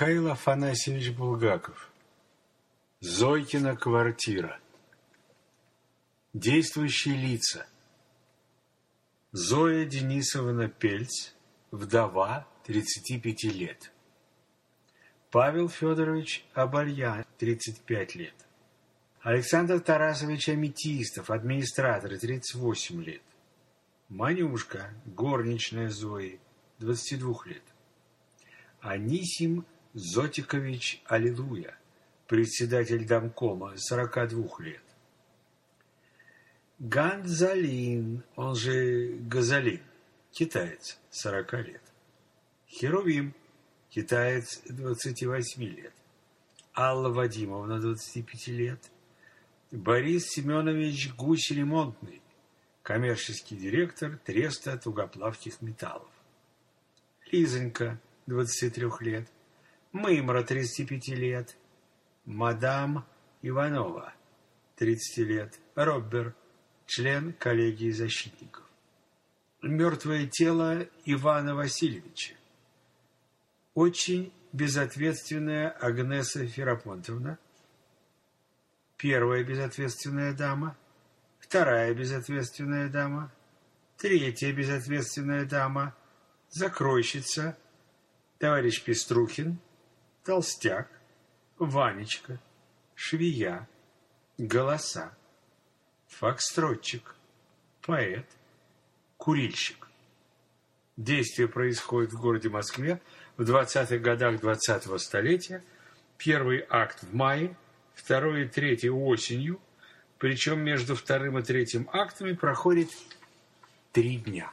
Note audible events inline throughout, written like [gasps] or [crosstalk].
Михаил Афанасьевич Булгаков. Зойкина квартира. Действующие лица. Зоя Денисовна Пельц, вдова, 35 лет. Павел Федорович Абальян, 35 лет. Александр Тарасович Аметистов, администратор, 38 лет. Манюшка, горничная Зои, 22 лет. Анисим Зотикович Аллилуйя, председатель домкома, 42 лет. Ганзалин, он же Газалин, китаец, 40 лет. Херувим, китаец, 28 лет. Алла Вадимовна, 25 лет. Борис Семенович Гусь-Ремонтный, коммерческий директор Треста тугоплавких металлов. Лизонька, 23 лет, Мымра, 35 лет, мадам Иванова, 30 лет, Роббер, член коллегии защитников. Мертвое тело Ивана Васильевича. Очень безответственная Агнеса Ферапонтовна, первая безответственная дама, вторая безответственная дама, третья безответственная дама, закройщица – товарищ Пеструхин, Толстяк, Ванечка, Швея, Голоса, Фокстротчик, Поэт, Курильщик. Действие происходит в городе Москве в 20-х годах 20-го столетия. Первый акт в мае, второй и третий осенью, причем между вторым и третьим актами проходит три дня.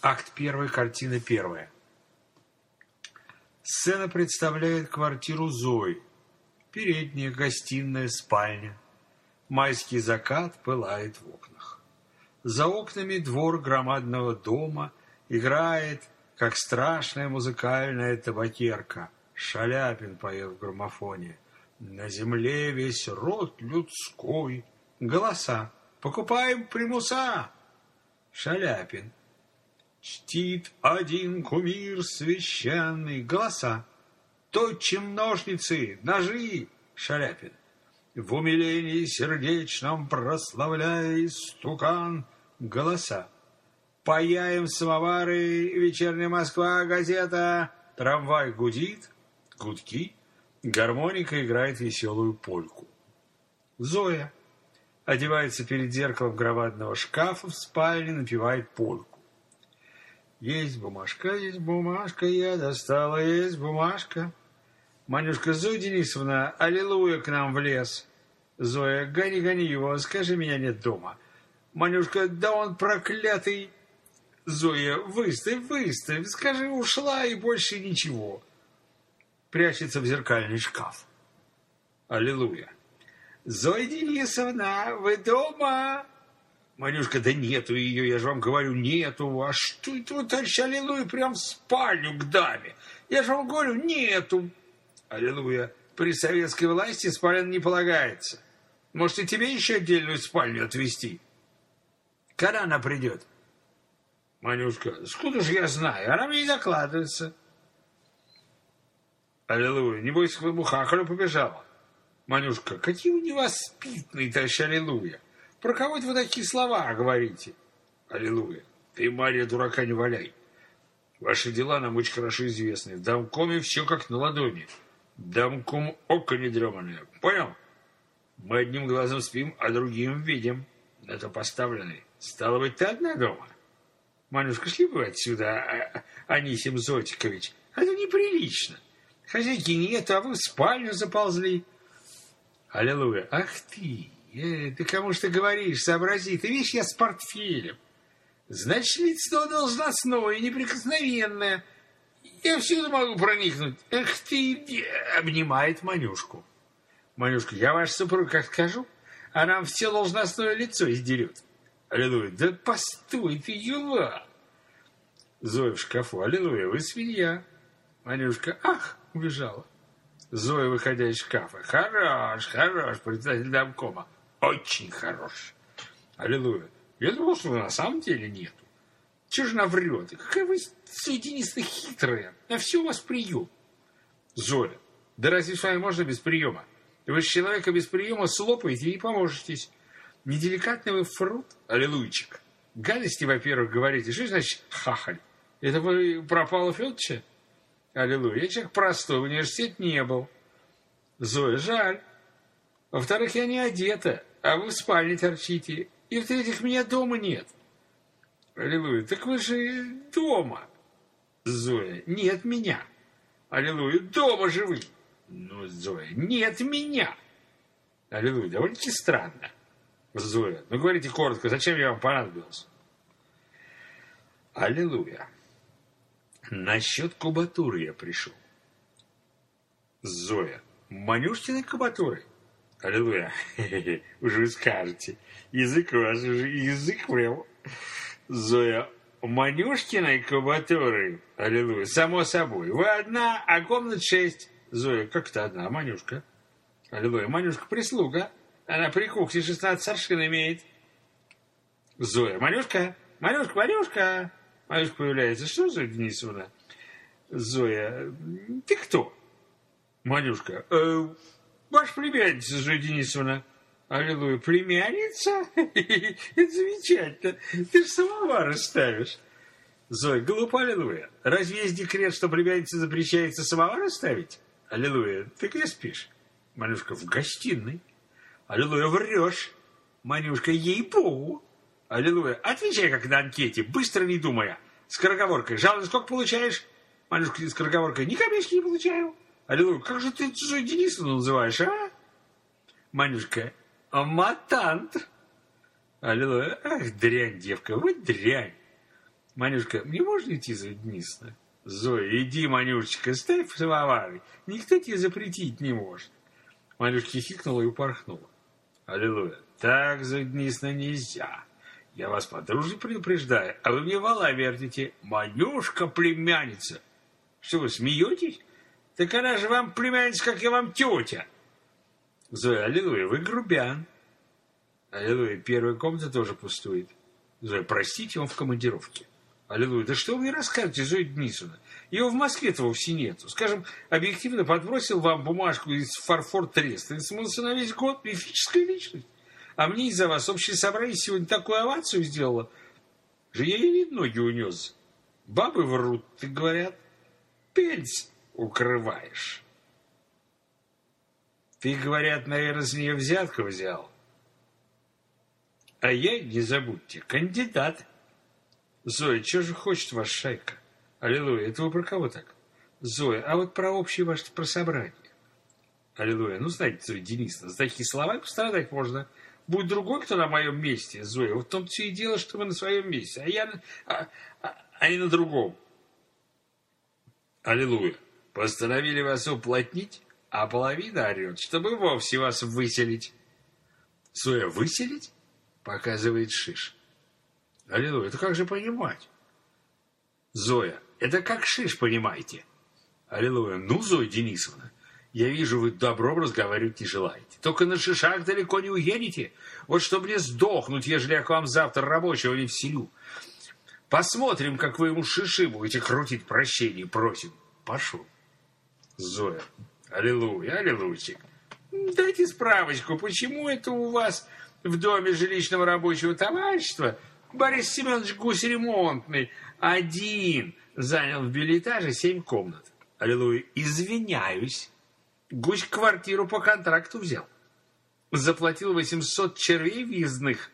Акт первый, картина первая. Сцена представляет квартиру Зои. Передняя, гостиная, спальня. Майский закат пылает в окнах. За окнами двор громадного дома играет, как страшная музыкальная табакерка. Шаляпин поет в граммофоне. На земле весь род людской. Голоса. Покупаем примуса. Шаляпин. Чтит один кумир священный голоса. Точим ножницы, ножи, Шаляпин. В умилении сердечном прославляя стукан голоса. Паяем самовары, вечерняя Москва, газета, трамвай гудит, гудки, гармоника играет веселую польку. Зоя одевается перед зеркалом громадного шкафа в спальне, напевает польку. Есть бумажка, есть бумажка, я достала, есть бумажка. Манюшка Зоя Денисовна, аллилуйя к нам в лес. Зоя, гони, гони его, скажи, меня нет дома. Манюшка, да он проклятый. Зоя, выставь, выставь, скажи, ушла и больше ничего. Прячется в зеркальный шкаф. Аллилуйя. Зоя Денисовна, вы дома? Манюшка, да нету ее, я же вам говорю, нету. А что это вы, товарищ Аллилуйя, прям в спальню к даме? Я же вам говорю, нету. Аллилуйя, при советской власти спален не полагается. Может, и тебе еще отдельную спальню отвезти? Когда она придет? Манюшка, скуда же я знаю? Она мне не закладывается. Аллилуйя, небось, к бухахалю побежала. Манюшка, какие вы невоспитанные, товарищ Аллилуйя. Про кого это вы такие слова говорите? Аллилуйя. Ты, Мария, дурака не валяй. Ваши дела нам очень хорошо известны. В домкоме все как на ладони. Домком око недреманное. Понял? Мы одним глазом спим, а другим видим. Это поставленный. Стало быть, ты одна дома? Манюшка, шли бы отсюда, а, Анисим Зотикович. Это неприлично. Хозяйки нет, а вы в спальню заползли. Аллилуйя. Ах ты! Э, ты кому что говоришь, сообрази. Ты видишь, я с портфелем. Значит, лицо должностное, неприкосновенное. Я всюду могу проникнуть. Эх ты, обнимает Манюшку. Манюшка, я ваш супруг, как скажу, а нам все должностное лицо издерет. Аллилуйя, да постой ты, юла. Зоя в шкафу, аллилуйя, вы свинья. Манюшка, ах, убежала. Зоя, выходя из шкафа, хорош, хорош, председатель домкома, очень хорош. Аллилуйя. Я думал, что на самом деле нету. Чего же она врет? Какая вы соединисто хитрая. На все у вас прием. Зоя. Да разве с вами можно без приема? Вы же человека без приема слопаете и поможетесь. Неделикатный вы фрут, аллилуйчик. Гадости, во-первых, говорите. Что значит хахаль? Это вы про Павла Федоровича? Аллилуйя. Я человек простой, в университет не был. Зоя, жаль. Во-вторых, я не одета, а вы в спальне торчите. И в-третьих, меня дома нет. Аллилуйя. Так вы же дома. Зоя, нет меня. Аллилуйя. Дома же вы. Ну, Зоя, нет меня. Аллилуйя. Довольно-таки странно. Зоя, ну говорите коротко, зачем я вам понадобился? Аллилуйя. Насчет кубатуры я пришел. Зоя. Манюшкиной кубатуры? Аллилуйя. [laughs] Уже вы скажете. Язык ваш уже язык прям. Зоя. Манюшкиной кубатуры? Аллилуйя. Само собой. Вы одна, а комнат шесть. Зоя. Как-то одна, Манюшка. Аллилуйя. Манюшка прислуга. Она при кухне 16 старшин имеет. Зоя. Манюшка. Манюшка, Манюшка. Манюшка появляется. Что Зоя Денисовна? Зоя. Ты кто? Манюшка. Э, ваш племянница, Зоя Денисовна. Аллилуйя. Племянница? Это [laughs] замечательно. Ты же самовары ставишь. Зоя, глупо, аллилуйя. Разве есть декрет, что племяннице запрещается самовары ставить? Аллилуйя. Ты где спишь? Манюшка, в гостиной. Аллилуйя, врешь. Манюшка, ей-богу. Аллилуйя. Отвечай, как на анкете, быстро не думая. Скороговоркой. Жалование сколько получаешь? Манюшка, скороговоркой. Ни копейки не получаю. Аллилуйя. Как же ты чужой Денисовну называешь, а? Манюшка. Матант. Аллилуйя. Ах, дрянь, девка, вот дрянь. Манюшка, мне можно идти за Денисовна? Зоя, иди, Манюшечка, ставь самовары. Никто тебе запретить не может. Манюшка хихикнула и упорхнула. Аллилуйя. Так заднисно нельзя. Я вас по дружбе предупреждаю, а вы мне вала вертите. Манюшка племянница. Что вы смеетесь? Так она же вам племянница, как я вам тетя. Зоя, аллилуйя, вы грубян. Аллилуйя, первая комната тоже пустует. Зоя, простите, он в командировке. Аллилуйя, да что вы рассказываете, Зоя Денисовна? Его в Москве-то вовсе нету. Скажем, объективно подбросил вам бумажку из фарфор смылся на весь год мифическая личность. А мне из-за вас общее собрание сегодня такую овацию сделало, же я еле ноги унес. Бабы врут, ты говорят, пельц укрываешь. Ты, говорят, наверное, с нее взятку взял. А я, не забудьте, кандидат. Зоя, что же хочет ваша шайка? Аллилуйя. Это вы про кого так? Зоя, а вот про общее ваше, про собрание. Аллилуйя. Ну, знаете, Зоя Денисовна, за такие слова пострадать можно. Будет другой, кто на моем месте, Зоя. Вот в том все и дело, что вы на своем месте, а я а, а, а не на другом. Аллилуйя. Постановили вас уплотнить, а половина орет, чтобы вовсе вас выселить. Зоя, выселить? Показывает Шиш. Аллилуйя. Это как же понимать? Зоя, это как шиш, понимаете? Аллилуйя. Ну, Зоя Денисовна, я вижу, вы добром разговаривать не желаете. Только на шишах далеко не уедете. Вот чтобы не сдохнуть, ежели я к вам завтра рабочего не вселю. Посмотрим, как вы ему шиши будете крутить прощение, просим. Пошел. Зоя. Аллилуйя, аллилуйчик. Дайте справочку, почему это у вас в доме жилищного рабочего товарищества Борис Семенович гусь ремонтный один занял в билетаже семь комнат. Аллилуйя. Извиняюсь. Гусь квартиру по контракту взял. Заплатил 800 червей въездных,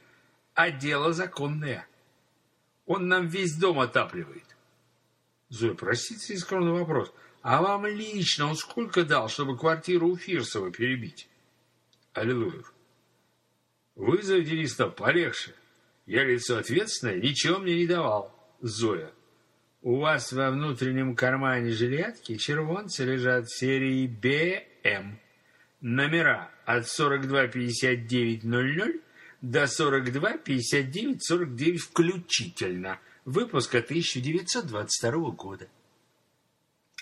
а дело законное. Он нам весь дом отапливает. Зоя, простите скромный вопрос. А вам лично он сколько дал, чтобы квартиру у Фирсова перебить? Аллилуйя. Вызови Дениса полегче. Я лицо ответственное, ничего мне не давал. Зоя. У вас во внутреннем кармане жилетки червонцы лежат в серии БМ. Номера от 425900 до 425949 включительно. Выпуска 1922 года.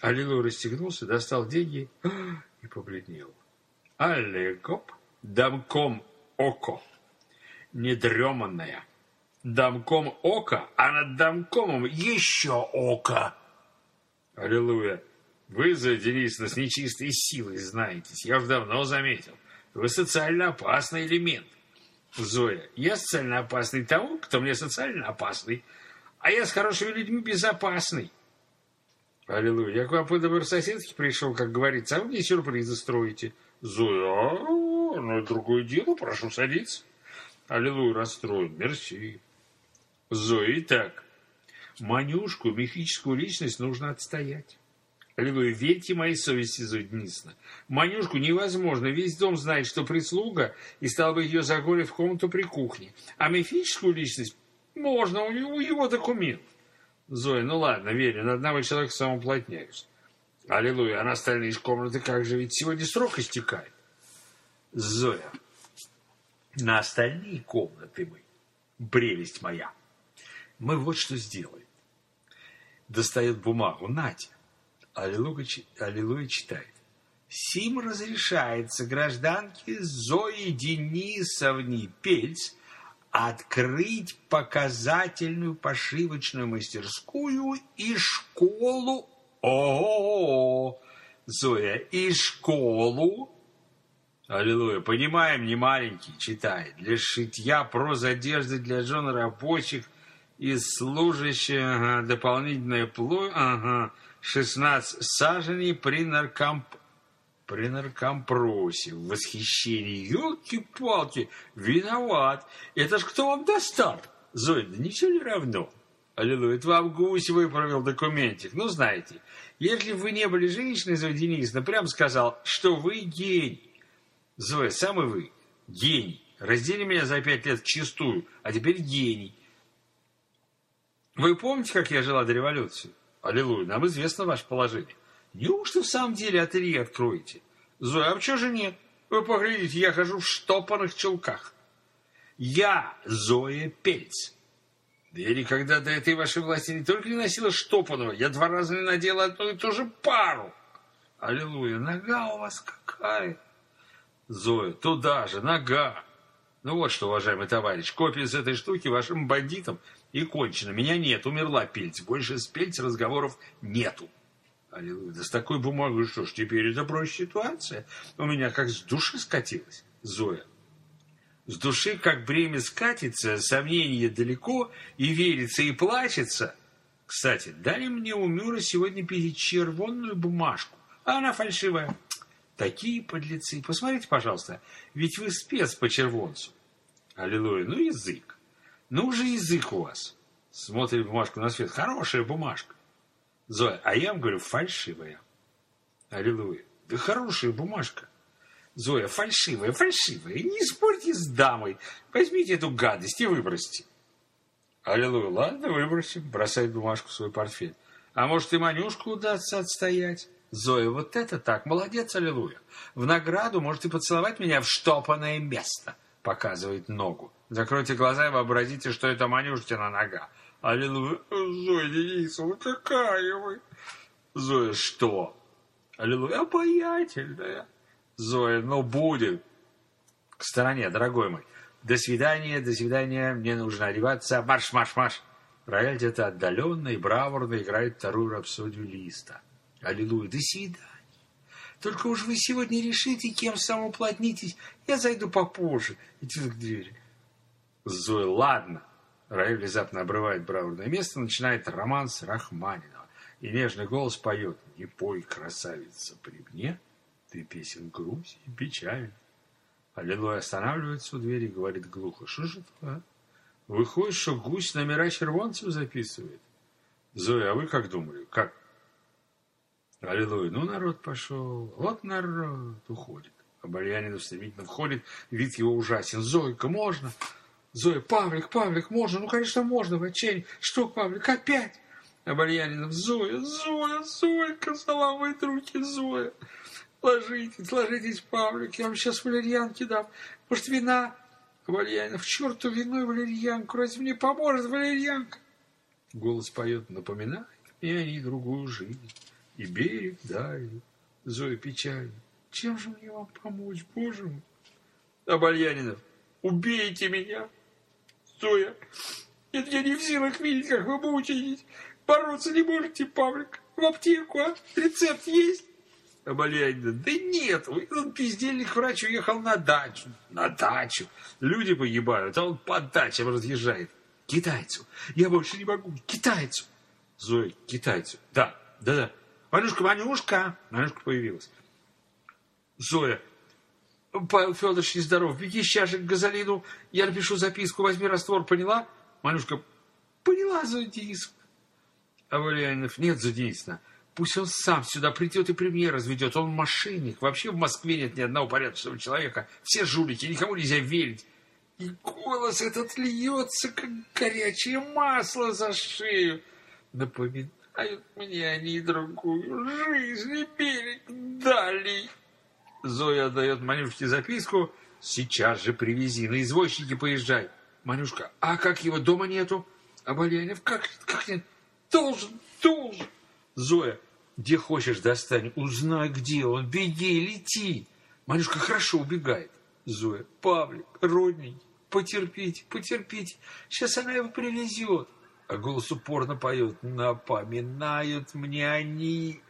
Аллилуйя расстегнулся, достал деньги [gasps] и побледнел. Аллегоп, домком око, недреманная. Домком око, а над домкомом еще око. Аллилуйя. Вы, за Денис, с нечистой силой знаетесь. Я уж давно заметил. Вы социально опасный элемент. Зоя, я социально опасный того, кто мне социально опасный. А я с хорошими людьми безопасный. Аллилуйя. Я к вам по добрососедски пришел, как говорится, а вы мне сюрпризы строите. Зоя, ну, другое дело, прошу садиться. Аллилуйя, расстроен. Мерси. Зоя, итак, Манюшку, мифическую личность, нужно отстоять. Аллилуйя, верьте моей совести, Зоя Денисовна. Манюшку невозможно, весь дом знает, что прислуга, и стал бы ее загонят в комнату при кухне. А мифическую личность можно, у него его документ. Зоя, ну ладно, верю, на одного человека самоуплотняюсь. Аллилуйя, а на остальные из комнаты как же, ведь сегодня срок истекает. Зоя, на остальные комнаты мы, прелесть моя, мы вот что сделаем. Достает бумагу, Натя. Аллилуйя, Аллилуйя читает. Сим разрешается гражданке Зои Денисовне Пельц открыть показательную пошивочную мастерскую и школу. О, Зоя, и школу. Аллилуйя. Понимаем, не маленький, читает. Для шитья проз одежды для жен рабочих и служащих, ага, дополнительная плоть, ага, 16 саженей при наркомп при наркомпросе, в восхищении. Елки-палки, виноват. Это ж кто вам достал? Зоя, да не равно. Аллилуйя, это вам гусь выправил документик. Ну, знаете, если бы вы не были женщиной, Зоя Денисовна, прям сказал, что вы гений. Зоя, самый вы гений. Раздели меня за пять лет чистую, а теперь гений. Вы помните, как я жила до революции? Аллилуйя, нам известно ваше положение. Неужто в самом деле ателье откроете? Зоя, а почему же нет? Вы поглядите, я хожу в штопанных чулках. Я Зоя Пельц. Да я никогда до этой вашей власти не только не носила штопанного, я два раза не надела одну и ту же пару. Аллилуйя, нога у вас какая? Зоя, туда же, нога. Ну вот что, уважаемый товарищ, копия с этой штуки вашим бандитам и кончено. Меня нет, умерла Пельц. Больше с Пельц разговоров нету. Аллилуйя. Да с такой бумагой что ж, теперь это проще ситуация. У меня как с души скатилась Зоя. С души как бремя скатится, сомнение далеко, и верится, и плачется. Кстати, дали мне у Мюра сегодня червонную бумажку, а она фальшивая. Такие подлецы. Посмотрите, пожалуйста, ведь вы спец по червонцу. Аллилуйя. Ну, язык. Ну же язык у вас. Смотрит бумажку на свет. Хорошая бумажка. Зоя, а я вам говорю, фальшивая. Аллилуйя. Да хорошая бумажка. Зоя, фальшивая, фальшивая. Не спорьте с дамой. Возьмите эту гадость и выбросьте. Аллилуйя. Ладно, выбросим. Бросает бумажку в свой портфель. А может, и Манюшку удастся отстоять? Зоя, вот это так. Молодец, аллилуйя. В награду можете поцеловать меня в штопанное место. Показывает ногу. Закройте глаза и вообразите, что это Манюшкина нога. Аллилуйя. Зоя Денисовна, какая вы? Зоя, что? Аллилуйя, обаятельная. Зоя, ну будет. К стороне, дорогой мой. До свидания, до свидания. Мне нужно одеваться. Марш, марш, марш. Рояль где-то отдаленно и браворно играет вторую рапсодию Листа. Аллилуйя, до свидания. Только уж вы сегодня решите, кем самоуплотнитесь. Я зайду попозже. Идите к двери. Зоя, ладно. Раиль внезапно обрывает браурное место, начинает роман с Рахманинова. И нежный голос поет «Не пой, красавица, при мне, ты песен грусть и печаль». Аллилуйя останавливается у двери и говорит глухо «Что же а? Выходит, что гусь номера червонцев записывает?» «Зоя, а вы как думали? Как?» Аллилуйя. Ну, народ пошел. Вот народ уходит. Обальянин стремительно входит. Вид его ужасен. Зойка, можно? Зоя, Павлик, Павлик, можно? Ну, конечно, можно в отчаянии. Что, Павлик, опять? Обальянинов, Зоя, Зоя, Зойка, заламывает руки, Зоя. Ложитесь, ложитесь, Павлик, я вам сейчас валерьянки дам. Может, вина? Валерьянов, черту вино и валерьянку, разве мне поможет валерьянка? Голос поет, напоминает мне они другую жизнь. И берег дали, Зоя печально. Чем же мне вам помочь, боже мой? Обальянинов, убейте меня, Зоя. Нет, я не в силах видеть, как вы мучаетесь. Бороться не можете, Павлик. В аптеку, а? Рецепт есть? Оболянин, да нет, этот бездельник врач уехал на дачу. На дачу. Люди погибают, а он по дачам разъезжает. Китайцу. Я больше не могу. Китайцу. Зоя, китайцу. Да, да, да. Манюшка, Манюшка. Манюшка появилась. Зоя. Павел Федорович нездоров. Беги сейчас же к Газолину. Я напишу записку. Возьми раствор, поняла? Манюшка. Поняла, Денисовна. А Валерьянов. Нет, Денисовна. Пусть он сам сюда придет и премьер разведет. Он мошенник. Вообще в Москве нет ни одного порядочного человека. Все жулики, никому нельзя верить. И голос этот льется, как горячее масло за шею. Напоминают мне они другую жизнь и берег дали. Зоя отдает Манюшке записку. Сейчас же привези, на извозчике поезжай. Манюшка, а как его дома нету? А Балянев, как, как нет? Должен, должен. Зоя, где хочешь достань, узнай, где он, беги, лети. Манюшка хорошо убегает. Зоя, Павлик, родненький, потерпите, потерпите, сейчас она его привезет. А голос упорно поет, напоминают мне они,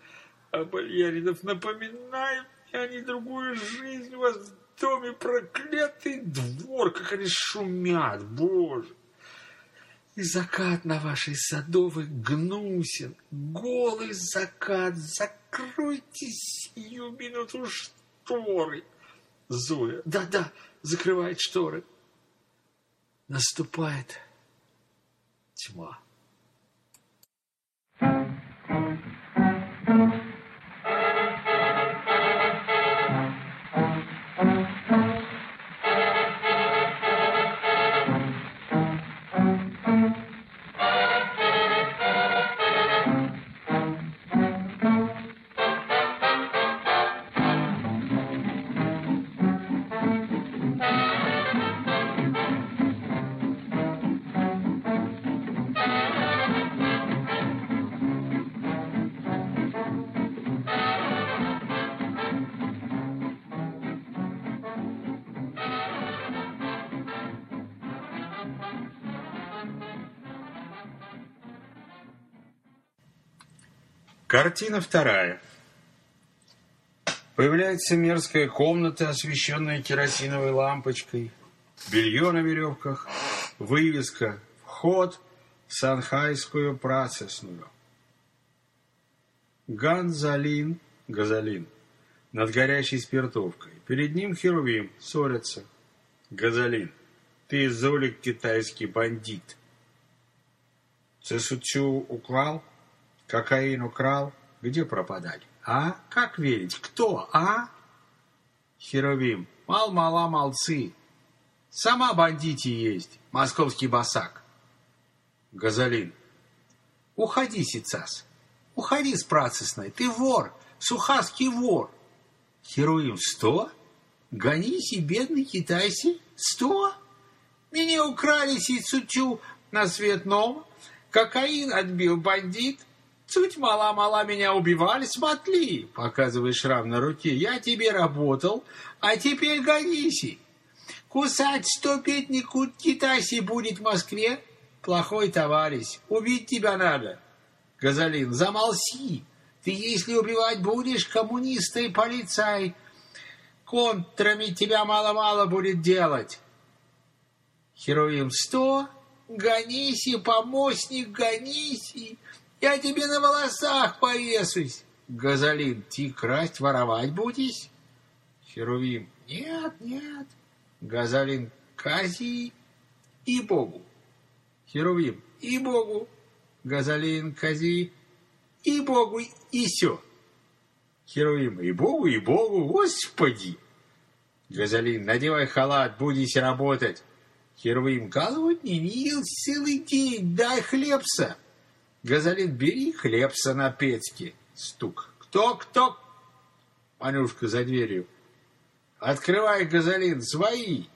а Бояринов напоминают мне они другую жизнь у вас в доме, проклятый двор, как они шумят, боже. И закат на вашей садовой гнусен, голый закат, закройте сию минуту шторы. Зоя, да-да, закрывает шторы. Наступает тьма. Картина вторая. Появляется мерзкая комната, освещенная керосиновой лампочкой, белье на веревках, вывеска «Вход в Санхайскую процессную». Ганзалин, газолин, над горячей спиртовкой. Перед ним Херувим, ссорятся. Газолин, ты золик китайский бандит. Цесучу украл? Кокаин украл, где пропадали? А? Как верить? Кто? А? Херовим. Мал-мала молцы. Сама бандити есть, московский басак. Газалин. Уходи, Сицас. Уходи с процессной. Ты вор, сухарский вор. Хероим. Сто? Гонись бедный китайцы. Сто? Меня украли Сицучу на светном. Кокаин отбил бандит. Суть мала-мала меня убивали, смотри, показывая шрам на руке, я тебе работал, а теперь гонись. Кусать сто пятнику китайси будет в Москве? Плохой товарищ, убить тебя надо. Газалин, замолси. Ты если убивать будешь, коммуниста и полицай, контрами тебя мало-мало будет делать. Хероим сто, гонись, помощник, гонись. Я тебе на волосах повесусь. Газалин, ты красть, воровать будешь? Херувим, нет, нет. Газалин, кази и Богу. Херувим, и Богу. Газалин, кази и Богу, и все. Херувим, и Богу, и Богу, Господи. Газалин, надевай халат, будешь работать. Херувим, колоть не видел целый день, дай хлебца. Газалин, бери хлебца на печке. Стук. Кто, кто? Манюшка за дверью. Открывай, Газалин, свои.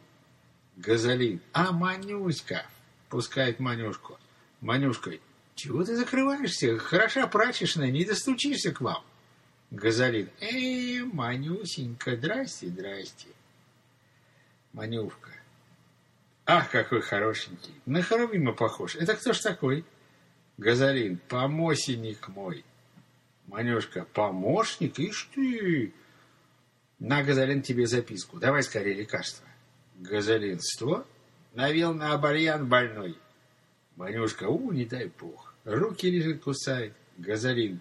Газалин. А, Манюська. Пускает Манюшку. Манюшка. Чего ты закрываешься? Хороша прачечная, не достучишься к вам. Газалин. Э, Манюсенька, здрасте, здрасте. Манюшка. Ах, какой хорошенький. На Харумима похож. Это кто ж такой? Газалин. Помощник мой. Манюшка. Помощник? Ишь ты. На, Газалин, тебе записку. Давай скорее лекарство. Газалин. Что? Навел на обальян больной. Манюшка. У, не дай бог. Руки лежит, кусает. Газалин.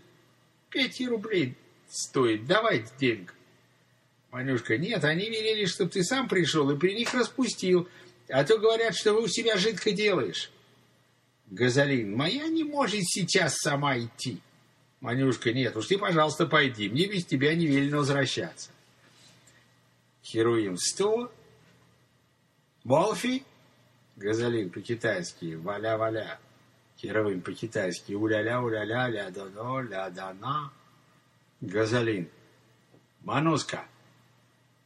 Пяти рублей стоит. Давай денег. Манюшка. Нет, они велели, чтобы ты сам пришел и при них распустил. А то говорят, что вы у себя жидко делаешь. Газалин, моя не может сейчас сама идти. Манюшка, нет, уж ты, пожалуйста, пойди, мне без тебя не велено возвращаться. Херуим, сто. Молфи? Газалин по-китайски, валя-валя. Херуим по-китайски, уля-ля, уля-ля, ля-да-но, ля-да-на. Газалин, Мануска,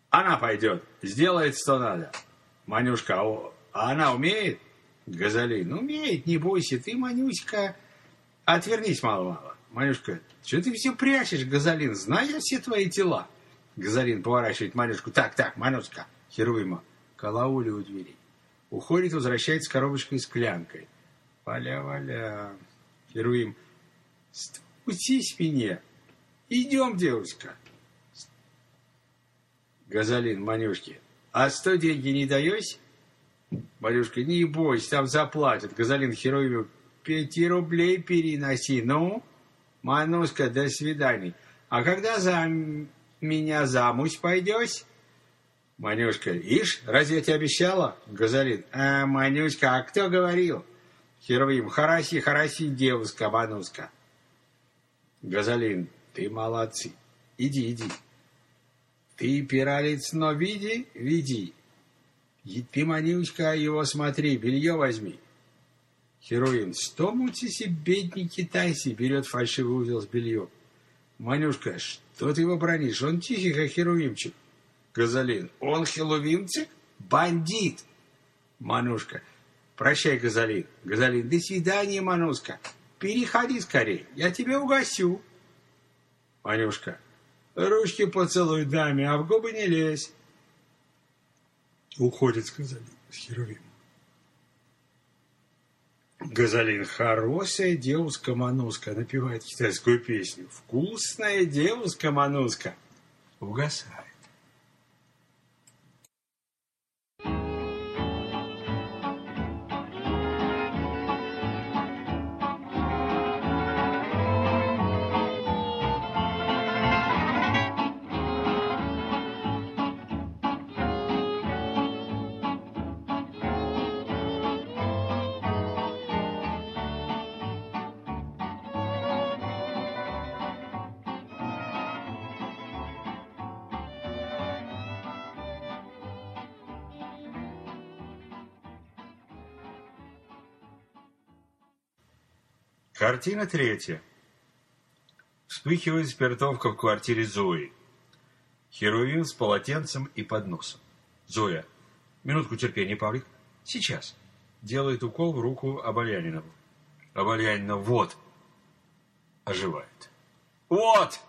она пойдет, сделает, что надо. Манюшка, а, а она умеет? Газалин, умеет, не бойся, ты, Манюська, отвернись мало-мало. Манюшка, что ты все прячешь, Газалин, знаю все твои тела. Газалин поворачивает Манюшку, так, так, Манюшка, Херуима, Калаули у двери. Уходит, возвращается с коробочкой и склянкой. Валя-валя. Херуим, спустись мне. Идем, девушка. Газалин, Манюшке, а сто деньги не даешь? Марюшка, не бойся, там заплатят. Газалин Хероеву, пяти рублей переноси. Ну, Мануська, до свидания. А когда за меня замуж пойдешь? Манюшка, ишь, разве я тебе обещала? Газалин, а, Манюська, а кто говорил? Херовим, хараси, хараси, девушка, Мануська. Газалин, ты молодцы. Иди, иди. Ты, пиралец, но види, види. Ты, Манюська, его смотри, белье возьми. Хероин, что мутиси, бедный китайцы, берет фальшивый узел с бельем. Манюшка, что ты его бронишь? Он тихий, как херувимчик. Газалин, он херувимчик? Бандит. Манушка, прощай, Газалин. Газалин, до свидания, Мануска. Переходи скорее, я тебя угощу. Манюшка, Ручки поцелуй даме, а в губы не лезь. Уходит с Газалин, с Херувимом. Газалин, хорошая девушка Мануска, напевает китайскую песню. Вкусная девушка Мануска. Угасает. Картина третья. Вспыхивает спиртовка в квартире Зои. Херувим с полотенцем и подносом. Зоя. Минутку терпения, Павлик. Сейчас. Делает укол в руку Обольянинову. Обольянина. Вот. Оживает. Вот.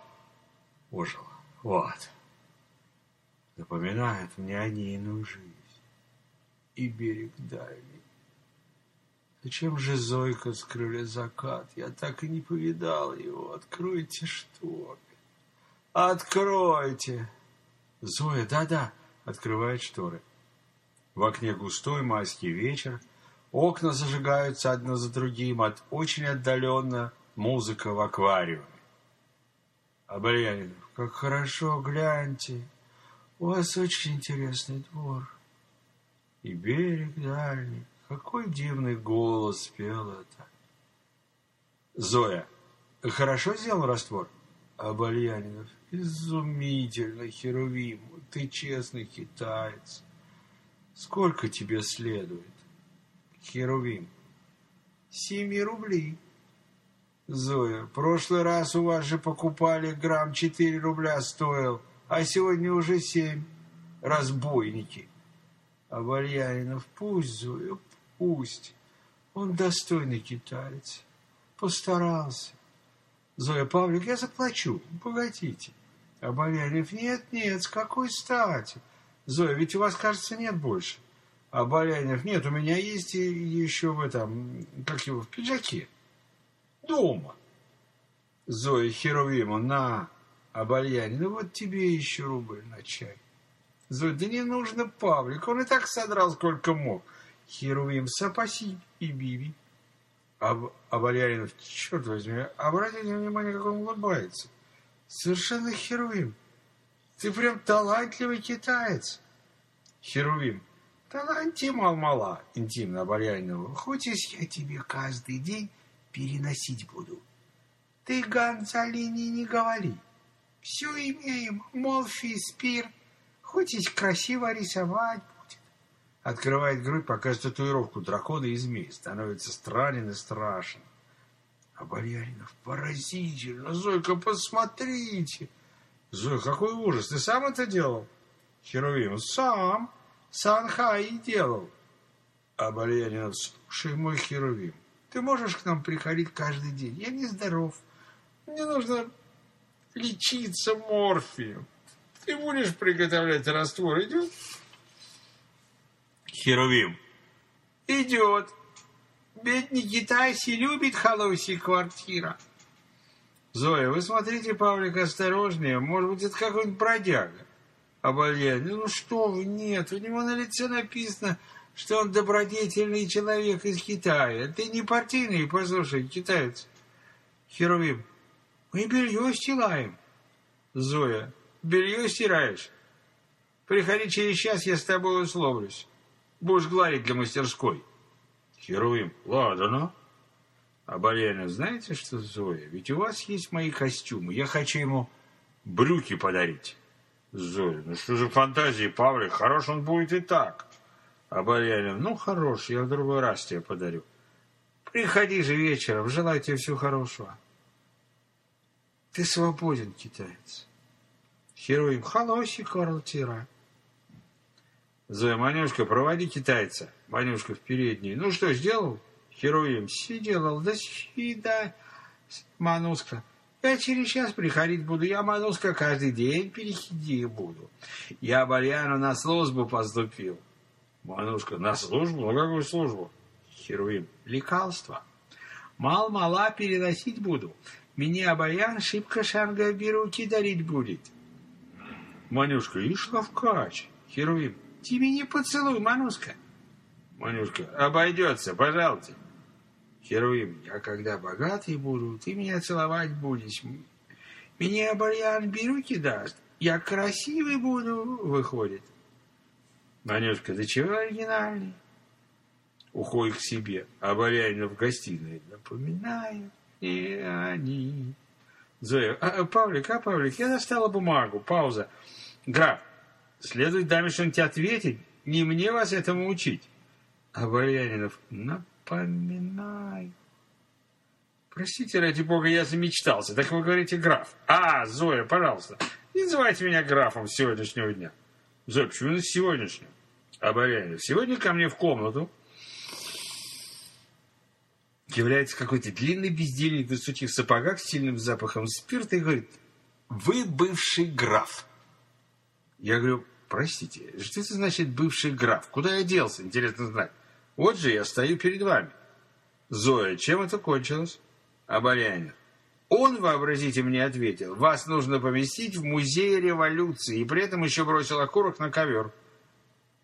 Ожила. Вот. Напоминает мне о Нину жизнь. И берег дальний. Зачем же Зойка скрыли закат? Я так и не повидал его. Откройте шторы. Откройте. Зоя, да-да, открывает шторы. В окне густой майский вечер. Окна зажигаются одно за другим. От очень отдаленно музыка в аквариуме. Обрянинов, как хорошо, гляньте. У вас очень интересный двор. И берег дальний. Какой дивный голос пел это. Зоя. Хорошо сделал раствор? Абальянинов. Изумительно, Херувим. Ты честный китаец. Сколько тебе следует? Херувим. Семи рублей. Зоя, прошлый раз у вас же покупали грамм четыре рубля стоил, а сегодня уже семь. Разбойники. Вальянинов, пусть, Зоя, пусть. Он достойный китаец. Постарался. Зоя Павлик, я заплачу. Погодите. А Болярев, нет, нет, с какой стати? Зоя, ведь у вас, кажется, нет больше. А Болярев, нет, у меня есть еще в этом, как его, в пиджаке. Дома. Зоя Херувима, на, Бальянин, ну вот тебе еще рубль на чай. Зоя, да не нужно, Павлик, он и так содрал сколько мог. Херувим, сапаси и биби. А, а Валяринов, черт возьми, обратите внимание, как он улыбается. Совершенно Херувим. Ты прям талантливый китаец. Херувим. Таланти мал-мала, интимно Валяринова. Хочешь, я тебе каждый день переносить буду. Ты, Гонзалини, не говори. Все имеем, морфий, спирт. Хочешь красиво рисовать. Открывает грудь, покажет татуировку дракона и змей. Становится странен и страшен. А Бояринов поразительно. Зойка, посмотрите. Зой, какой ужас. Ты сам это делал? Херувим, сам. Санхай делал. А Бояринов, слушай, мой Херувим, ты можешь к нам приходить каждый день? Я не здоров. Мне нужно лечиться морфием. Ты будешь приготовлять раствор? Идет? Херувим. Идет. Бедный китайский любит холосий квартира. Зоя, вы смотрите, Павлик, осторожнее. Может быть, это какой-нибудь бродяга. Обольян. Ну что вы, нет, у него на лице написано, что он добродетельный человек из Китая. Ты не партийный, послушай, китаец. Херувим. Мы белье стилаем. Зоя. Белье стираешь? Приходи через час, я с тобой условлюсь. Будешь гладить для мастерской. Херувим. Ладно. А Боярин, знаете что, Зоя, ведь у вас есть мои костюмы. Я хочу ему брюки подарить. Зоя, ну что же фантазии, Павлик, хорош он будет и так. А Боярин, ну хорош, я в другой раз тебе подарю. Приходи же вечером, желаю тебе всего хорошего. Ты свободен, китаец. Херувим, холоси, Карл Тира. Зоя, Манюшка, проводи китайца. Манюшка в передней. Ну что, сделал? Хероим, сделал. До свидания. Мануска. Я через час приходить буду. Я, Мануска, каждый день переходить буду. Я Барьяну на службу поступил. Манушка, на службу? На какую службу? Херуим, лекарство. Мал-мала переносить буду. Меня Баян шибко шанга беруки дарить будет. Манюшка, и шлавкач. Херуим, тебе не поцелуй, Мануска. Манюшка, обойдется, пожалуйста. Херуим, я когда богатый буду, ты меня целовать будешь. Меня Барьян беруки даст. Я красивый буду, выходит. Манюшка, ты чего оригинальный? Уходит к себе, а Барянина в гостиной. Напоминаю, и они... Зоя, а, а, Павлик, а, Павлик, я достала бумагу. Пауза. Граф, следует что-нибудь ответить. Не мне вас этому учить. А Барянинов, напоминаю. Простите, ради бога, я замечтался. Так вы говорите граф. А, Зоя, пожалуйста, не называйте меня графом сегодняшнего дня. Зоя, почему с сегодняшнего? А Барянинов, сегодня ко мне в комнату является какой-то длинный бездельник в высоких сапогах с сильным запахом спирта и говорит, вы бывший граф. Я говорю, простите, что это значит бывший граф? Куда я делся, интересно знать. Вот же я стою перед вами. Зоя, чем это кончилось? Барянин. Он, вообразите, мне ответил, вас нужно поместить в музей революции, и при этом еще бросил окурок на ковер.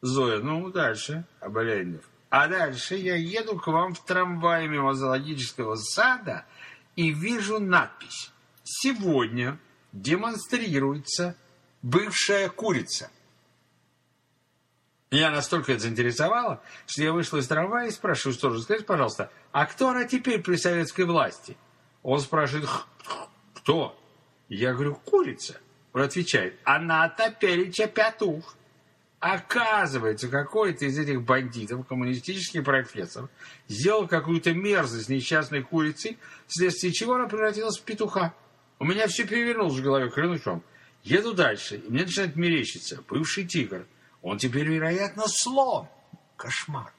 Зоя, ну, дальше, Барянинов. А дальше я еду к вам в трамвае мимо зоологического сада и вижу надпись. Сегодня демонстрируется бывшая курица. Меня настолько это заинтересовало, что я вышел из трамвая и спрашиваю сторожа, скажите, пожалуйста, а кто она теперь при советской власти? Он спрашивает, кто? Я говорю, курица. Он отвечает, она топереча пятух. Оказывается, какой-то из этих бандитов, коммунистический профессор, сделал какую-то мерзость несчастной курицы, вследствие чего она превратилась в петуха. У меня все перевернулось в голове, клянусь вам. Еду дальше, и мне начинает мерещиться. Бывший тигр. Он теперь, вероятно, слон. Кошмар.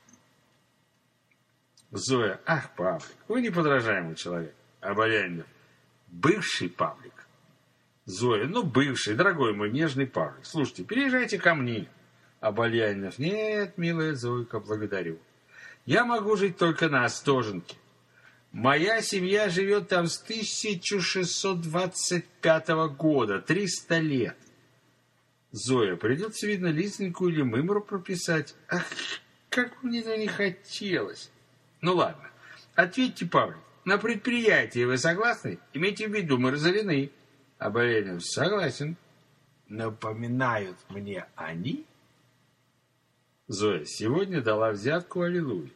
Зоя, ах, Павлик, вы неподражаемый человек. Обаянин, бывший Павлик. Зоя, ну, бывший, дорогой мой нежный Павлик. Слушайте, переезжайте ко мне. Обальянов, нет, милая Зойка, благодарю. Я могу жить только на Остоженке. Моя семья живет там с 1625 года, 300 лет. Зоя, придется, видно, Лисеньку или Мымру прописать. Ах, как мне это не хотелось. Ну ладно, ответьте, Павлик, на предприятии вы согласны? Имейте в виду, мы разорены. А Боленин согласен. Напоминают мне они? Зоя, сегодня дала взятку Аллилуйя.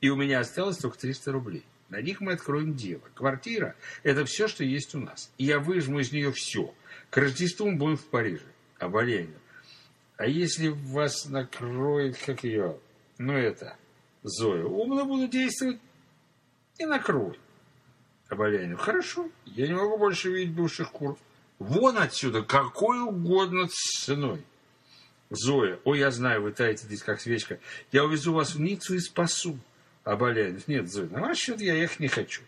И у меня осталось только 300 рублей. На них мы откроем дело. Квартира – это все, что есть у нас. И я выжму из нее все. К Рождеству мы будем в Париже. Боленин, а если вас накроет, как ее, ну это, Зоя, умно буду действовать и накрой. Оболянин, хорошо, я не могу больше видеть бывших кур. Вон отсюда, какой угодно ценой. Зоя, ой, я знаю, вы таете здесь как свечка. Я увезу вас в Ниццу и спасу. Оболянин, нет, Зоя, на ваш счет я ехать не хочу.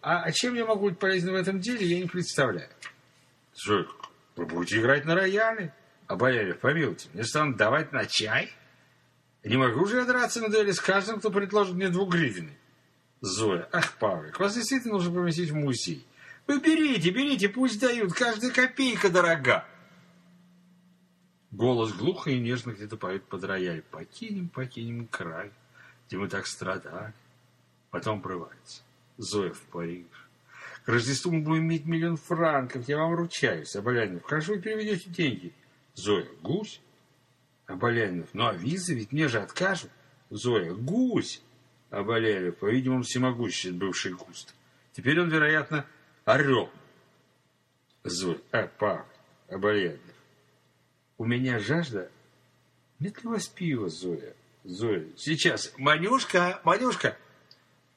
А, а чем я могу быть полезен в этом деле, я не представляю. Зоя, вы будете играть на рояле? Оболянин, помилуйте, мне станут давать на чай? Не могу же я драться на дуэли с каждым, кто предложит мне двугривенный. Зоя, ах, Павлик, вас действительно нужно поместить в музей. Вы берите, берите, пусть дают, каждая копейка дорога. Голос глухо и нежно где-то поет под рояль. Покинем, покинем край, где мы так страдали. Потом прорывается. Зоя в Париж. К Рождеству мы будем иметь миллион франков, я вам ручаюсь. Оболянев, хорошо вы переведете деньги. Зоя, гусь. Оболянев, ну а визы ведь мне же откажут. Зоя, гусь. Оболянев, по-видимому, всемогущий бывший густ. Теперь он, вероятно, орел. Зоя, а, Павел, Оболянев. У меня жажда. Нет ли у вас пива, Зоя? Зоя, сейчас. Манюшка, Манюшка.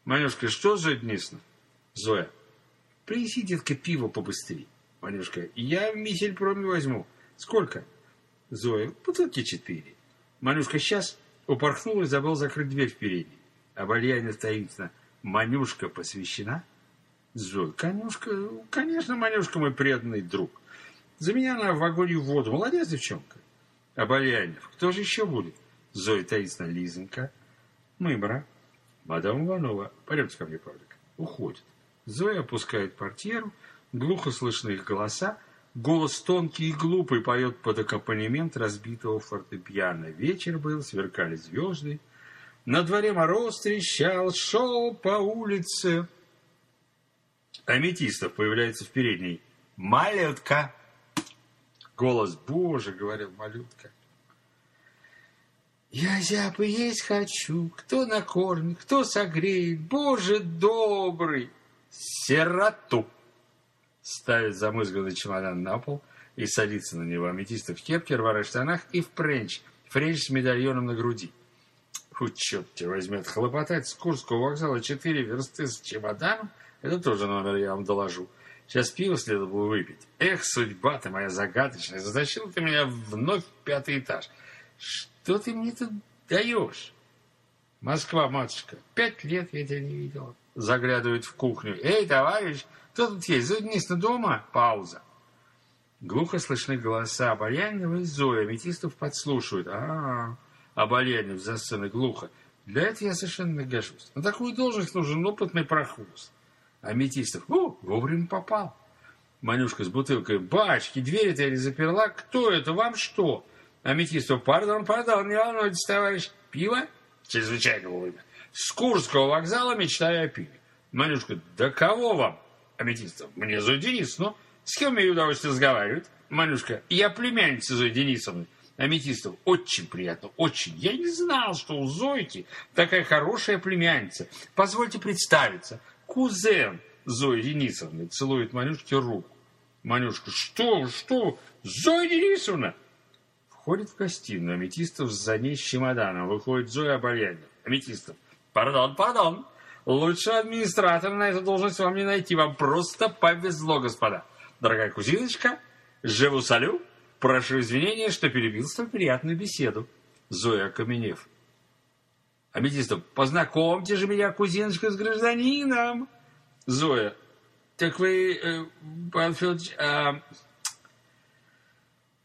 Манюшка, что за днисно? Зоя, принеси, детка, пиво побыстрее. Манюшка, я в Мисельпроме возьму. Сколько? Зоя, бутылки четыре. Манюшка сейчас упорхнул и забыл закрыть дверь в передней. А Вальяне таинственно. Манюшка посвящена? Зоя, конюшка, конечно, Манюшка мой преданный друг. За меня она в огонь в воду. Молодец, девчонка. А Бальянев, кто же еще будет? Зоя таинственно, Лизонька, Мымра, мадам Иванова. Пойдемте ко мне, Павлик. Уходит. Зоя опускает портьеру, глухо слышны их голоса, Голос тонкий и глупый поет под аккомпанемент разбитого фортепиано. Вечер был, сверкали звезды. На дворе мороз трещал, шел по улице. Аметистов появляется в передней. «Малютка!» Голос «Боже!» — говорил малютка. Озяб и есть хочу, кто накормит, кто согреет, Боже добрый, сироту ставит замызганный чемодан на пол и садится на него. Аметистов в кепке, рваных штанах и в френч. Френч с медальоном на груди. Фу, черт тебя возьмет, хлопотать с Курского вокзала четыре версты с чемоданом? Это тоже номер, я вам доложу. Сейчас пиво следовало выпить. Эх, судьба ты моя загадочная, затащил ты меня вновь в пятый этаж. Что ты мне тут даешь? Москва, матушка, пять лет я тебя не видела. Заглядывает в кухню. Эй, товарищ, кто тут есть? Заткнись на дома. Пауза. Глухо слышны голоса Оболянева и Зои. Аметистов подслушивают. А, -а, Оболянев за сценой глухо. Для этого я совершенно не гожусь. На такую должность нужен опытный прохвост. Аметистов. О, вовремя попал. Манюшка с бутылкой. Бачки, дверь-то я не заперла. Кто это? Вам что? Аметистов. Пардон, пардон, не волнуйтесь, товарищ. Пиво? Чрезвычайно вовремя. С Курского вокзала мечтаю о пиве. Манюшка. Да кого вам? Аметистов. Мне Зоя Денисовна. С кем имею удовольствие разговаривать? Манюшка. Я племянница Зои Денисовны. Аметистов. Очень приятно, очень. Я не знал, что у Зойки такая хорошая племянница. Позвольте представиться. Кузен Зои Денисовны целует Манюшке руку. Манюшка. Что, что? Зоя Денисовна? Входит в гостиную. Аметистов за ней с чемоданом. Выходит Зоя Обольянина. Аметистов. Пардон, пардон. Лучшего администратора на эту должность вам не найти. Вам просто повезло, господа. Дорогая кузиночка, живу салю. Прошу извинения, что перебил столь приятную беседу. Зоя Каменев. Аметистов. Познакомьте же меня, кузиночка, с гражданином. Зоя. Так вы, э, Павел Федорович, э,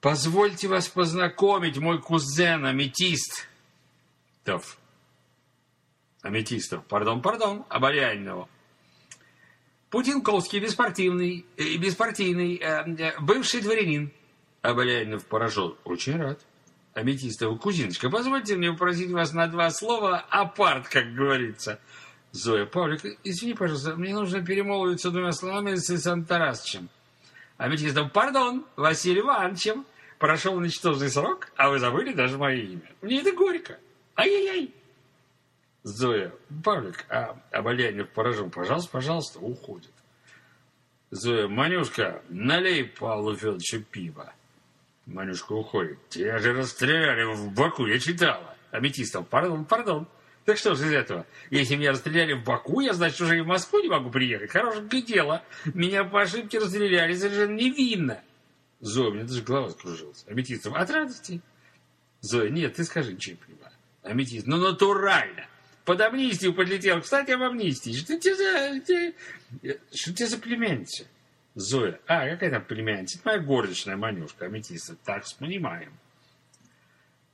позвольте вас познакомить, мой кузен, аметист. Тов. Аметистов. Пардон, пардон, Оборянного. Путинковский, беспартийный, э, беспартийный, э, э, бывший дворянин. Оболянинов поражен. Очень рад. Аметистова, кузиночка, позвольте мне попросить вас на два слова апарт, как говорится. Зоя, Павлик, извини, пожалуйста, мне нужно перемолвиться двумя словами с Александром Тарасовичем. Аметистов, пардон, Василий Ивановичем. Прошел ничтожный срок, а вы забыли даже мое имя. Мне это горько. Ай-яй-яй. Зоя, Павлик, а Оболянев поражен, пожалуйста, пожалуйста, уходит. Зоя, Манюшка, налей Павлу Федоровичу пива. Манюшка уходит. Тебя же расстреляли в Баку, я читала. Аметистов, пардон, пардон. Так что же из этого? Если меня расстреляли в Баку, я, значит, уже и в Москву не могу приехать. Хорошенькое дело. Меня по ошибке расстреляли совершенно невинно. Зоя, мне даже голова скружилась. Аметистов, от радости. Зоя, нет, ты скажи, ничего не понимаю. Аметист, ну натурально под амнистию подлетел. Кстати, об амнистии. Что тебе за... Ты, что тебе за племянница? Зоя. А, какая там племянница? Это моя гордочная Манюшка, аметиста. Так, понимаем.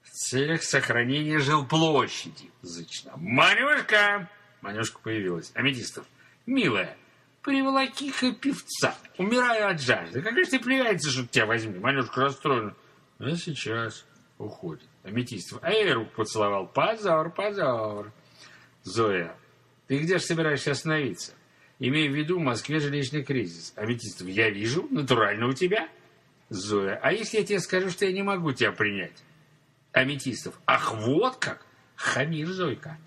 В целях сохранения жилплощади. Зычно. Манюшка! Манюшка появилась. Аметистов. Милая, приволоки-ка певца. Умираю от жажды. Какая же ты племянница, что тебя возьми? Манюшка расстроена. А сейчас уходит. Аметистов. А я руку поцеловал. Позор, позор. Зоя, ты где же собираешься остановиться? Имея в виду, в Москве жилищный кризис. Аметистов, я вижу, натурально у тебя. Зоя, а если я тебе скажу, что я не могу тебя принять? Аметистов, ах, вот как? Хамишь, Зойка.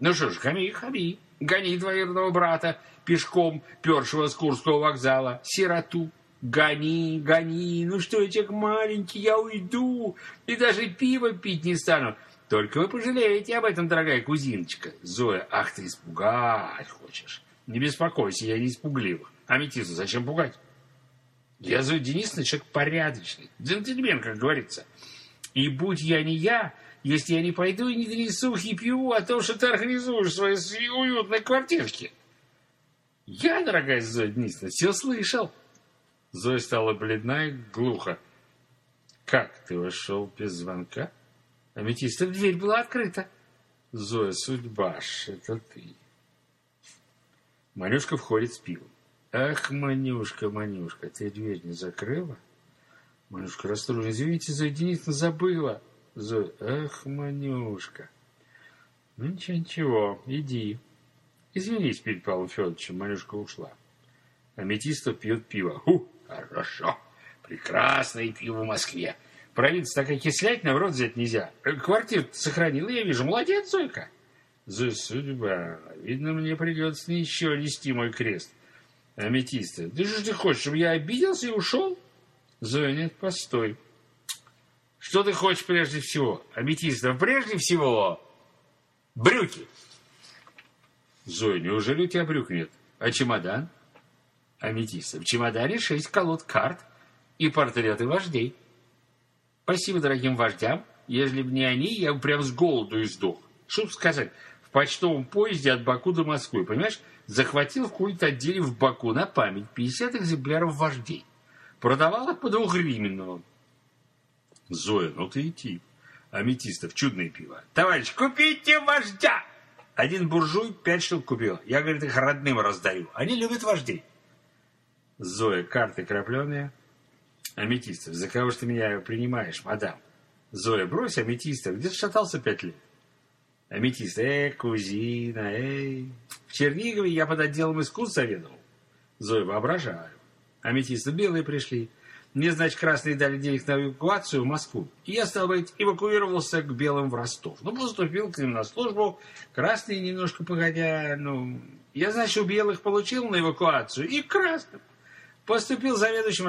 Ну что ж, хами, хами. Гони двоюродного брата пешком, першего с Курского вокзала, сироту. Гони, гони, ну что я человек маленький, я уйду, и даже пиво пить не стану. Только вы пожалеете об этом, дорогая кузиночка. Зоя, ах ты испугать хочешь. Не беспокойся, я не испугливых. Аметисту зачем пугать? Я Зоя Денисовна человек порядочный. Джентльмен, как говорится. И будь я не я, если я не пойду и не донесу хипью о том, что ты организуешь свои уютной квартирки. Я, дорогая Зоя Денисовна, все слышал. Зоя стала бледна и глухо. Как ты вошел без звонка? Аметиста дверь была открыта. Зоя, судьба ж, это ты. Манюшка входит с пивом. Ах, Манюшка, Манюшка, ты дверь не закрыла? Манюшка расстроена. Извините, Зоя Денисовна забыла. Зоя, ах, Манюшка. Ну, ничего, ничего, иди. Извинись перед Павлом Федоровичем, Манюшка ушла. Аметистов пьет пиво. Ху, хорошо, прекрасное пиво в Москве провинция такая кислятина, в рот взять нельзя. Квартиру сохранил, я вижу. Молодец, Зойка. За судьба. Видно, мне придется еще нести мой крест. Аметиста. Ты же ты хочешь, чтобы я обиделся и ушел? Зоя, нет, постой. Что ты хочешь прежде всего? Аметиста, прежде всего брюки. Зоя, неужели у тебя брюк нет? А чемодан? Аметиста. В чемодане шесть колод карт и портреты вождей. Спасибо дорогим вождям. Если бы не они, я бы прям с голоду и сдох. Что сказать, в почтовом поезде от Баку до Москвы, понимаешь, захватил в каком-то отделе в Баку на память 50 экземпляров вождей. Продавал их по двухгривенному. Зоя, ну ты и тип. Аметистов, чудное пиво. Товарищ, купите вождя! Один буржуй пять штук купил. Я, говорит, их родным раздаю. Они любят вождей. Зоя, карты крапленые. Аметистов, за кого ж ты меня принимаешь, мадам? Зоя, брось аметистов, где ты шатался пять лет? Аметист, эй, кузина, эй. В Чернигове я под отделом искусств заведовал. Зоя, воображаю. Аметисты белые пришли. Мне, значит, красные дали денег на эвакуацию в Москву. И я, стал быть, эвакуировался к белым в Ростов. Ну, поступил к ним на службу. Красные немножко погодя, ну... Я, значит, у белых получил на эвакуацию и к красным поступил заведующим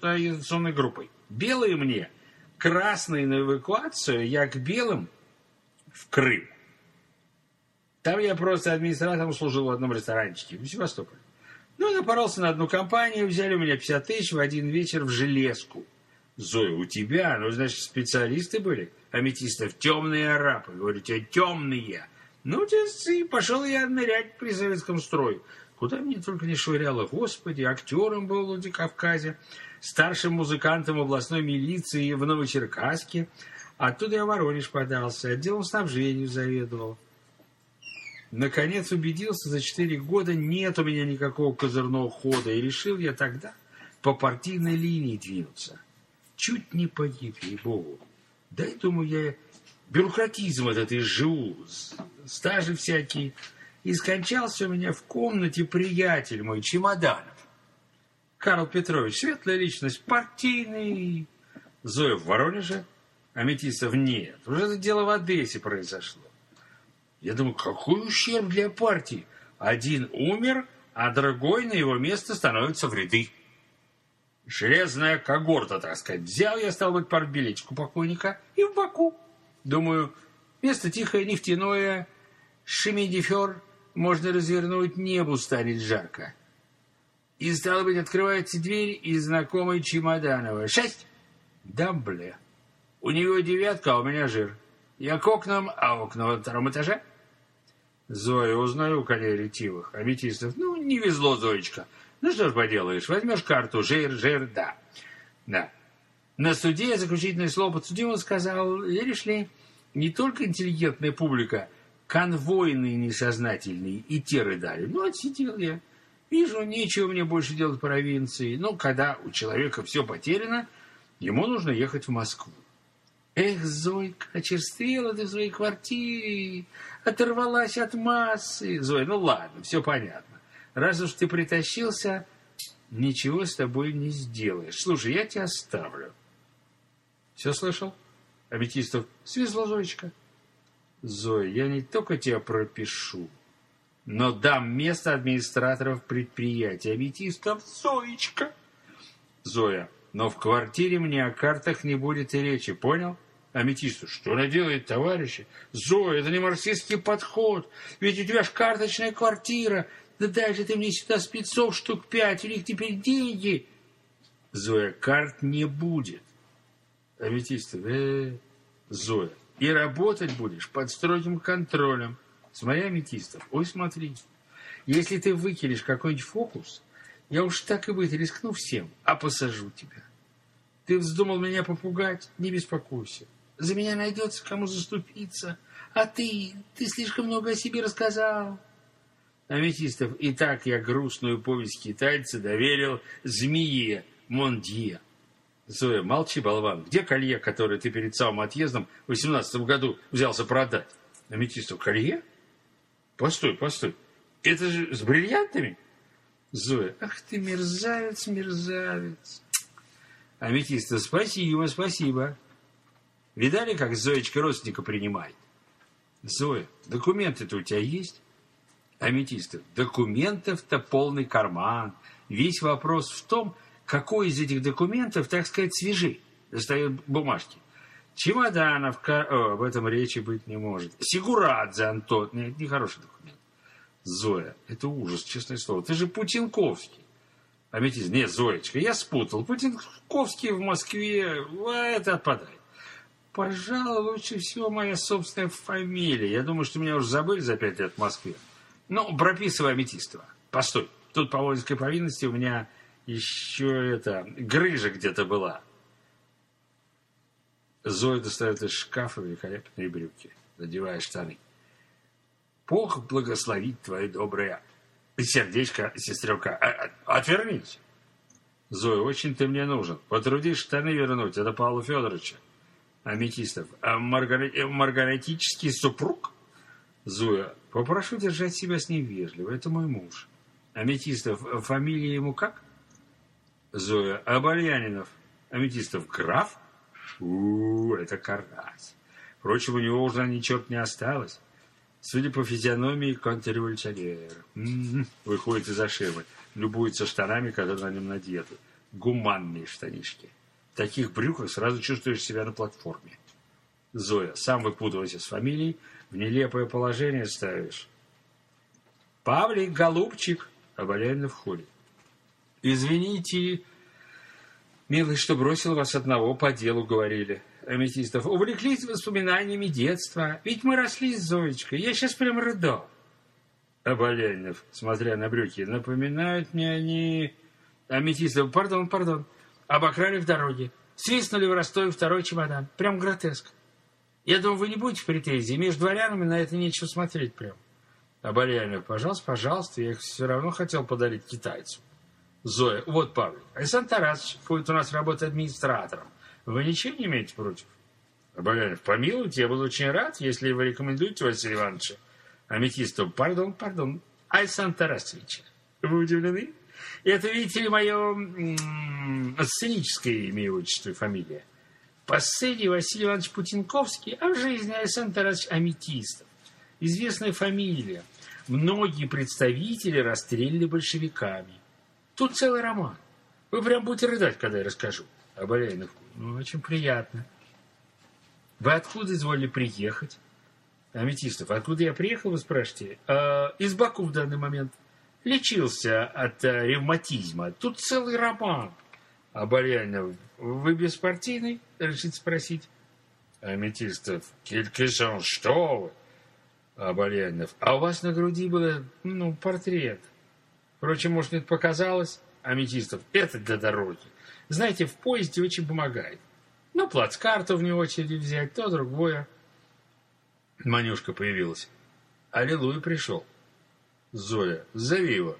агитационной группой. Белые мне красный на эвакуацию, я к белым в Крым. Там я просто администратором служил в одном ресторанчике в Севастополе. Ну, напоролся на одну компанию, взяли у меня 50 тысяч в один вечер в железку. Зоя, у тебя, ну, значит, специалисты были, аметистов, темные арабы. Говорю, тебе темные. Ну, и пошел я нырять при советском строе. Куда мне только не швыряло, господи, актером был в Владикавказе, старшим музыкантом областной милиции в Новочеркасске. Оттуда я в Воронеж подался, отделом снабжения заведовал. Наконец убедился, за четыре года нет у меня никакого козырного хода, и решил я тогда по партийной линии двинуться. Чуть не погиб, ей-богу. Да и думаю я, бюрократизм этот изживу, стажи всякие. И скончался у меня в комнате приятель мой, Чемоданов. Карл Петрович, светлая личность, партийный. Зоя в Воронеже, Аметистов нет. Уже это дело в Одессе произошло. Я думаю, какой ущерб для партии? Один умер, а другой на его место становится в ряды. Железная когорта, так сказать. Взял я, стал быть, партбилетику покойника и в Баку. Думаю, место тихое, нефтяное, шемидифер, можно развернуть, небу станет жарко. И, стало быть, открывается дверь, и знакомый Чемоданова. Шесть! Да, бля. У него девятка, а у меня жир. Я к окнам, а окна во втором этаже. Зоя, узнаю коней ретивых, аметистов. Ну, не везло, Зоечка. Ну, что ж поделаешь, возьмешь карту, жир, жир, да. Да. На суде заключительное слово подсудимого сказал, веришь ли, не только интеллигентная публика, конвойные несознательные и те рыдали. Ну, отсидел я. Вижу, нечего мне больше делать в провинции. Ну, когда у человека все потеряно, ему нужно ехать в Москву. Эх, Зойка, очерствела ты в своей квартире, оторвалась от массы. Зой, ну ладно, все понятно. Раз уж ты притащился, ничего с тобой не сделаешь. Слушай, я тебя оставлю. Все слышал? Аметистов, свезла Зоечка. Зоя, я не только тебя пропишу, но дам место администраторов предприятия. Аметистов, Зоечка. Зоя, но в квартире мне о картах не будет и речи, понял? Аметисту, что она делает, товарищи? Зоя, это не марксистский подход. Ведь у тебя ж карточная квартира. Да дай же ты мне сюда спецов штук пять, у них теперь деньги. Зоя, карт не будет. Аметистов, э, Зоя, и работать будешь под строгим контролем. С моей аметистов. Ой, смотри, если ты выкинешь какой-нибудь фокус, я уж так и быть рискну всем, а посажу тебя. Ты вздумал меня попугать? Не беспокойся. За меня найдется кому заступиться. А ты, ты слишком много о себе рассказал. Аметистов, и так я грустную повесть китайца доверил змее Мондье. Зоя, молчи, болван. Где колье, которое ты перед самым отъездом в восемнадцатом году взялся продать? Аметистов, колье? Постой, постой. Это же с бриллиантами? Зоя, ах ты мерзавец, мерзавец. Аметистов, спасибо, спасибо. Видали, как Зоечка родственника принимает? Зоя, документы-то у тебя есть? Аметистов, документов-то полный карман. Весь вопрос в том, какой из этих документов, так сказать, свежий. Достает бумажки. Чемоданов, О, об этом речи быть не может. Сигурадзе Антон. Нет, нехороший документ. Зоя, это ужас, честное слово. Ты же Путинковский. Аметист, нет, Зоечка, я спутал. Путинковский в Москве, это отпадает. Пожалуй, лучше всего моя собственная фамилия. Я думаю, что меня уже забыли за пять лет в Москве. Ну, прописывай Аметистова. Постой, тут по воинской повинности у меня еще это, грыжа где-то была. Зоя достает из шкафа великолепные брюки, надевая штаны. Бог благословит твое доброе сердечко, сестренка. А, а, отвернись. Зоя, очень ты мне нужен. Потрудись штаны вернуть. Это Павла Федоровича. Аметистов. А маргар... маргаретический супруг? Зоя, попрошу держать себя с ним вежливо. Это мой муж. Аметистов, фамилия ему как? Зоя, Абальянинов. Аметистов, граф? У, это карась. Впрочем, у него уже ни черт не осталось. Судя по физиономии, контрреволюционер. М-м-м. Выходит из-за ширмы. Любуется штанами, которые на нем надеты. Гуманные штанишки. Таких брюках сразу чувствуешь себя на платформе. Зоя, сам выпутывайся с фамилией, в нелепое положение ставишь. Павлик, голубчик, Оболянин входит. Извините, милый, что бросил вас одного, по делу говорили. Аметистов, увлеклись воспоминаниями детства. Ведь мы росли с Зоечкой. Я сейчас прям рыдал. Оболянинов, смотря на брюки, напоминают мне они... Аметистов, пардон, пардон. Обокрали в дороге. Свистнули в Ростове второй чемодан. Прям гротеск. Я думаю, вы не будете в претензии. Между дворянами на это нечего смотреть прям. Оболянинов, пожалуйста, пожалуйста. Я их все равно хотел подарить китайцу. Зоя, вот Павел. Александр Тарасович будет у нас работать администратором. Вы ничего не имеете против? Оболянов, помилуйте, я буду очень рад, если вы рекомендуете Василия Ивановича. Аметистов, пардон, пардон. Александр Тарасович, вы удивлены? Это, видите ли, мое сценическое имя, отчество и фамилия. По сцене Василий Иванович Путинковский, а в жизни Александр Тарасович Аметистов. Известная фамилия. Многие представители расстреляли большевиками. Тут целый роман. Вы прям будете рыдать, когда я расскажу. о Оболяйных. Ну, очень приятно. Вы откуда изволили приехать? Аметистов. Откуда я приехал, вы спрашиваете? А, из Баку в данный момент. Лечился от а, ревматизма. Тут целый роман. Оболянов. Вы беспартийный? Решите спросить. Аметистов. Килькисон, что вы? Оболянов. А у вас на груди был, ну, портрет. Впрочем, может, это показалось? Аметистов. Это для дороги. Знаете, в поезде очень помогает. Ну, плацкарту него очереди взять, то другое. Манюшка появилась. Аллилуйя пришел. Зоя, зови его.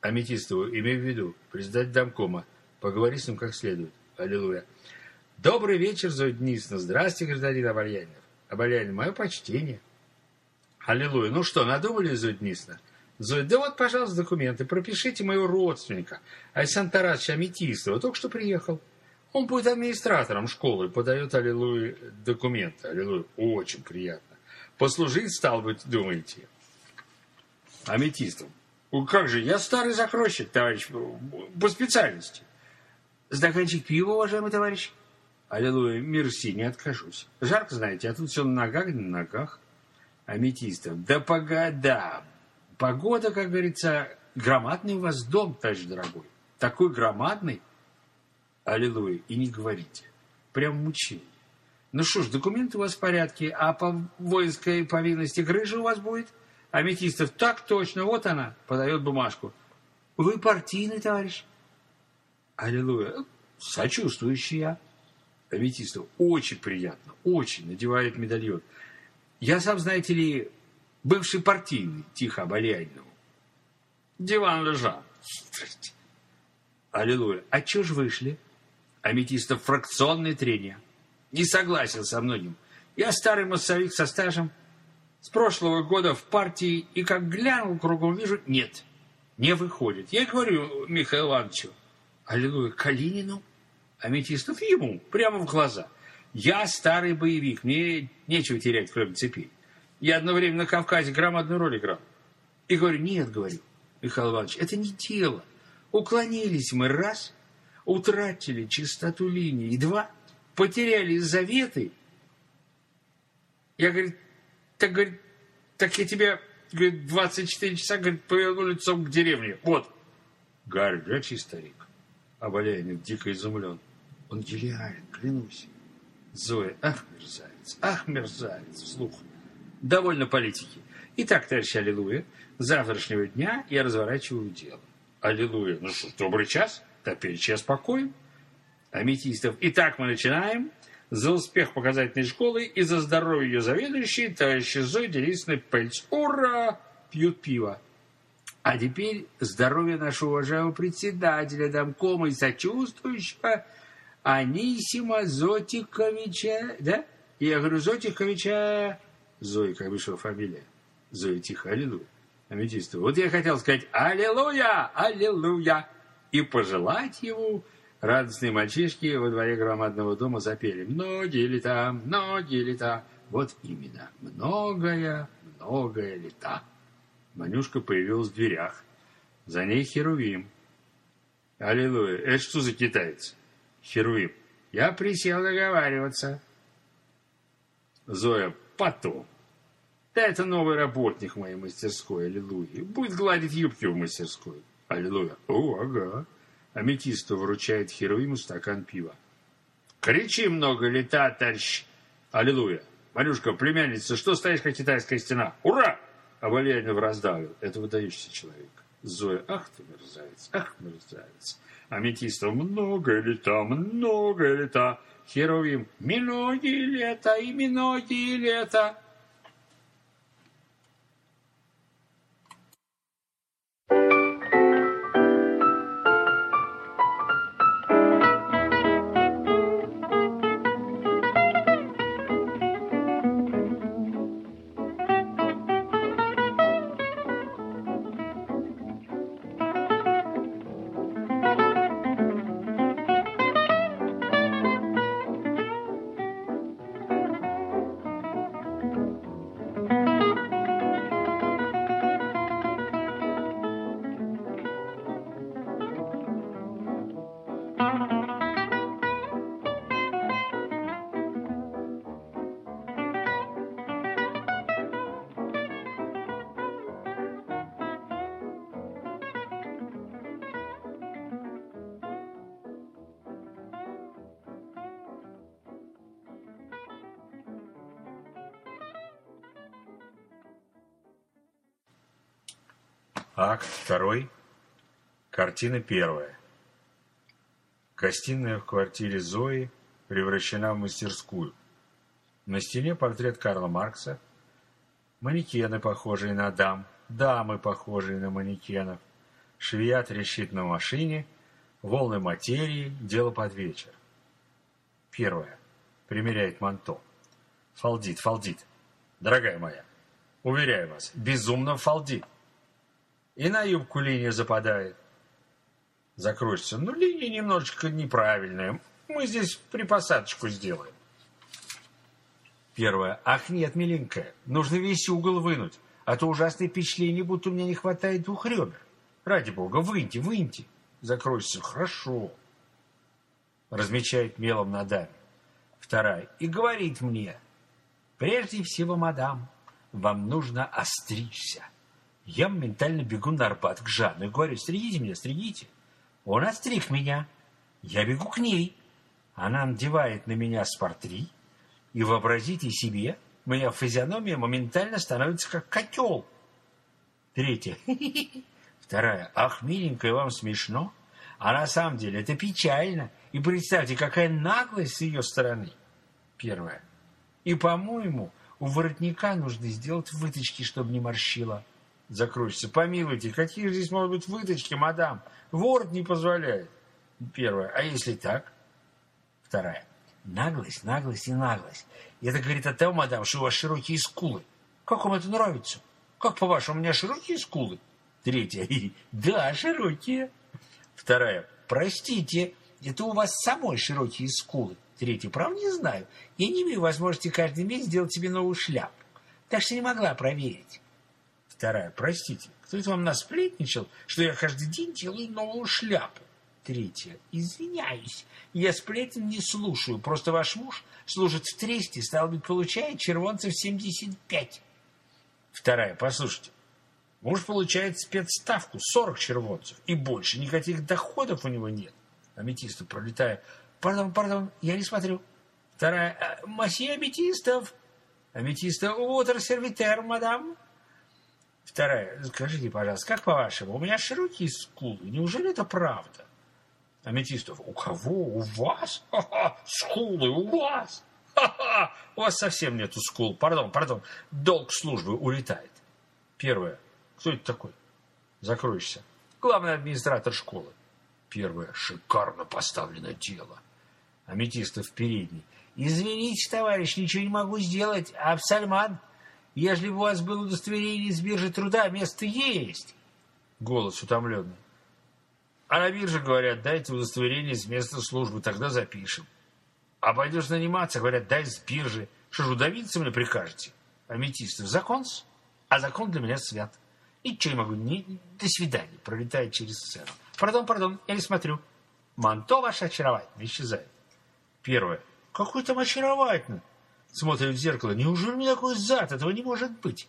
Аметистову, имей в виду, председатель домкома. Поговори с ним как следует. Аллилуйя. Добрый вечер, Зоя Денисовна. Здравствуйте, гражданин Обольянинов. Обольянин, мое почтение. Аллилуйя. Ну что, надумали, Зоя Денисовна? Зоя, да вот, пожалуйста, документы. Пропишите моего родственника, Александра Тарасовича Аметистова. Только что приехал. Он будет администратором школы, подает, аллилуйя, документы. Аллилуйя. Очень приятно. Послужить, стал быть, думаете? Аметистом. Ну, как же, я старый закройщик, товарищ, по специальности. Стаканчик пива, уважаемый товарищ. Аллилуйя, мерси, не откажусь. Жарко, знаете, а тут все на ногах, на ногах. Аметистов. Да погода. Погода, как говорится, громадный у вас дом, товарищ дорогой. Такой громадный. Аллилуйя. И не говорите. Прям мучение. Ну что ж, документы у вас в порядке, а по воинской повинности грыжа у вас будет? Аметистов, так точно, вот она, подает бумажку. Вы партийный, товарищ? Аллилуйя. Сочувствующий я. Аметистов, очень приятно, очень, надевает медальон. Я сам, знаете ли, бывший партийный, тихо обольянину. Диван лежал. Аллилуйя. А чё ж вышли? Аметистов фракционные трения. Не согласен со многим. Я старый массовик со стажем. С прошлого года в партии, и как глянул кругом, вижу, нет, не выходит. Я говорю Михаилу Ивановичу, аллилуйя, Калинину, Аметистов ему, прямо в глаза. Я старый боевик, мне нечего терять, кроме цепей. Я одно время на Кавказе громадную роль играл. И говорю, нет, говорю, Михаил Иванович, это не дело. Уклонились мы раз, утратили чистоту линии, два, потеряли заветы. Я, говорит, так, говорит, так я тебя, говорит, 24 часа, говорит, поверну лицом к деревне. Вот. Горячий старик. Валяйник дико изумлен. Он гелиален, клянусь. Зоя, ах, мерзавец, ах, мерзавец, вслух. Довольно политики. Итак, товарищ Аллилуйя, с завтрашнего дня я разворачиваю дело. Аллилуйя. Ну что, добрый час? Теперь я спокоен. Аметистов. Итак, мы начинаем. За успех показательной школы и за здоровье ее заведующей, товарищи Зои Денисовны Пельц. Ура! Пьют пиво. А теперь здоровье нашего уважаемого председателя домкома и сочувствующего Анисима Зотиковича, да? Я говорю, Зотиковича... Зои, как вышла фамилия. Зои, тихо, аллилуйя. Аметистов. Вот я хотел сказать аллилуйя, аллилуйя. И пожелать ему радостные мальчишки во дворе громадного дома запели «Многие лета, многие лета». Вот именно, многое, многое лета. Манюшка появилась в дверях. За ней Херувим. Аллилуйя. Это что за китаец? Херувим. Я присел договариваться. Зоя, потом. Да это новый работник моей мастерской, аллилуйя. Будет гладить юбки в мастерской. Аллилуйя. О, ага. Аметисту вручает Херовиму стакан пива. Кричи много лета, товарищ. Аллилуйя. Марюшка, племянница, что стоишь, как китайская стена? Ура! А Валерьянов раздавлен. Это выдающийся человек. Зоя, ах ты мерзавец, ах мерзавец. Аметистов, много лета, много лета. Херовим, многие лета и многие лета. Акт второй. Картина первая. Гостиная в квартире Зои превращена в мастерскую. На стене портрет Карла Маркса, манекены, похожие на дам, дамы, похожие на манекенов, швея трещит на машине, волны материи, дело под вечер. Первое. Примеряет манто. Фалдит, фалдит. Дорогая моя, уверяю вас, безумно фалдит. И на юбку линия западает. Закроешься. Ну, линия немножечко неправильная. Мы здесь припосадочку сделаем. Первое. Ах, нет, миленькая, нужно весь угол вынуть, а то ужасное впечатление, будто у меня не хватает двух ребер. Ради бога, выньте, выньте. Закройся. Хорошо. Размечает мелом на даме. Вторая. И говорит мне, прежде всего, мадам, вам нужно остричься. Я моментально бегу на Арбат к Жанну и говорю, стригите меня, стригите. Он отстриг меня. Я бегу к ней. Она надевает на меня спортри, и вообразите себе, моя физиономия моментально становится как котел. Третья. Вторая. Ах, миленькая, вам смешно? А на самом деле это печально. И представьте, какая наглость с ее стороны. Первая. И, по-моему, у воротника нужно сделать выточки, чтобы не морщило закрутится. Помилуйте, какие здесь могут быть выточки, мадам? Ворот не позволяет. Первое. А если так? Вторая. Наглость, наглость и наглость. И это говорит о том, мадам, что у вас широкие скулы. Как вам это нравится? Как по-вашему, у меня широкие скулы? Третья. Да, широкие. Вторая. Простите, это у вас самой широкие скулы. Третья. Правда, не знаю. Я не имею возможности каждый месяц сделать себе новую шляпу. Так что не могла проверить. Вторая. Простите, кто это вам насплетничал, что я каждый день делаю новую шляпу? Третья. Извиняюсь, я сплетен не слушаю, просто ваш муж служит в тресте, стал быть, получает червонцев 75. Вторая. Послушайте, муж получает спецставку 40 червонцев и больше, никаких доходов у него нет. Аметиста, пролетая. Пардон, пардон, я не смотрю. Вторая. «А, Масье Аметистов. Аметиста, утро сервитер, мадам. Вторая. Скажите, пожалуйста, как по-вашему, у меня широкие скулы. Неужели это правда? Аметистов. У кого? У вас? Ха-ха, скулы у вас? Ха-ха, у вас совсем нету скул. Пардон, пардон. Долг службы улетает. Первое. Кто это такой? Закроешься. Главный администратор школы. Первое. Шикарно поставлено дело. Аметистов передний. Извините, товарищ, ничего не могу сделать. Абсальман Ежели бы у вас было удостоверение из биржи труда, место есть. Голос утомленный. А на бирже говорят, дайте удостоверение из места службы, тогда запишем. А пойдешь наниматься, говорят, дай с биржи. Что же, удавиться мне прикажете? Аметистов, закон -с? А закон для меня свят. И что я могу? Не, до свидания. Пролетает через сцену. Пардон, пардон, я не смотрю. Манто ваше очаровательно исчезает. Первое. Какой там очаровательный. Смотрит в зеркало. Неужели у меня такой зад? Этого не может быть.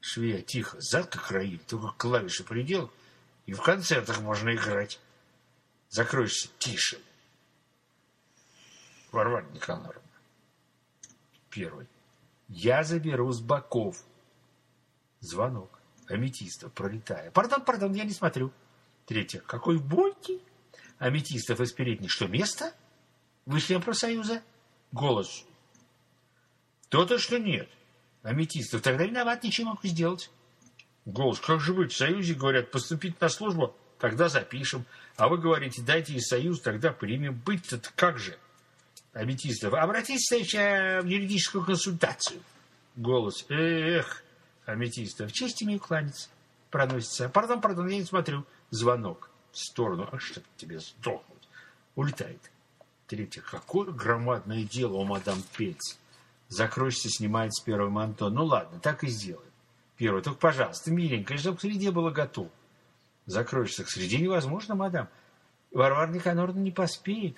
Швея, тихо. Зад как роиль. Только клавиши предел. И в концертах можно играть. Закроешься. Тише. Варвара Николаевна. Первый. Я заберу с боков. Звонок. Аметистов, пролетая. Пардон, пардон, я не смотрю. Третье. Какой бойкий. Аметистов из передних. Что, место? Вы член профсоюза? Голос. То-то, что нет. Аметистов. Тогда виноват, ничего могу сделать. Голос. Как же быть? В союзе, говорят, поступить на службу? Тогда запишем. А вы говорите, дайте из союз, тогда примем. Быть-то как же? Аметистов. Обратитесь сначала в юридическую консультацию. Голос. Эх, Аметистов. Честь имею кланяться. Проносится. Пардон, пардон, я не смотрю. Звонок. В сторону. А что тебе сдохнуть? Улетает. Третье. Какое громадное дело у мадам Пельц. Закройся, снимает с первого манто. Ну ладно, так и сделаем. Первое. Только, пожалуйста, миленькая, чтобы к среде было готово. Закроешься к среде невозможно, мадам. Варвара Никаноровна не поспеет.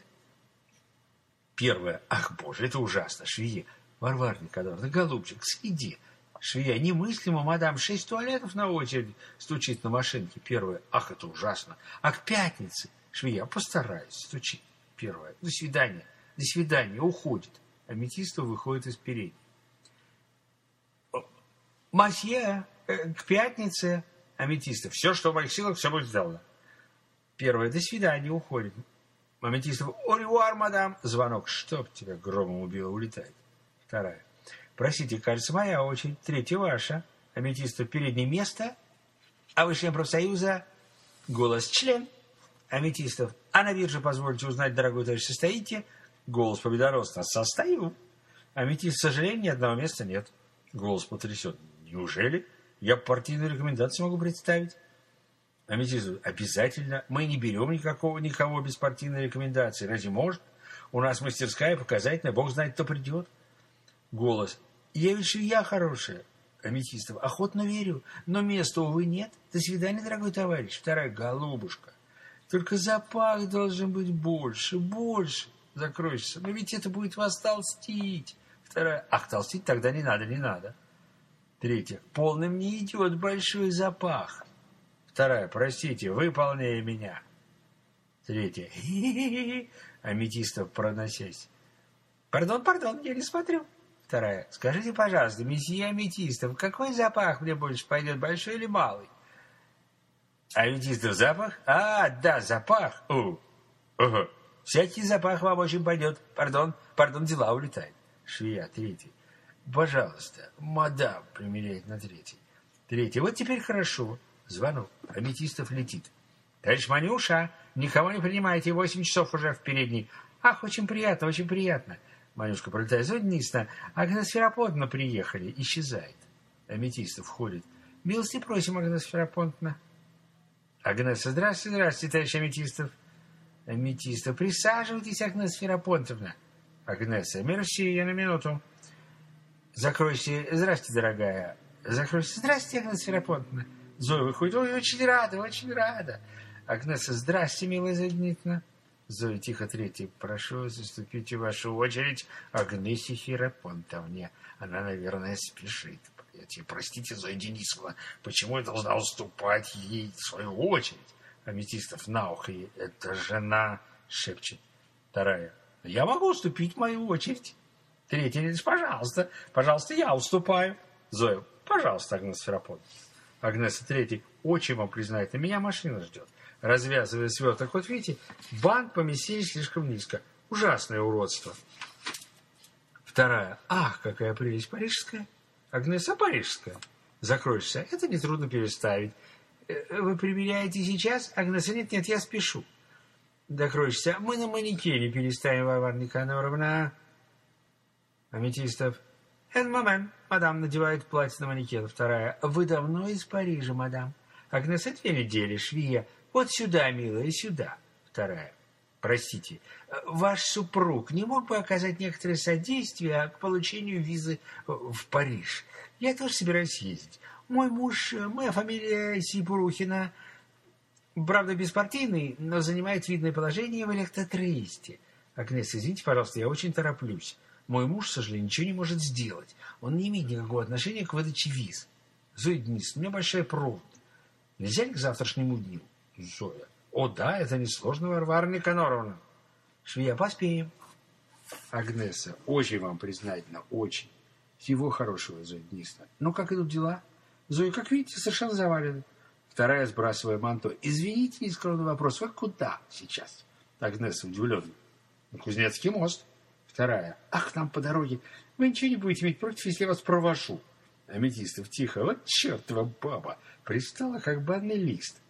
Первое. Ах, боже, это ужасно, швее. Варвара Никаноровна, голубчик, съеди. Швея, немыслимо, мадам, шесть туалетов на очередь стучит на машинке. Первое. Ах, это ужасно. А к пятнице. Швея, постараюсь, стучит. Первое. До свидания. До свидания. Уходит. Аметистов выходит из передней. Масье, э, к пятнице. Аметистов. Все, что в моих силах, все будет сделано. Первое. До свидания. Уходит. Аметистов. Оревуар, мадам. Звонок. Чтоб тебя громом убило, улетает. Вторая. Простите, кажется, моя очередь. Третья ваша. Аметистов. Переднее место. А вы член профсоюза? Голос член. Аметистов. А на бирже, позвольте узнать, дорогой товарищ, состоите? Голос победоносца. Состою. Аметист, к сожалению, ни одного места нет. Голос потрясен. Неужели? Я партийную рекомендацию могу представить. Аметист, обязательно. Мы не берем никакого, никого без партийной рекомендации. Разве может? У нас мастерская показательная, бог знает, кто придет. Голос. Я ведь я хорошая. Аметистов. Охотно верю, но места, увы, нет. До свидания, дорогой товарищ. Вторая. Голубушка. Только запах должен быть больше, больше. Закройся. Но ведь это будет вас толстить. Вторая. Ах, толстить тогда не надо, не надо. Третья. Полным не идет большой запах. Вторая. Простите, вы полнее меня. Третья. Аметистов проносясь. Пардон, пардон, я не смотрю. Вторая. Скажите, пожалуйста, месье Аметистов, какой запах мне больше пойдет, большой или малый? Аметистов запах? А, да, запах. О, ага. Всякий запах вам очень пойдет. Пардон, пардон, дела улетают. Швея, третий. Пожалуйста, мадам, примеряет на третий. Третий. Вот теперь хорошо. Звонок. Аметистов летит. Товарищ Манюша, никого не принимайте, восемь часов уже в передней. Ах, очень приятно, очень приятно. Манюшка пролетает задница, Агнес Ферапонтовна приехали, исчезает. Аметистов входит. Милости просим, Агнес Ферапонтовна. Агнеса, здравствуйте, здравствуйте, товарищ Аметистов. Аметистов, присаживайтесь, Агнес Ферапонтовна. Агнеса, мерси, я на минуту. Закройся. Здравствуйте, дорогая. Закройся. Здравствуйте, Агнеса Ферапонтовна. Зоя выходит. Ой, очень рада, очень рада. Агнеса, здрасте, милая Заднитна. Зоя тихо третий. Прошу, заступите в вашу очередь Агнесе Ферапонтовне. Она, наверное, спешит. Простите, Зоя Денисовна, почему я должна уступать ей свою очередь? Аметистов на ухо ей. Это жена, шепчет. Вторая. Я могу уступить мою очередь. Третья. Пожалуйста, пожалуйста, я уступаю. Зоя. Пожалуйста, Агнес Ферапонтовна. Агнеса третий. Очень вам признает. И меня машина ждет развязывая сверток. Вот видите, банк поместили слишком низко. Ужасное уродство. Вторая. Ах, какая прелесть парижская. Агнеса парижская. Закроешься. Это нетрудно переставить. Э, вы примеряете сейчас? Агнеса, нет, нет, я спешу. Докроешься. Мы на манекене переставим, Варвара Никаноровна. Аметистов. Эн момент. Мадам надевает платье на манекен. Вторая. Вы давно из Парижа, мадам? Агнеса, две недели. Швея. Вот сюда, милая, сюда. Вторая. Простите, ваш супруг не мог бы оказать некоторое содействие к получению визы в Париж? Я тоже собираюсь ездить. Мой муж, моя фамилия Сипурухина, правда, беспартийный, но занимает видное положение в электротреисте. Агнес, извините, пожалуйста, я очень тороплюсь. Мой муж, к сожалению, ничего не может сделать. Он не имеет никакого отношения к выдаче виз. Зоя Денисовна, у меня большая провод. Нельзя ли к завтрашнему дню? Зоя. О, да, это несложно, Варвара Никаноровна. Швея, поспеем. Агнеса, очень вам признательна, очень. Всего хорошего, Зоя Денисовна. Ну, как идут дела? Зоя, как видите, совершенно завалены. Вторая, сбрасывая манто. Извините, нескромный вопрос, вы куда сейчас? Агнеса удивленно. На Кузнецкий мост. Вторая. Ах, нам по дороге. Вы ничего не будете иметь против, если я вас провожу. Аметистов тихо. Вот чертова баба. Пристала, как банный лист.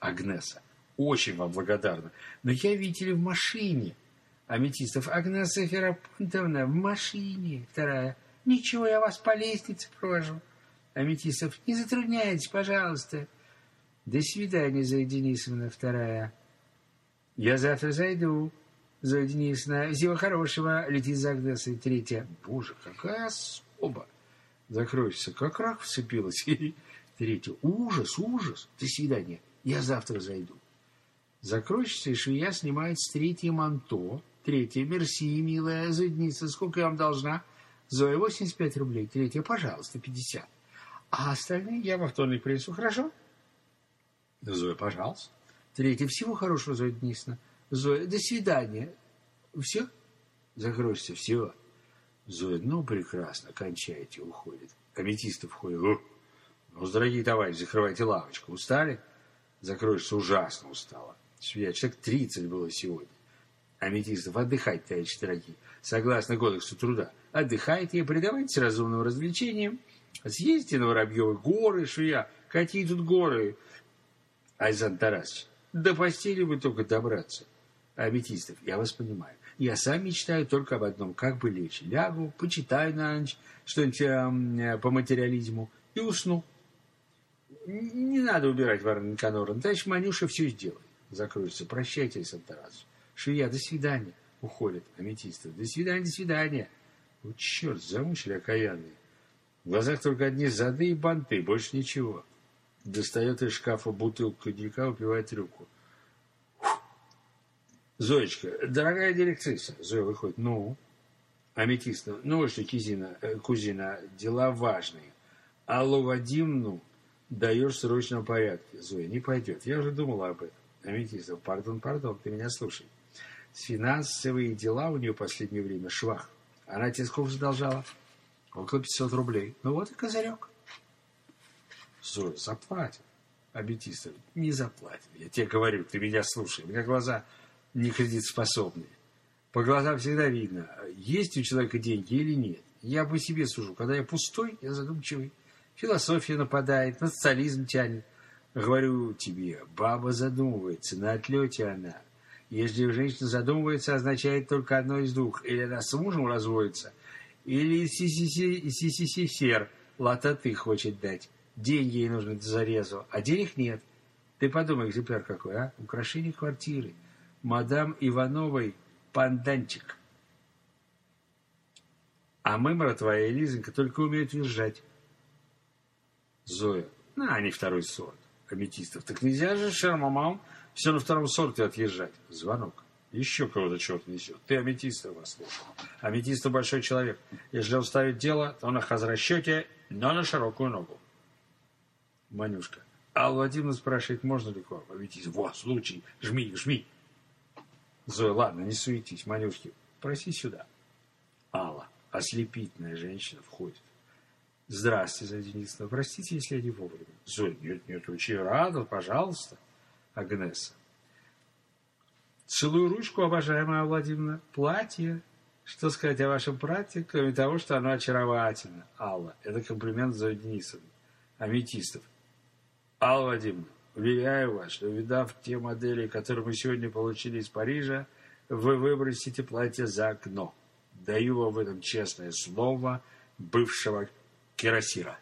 Агнеса. Очень вам благодарна. Но я, видите ли, в машине. Аметистов. Агнеса Ферапонтовна, в машине. Вторая. Ничего, я вас по лестнице провожу. Аметистов. Не затрудняйтесь, пожалуйста. До свидания, Зоя Денисовна. Вторая. Я завтра зайду. Зоя Денисовна. Всего хорошего. Летит за Агнесой. Третья. Боже, какая особа. Закройся. Как рак вцепилась. [laughs] Третья. Ужас, ужас. До свидания. Я завтра зайду. Закройщица и швея снимает с третьей манто. Третья. Мерси, милая Зоя Сколько я вам должна? Зоя, 85 рублей. Третья. Пожалуйста, 50. А остальные я во вторник принесу. Хорошо? Зоя, пожалуйста. Третья. Всего хорошего, Зоя Денисовна. Зоя, до свидания. Все? Закройся, все. Зоя, ну, прекрасно, кончайте, уходит. Аметистов входит. О, ну, дорогие товарищи, закрывайте лавочку. Устали? Закроешься, ужасно устала. Я человек 30 было сегодня. Аметистов, отдыхайте, товарищи дорогие. Согласно кодексу труда, отдыхайте и предавайтесь разумным развлечениям. Съездите на Воробьевы горы, швея. Какие тут горы? Айзан Тарасович, до постели вы только добраться. Аметистов, я вас понимаю. Я сам мечтаю только об одном, как бы лечь. Лягу, почитаю на ночь что-нибудь э, по материализму и усну. Не надо убирать Варвара Никаноровна. Товарищ Манюша все сделает. Закроется. Прощайте, Александр Тарасович. Швея, до свидания. Уходит. Аметистов. До свидания, до свидания. Вот черт, замучили окаянные. В глазах только одни зады и банты, больше ничего. Достает из шкафа бутылку коньяка, упивает рюмку. Зоечка, дорогая директриса. Зоя выходит. Ну? Аметиста. Ну что, кузина, э, кузина, дела важные. Аллу Вадимну даешь в срочном порядке. Зоя, не пойдет. Я уже думала об этом. Аметистов, пардон, пардон, ты меня слушай. Финансовые дела у нее в последнее время швах. Она тебе сколько задолжала? Около 500 рублей. Ну вот и козырек. Зоя, заплатит. Аметистов, не заплатит. Я тебе говорю, ты меня слушай. У меня глаза не кредитоспособные. По глазам всегда видно, есть у человека деньги или нет. Я по себе сужу. Когда я пустой, я задумчивый. Философия нападает, национализм тянет. Говорю тебе, баба задумывается, на отлете она. Если женщина задумывается, означает только одно из двух. Или она с мужем разводится, или сисисер лататы хочет дать. Деньги ей нужны за зарезу, а денег нет. Ты подумай, экземпляр какой, а? Украшение квартиры. Мадам Ивановой панданчик. А мымра твоя, Лизонька, только умеет визжать. Зоя. На, не второй сорт. Аметистов. Так нельзя же, шармамам, все на втором сорте отъезжать. Звонок. Еще кого-то черт несет. Ты Аметистова слушал. Аметистов большой человек. Если он ставит дело, то на хозрасчете, но на широкую ногу. Манюшка. Алла Владимировна спрашивает, можно ли к вам? Аметистов. Во, случай. Жми, жми. Зоя, ладно, не суетись. Манюшки, проси сюда. Алла. Ослепительная женщина входит. Здравствуйте, Зоя Денисовна. Простите, если я не вовремя. Зоя, нет, нет, очень рада, пожалуйста. Агнеса. Целую ручку, обожаемая Владимировна. Платье. Что сказать о вашем платье, кроме того, что оно очаровательно. Алла. Это комплимент Зои Денисовны. Аметистов. Алла Владимировна, уверяю вас, что увидав те модели, которые мы сегодня получили из Парижа, вы выбросите платье за окно. Даю вам в этом честное слово бывшего Кирасира.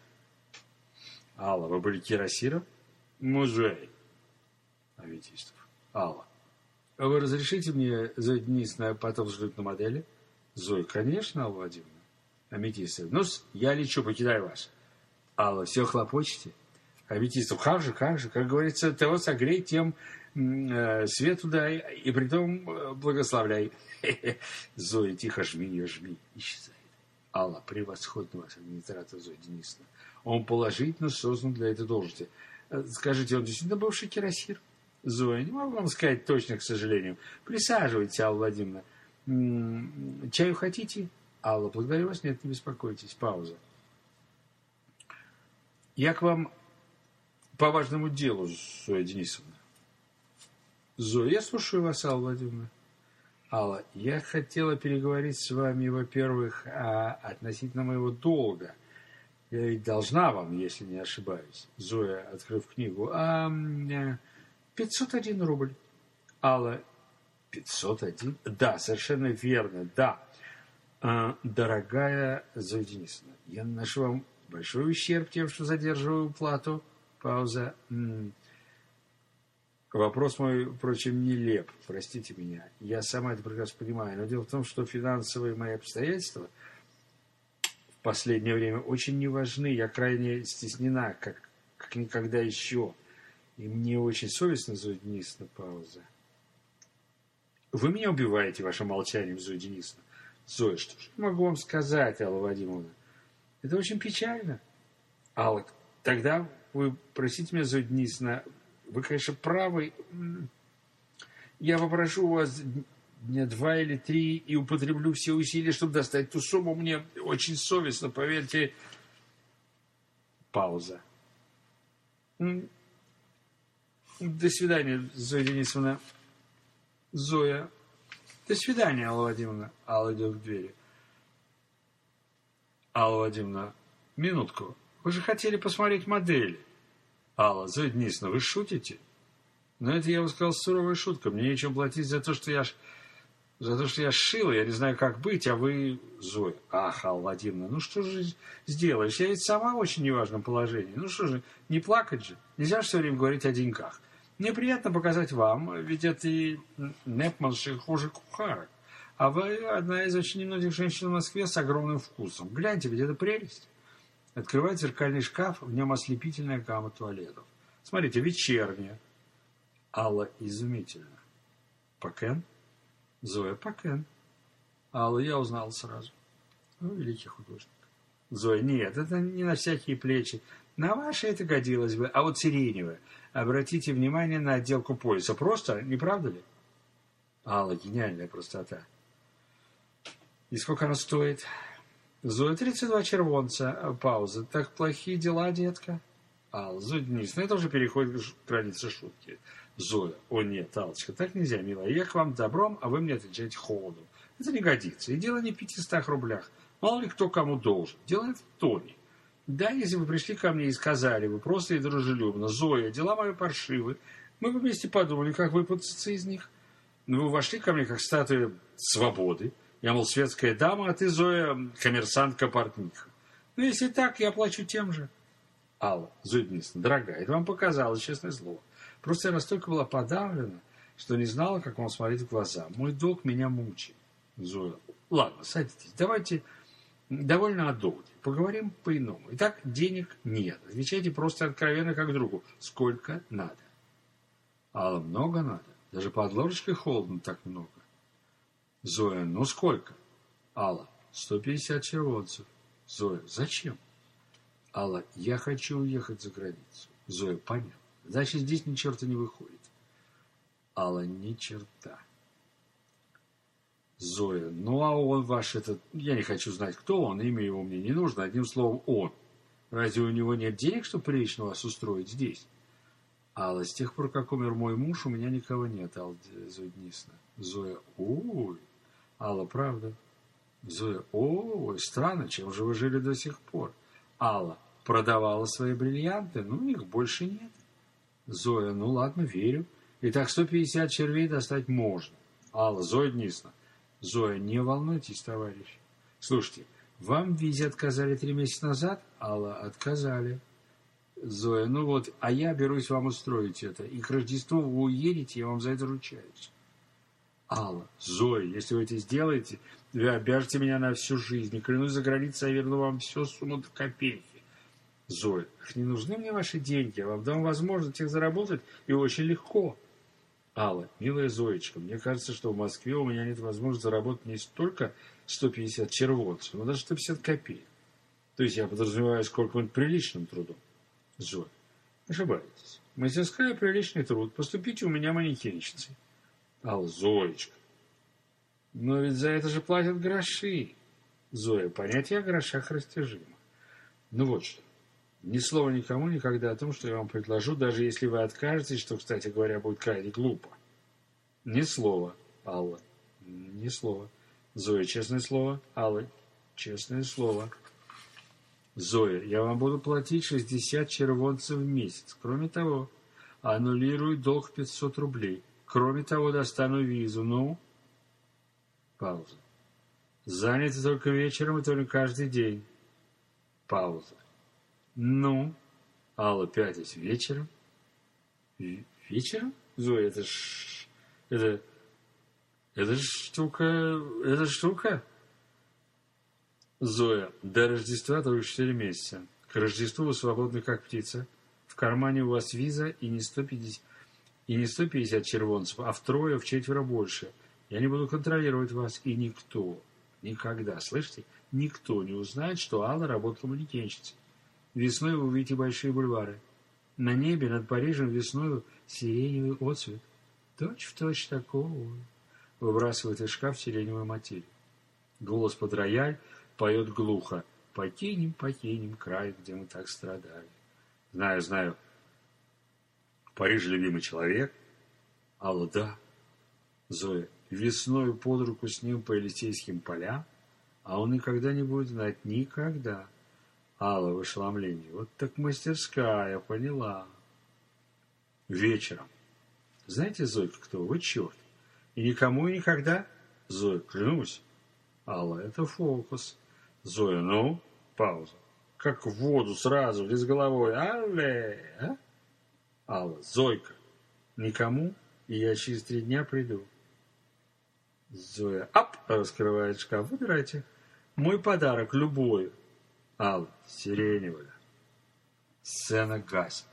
Алла, вы были Кирасиром? Музей. Аметистов. Алла. А вы разрешите мне, Зоя Денисовна, потом взглянуть на модели? Зоя, конечно, Алла Владимировна. Аметистов. ну я лечу, покидаю вас. Алла, все хлопочете? Аметистов. Как же, как же, как говорится, того согрей, тем э, свету дай, и притом э, благословляй. [laughs] Зоя, тихо, жми ее, жми. Исчезает. Алла, превосходный ваш администратор Зоя Денисовна. Он положительно создан для этой должности. Э, скажите, он действительно бывший кирасир? Зоя, не могу вам сказать точно, к сожалению. Присаживайтесь, Алла Владимировна. Чаю хотите? Алла, благодарю вас, нет, не беспокойтесь. Пауза. Я к вам по важному делу, Зоя Денисовна. Зоя, я слушаю вас, Алла Владимировна. Алла, я хотела переговорить с вами, во-первых, относительно моего долга. Я ведь должна вам, если не ошибаюсь. Зоя, открыв книгу. А, 501 рубль. Алла, 501? Да, совершенно верно, да. А, дорогая Зоя Денисовна, я наношу вам большой ущерб тем, что задерживаю уплату. Пауза. Вопрос мой, впрочем, нелеп. Простите меня. Я сама это прекрасно понимаю. Но дело в том, что финансовые мои обстоятельства в последнее время очень не важны. Я крайне стеснена, как, как никогда еще. И мне очень совестно, Зоя Денисовна, пауза. Вы меня убиваете вашим молчанием, Зоя Денисовна. Зоя, что же могу вам сказать, Алла Вадимовна? Это очень печально. Алла, тогда вы, простите меня, Зоя Денисовна, вы, конечно, правы. Я попрошу у вас дня два или три и употреблю все усилия, чтобы достать ту сумму. Мне очень совестно, поверьте. Пауза. До свидания, Зоя Денисовна. Зоя. До свидания, Алла Владимировна. Алла идет к двери. Алла Владимировна, минутку. Вы же хотели посмотреть модели. Алла, Зоя Денисовна, вы шутите? Но это я вам сказал суровая шутка. Мне нечем платить за то, что я за то, что я шила, я не знаю, как быть, а вы, Зоя, ах, Алла Владимировна, ну что же сделаешь? Я ведь сама в очень неважном положении. Ну что же, не плакать же. Нельзя все время говорить о деньгах. Мне приятно показать вам, ведь это и Непманши хуже кухарок. А вы одна из очень немногих женщин в Москве с огромным вкусом. Гляньте, ведь это прелесть. Открывает зеркальный шкаф, в нем ослепительная гамма туалетов. Смотрите, вечерняя. Алла изумительно. Пакен? Зоя Пакен. Алла я узнал сразу. Ну, великий художник. Зоя, нет, это не на всякие плечи. На ваши это годилось бы. А вот сиреневая. Обратите внимание на отделку пояса. Просто, не правда ли? Алла, гениальная простота. И сколько она стоит? Зоя, 32 червонца. Пауза. Так плохие дела, детка? Алла, Зоя Денисовна, это уже переходит к границе шутки. Зоя, о нет, Аллочка, так нельзя, милая. Я к вам добром, а вы мне отвечаете холодом. Это не годится. И дело не в 500 рублях. Мало ли кто кому должен. Дело в тоне. Да, если вы пришли ко мне и сказали, вы просто и дружелюбно, Зоя, дела мои паршивы, мы бы вместе подумали, как выпутаться из них. Но вы вошли ко мне, как статуя свободы. Я, мол, светская дама, а ты, Зоя, коммерсантка-портниха. Ну, если так, я плачу тем же. Алла, Зоя Денисовна, дорогая, это вам показалось, честное слово. Просто я настолько была подавлена, что не знала, как вам смотреть в глаза. Мой долг меня мучает. Зоя, ладно, садитесь, давайте довольно о долге. Поговорим по-иному. Итак, денег нет. Отвечайте просто откровенно, как другу. Сколько надо? Алла, много надо. Даже под ложечкой холодно так много. Зоя, ну сколько? Алла, 150 червонцев. Зоя, зачем? Алла, я хочу уехать за границу. Зоя, понятно. Значит, здесь ни черта не выходит. Алла, ни черта. Зоя, ну а он ваш этот... Я не хочу знать, кто он, имя его мне не нужно. Одним словом, он. Разве у него нет денег, чтобы прилично вас устроить здесь? Алла, с тех пор, как умер мой муж, у меня никого нет, Алла Зоя. Зоя, ой, Алла, правда? Зоя, ой, странно, чем же вы жили до сих пор? Алла, продавала свои бриллианты, ну, их больше нет. Зоя, ну ладно, верю. Итак, 150 червей достать можно. Алла, Зоя Денисовна. Зоя, не волнуйтесь, товарищ. Слушайте, вам визе отказали три месяца назад? Алла, отказали. Зоя, ну вот, а я берусь вам устроить это. И к Рождеству вы уедете, я вам за это ручаюсь. Алла, Зоя, если вы это сделаете, вы обяжете меня на всю жизнь. И клянусь за границей, я верну вам все сумму до копейки. Зоя, не нужны мне ваши деньги, я вам дам возможность их заработать, и очень легко. Алла, милая Зоечка, мне кажется, что в Москве у меня нет возможности заработать не столько 150 червонцев, но даже 150 копеек. То есть я подразумеваю сколько-нибудь приличным трудом. Зоя, ошибаетесь. Мастерская приличный труд. Поступите у меня манекенщицей. Алла, Зоечка. Но ведь за это же платят гроши. Зоя, понятие о грошах растяжимо. Ну вот что. Ни слова никому никогда о том, что я вам предложу, даже если вы откажетесь, что, кстати говоря, будет крайне глупо. Ни слова, Алла. Ни слова. Зоя, честное слово. Алла, честное слово. Зоя, я вам буду платить 60 червонцев в месяц. Кроме того, аннулирую долг 500 рублей. Кроме того, достану визу. Ну? Пауза. Заняты только вечером и только каждый день. Пауза. Ну? Алла, пятясь, вечером? Вечером? Зоя, это ж... Это... Это штука... Это штука? Зоя, до Рождества только четыре месяца. К Рождеству вы свободны, как птица. В кармане у вас виза и не 150, и не 150 червонцев, а втрое, в четверо больше. Я не буду контролировать вас, и никто, никогда, слышите, никто не узнает, что Алла работала манекенщицей. Весной вы увидите большие бульвары. На небе над Парижем весной сиреневый отцвет. Точь-в-точь такого. Выбрасывает из шкаф сиреневую материю. Голос под рояль поет глухо. Покинем, покинем край, где мы так страдали. Знаю, знаю. В Париже любимый человек. Алла, да. Зоя, весною под руку с ним по Елисейским полям, а он никогда не будет знать, никогда. Алла в ошеломлении. Вот так мастерская, поняла. Вечером. Знаете, Зойка, кто вы? Черт. И никому и никогда? Зоя, клянусь. Алла, это фокус. Зоя, ну, пауза. Как в воду сразу, без головой. Алле, а? Алла, Зойка, никому, и я через три дня приду. Зоя, ап, раскрывает шкаф, выбирайте. Мой подарок, любой. Алла, сиреневая. Сцена гасит.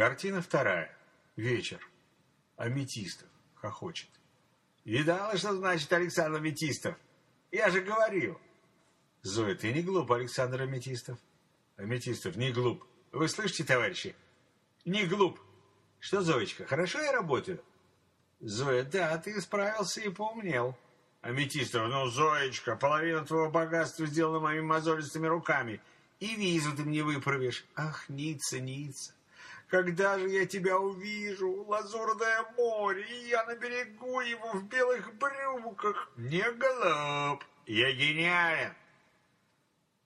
Картина вторая. Вечер. Аметистов. Хохочет. Видала, что значит Александр Аметистов? Я же говорил. Зоя, ты не глуп, Александр Аметистов. Аметистов, не глуп. Вы слышите, товарищи? Не глуп. Что, Зоечка, хорошо я работаю? Зоя, да, ты справился и поумнел. Аметистов, ну, Зоечка, половина твоего богатства сделана моими мозолистыми руками. И визу ты мне выправишь. Ах, Ницца, Ницца. Когда же я тебя увижу, лазурное море, и я на берегу его в белых брюках? Не глуп, я гениален.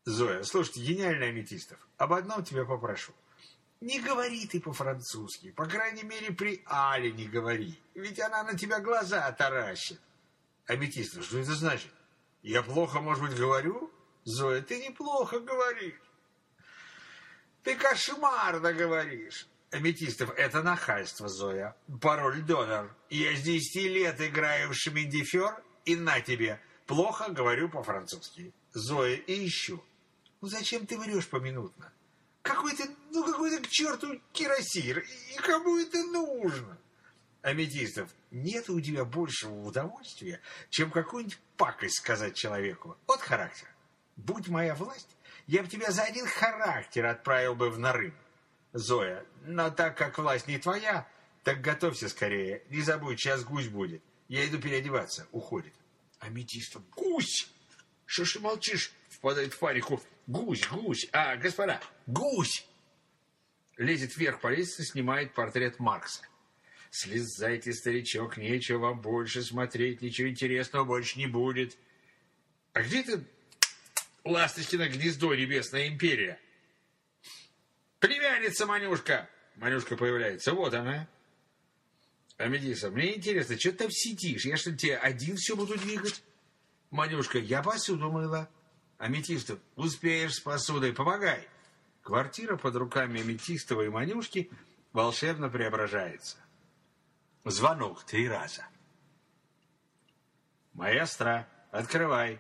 Зоя, слушайте, гениальный Аметистов, об одном тебя попрошу. Не говори ты по-французски, по крайней мере, при Але не говори, ведь она на тебя глаза таращит. Аметистов, что это значит? Я плохо, может быть, говорю? Зоя, ты неплохо говоришь. Ты кошмарно говоришь. Аметистов, это нахальство, Зоя. Пароль донор. Я с десяти лет играю в шминдифер, и на тебе. Плохо говорю по-французски. Зоя, и ищу. Ну зачем ты врешь поминутно? Какой ты, ну какой ты к черту кирасир, и кому это нужно? Аметистов, нет у тебя большего удовольствия, чем какую-нибудь пакость сказать человеку. Вот характер. Будь моя власть, я бы тебя за один характер отправил бы в нарым. Зоя, но так как власть не твоя, так готовься скорее. Не забудь, сейчас гусь будет. Я иду переодеваться. Уходит. Аметистов. Гусь! Что ж молчишь? Впадает в панику. Гусь, гусь. А, господа, гусь! Лезет вверх по лестнице, снимает портрет Маркса. Слезайте, старичок, нечего вам больше смотреть, ничего интересного больше не будет. А где ты Ласточкино гнездо, небесная империя. Племянница Манюшка! Манюшка появляется. Вот она. Аметиса, мне интересно, что ты там сидишь? Я что, тебе один все буду двигать? Манюшка, я посуду мыла. Аметистов, успеешь с посудой, помогай. Квартира под руками Аметистова и Манюшки волшебно преображается. Звонок три раза. Маэстро, открывай.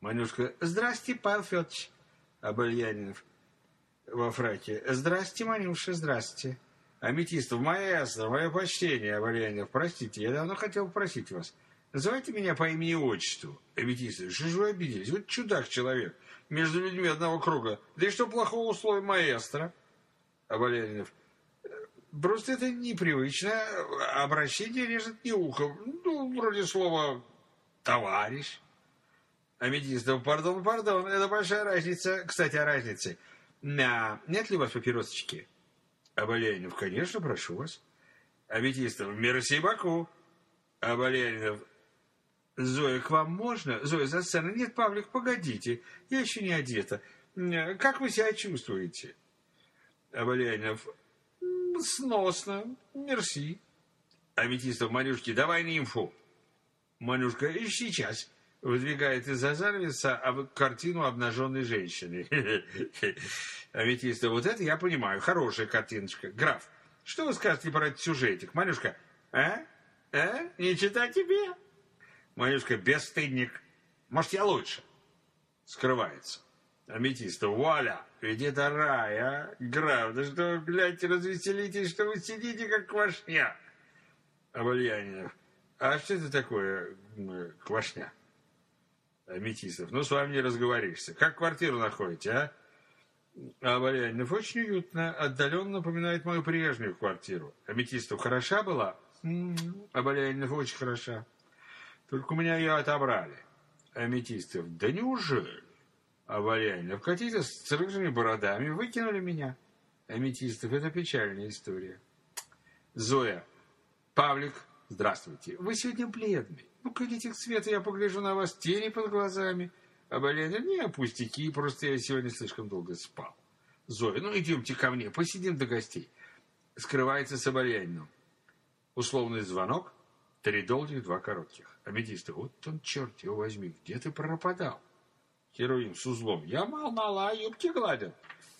Манюшка, здрасте, Павел Федорович. Абельянинов во фраке. Здрасте, Манюша, здрасте. Аметистов, маэстро, мое почтение, Абельянинов. Простите, я давно хотел попросить вас. Называйте меня по имени и отчеству. Аметистов, что же вы обиделись? Вот чудак человек. Между людьми одного круга. Да и что плохого условия маэстро? Абельянинов. Просто это непривычно. Обращение режет не ухо. Ну, вроде слова «товарищ». Аметистов, пардон, пардон, это большая разница. Кстати, о разнице. На, нет ли у вас папиросочки? Абалянинов, конечно, прошу вас. Аметистов, мерси баку. Абалянинов, Зоя, к вам можно? Зоя, за сцену. Нет, Павлик, погодите, я еще не одета. Как вы себя чувствуете? Абалянинов, сносно, мерси. Аметистов, Манюшки, давай нимфу. Манюшка, и сейчас выдвигает из-за занавеса картину обнаженной женщины. [laughs] Аметиста, вот это я понимаю, хорошая картиночка. Граф, что вы скажете про этот сюжетик? Манюшка, а? А? Не читать тебе? Манюшка, бесстыдник. Может, я лучше? Скрывается. Аметиста, вуаля, ведь это рай, а? Граф, да что вы, гляньте, развеселитесь, что вы сидите, как квашня. Абальянинов, а что это такое квашня? Аметистов, ну, с вами не разговоришься. Как квартиру находите, а? А Валянинов очень уютно, отдаленно напоминает мою прежнюю квартиру. Аметистов хороша была? А Валянинов очень хороша. Только у меня ее отобрали. Аметистов, да неужели? А Валянинов, какие-то с рыжими бородами выкинули меня. Аметистов, это печальная история. Зоя, Павлик, здравствуйте. Вы сегодня бледный. Ну-ка, идите к свету, я погляжу на вас, тени под глазами. А Балена, не, пустяки, просто я сегодня слишком долго спал. Зоя, ну идемте ко мне, посидим до гостей. Скрывается Соболянину. Условный звонок, три долгих, два коротких. Аметиста, вот он, черт его возьми, где ты пропадал? Хероин с узлом, я мал-мала, юбки гладят.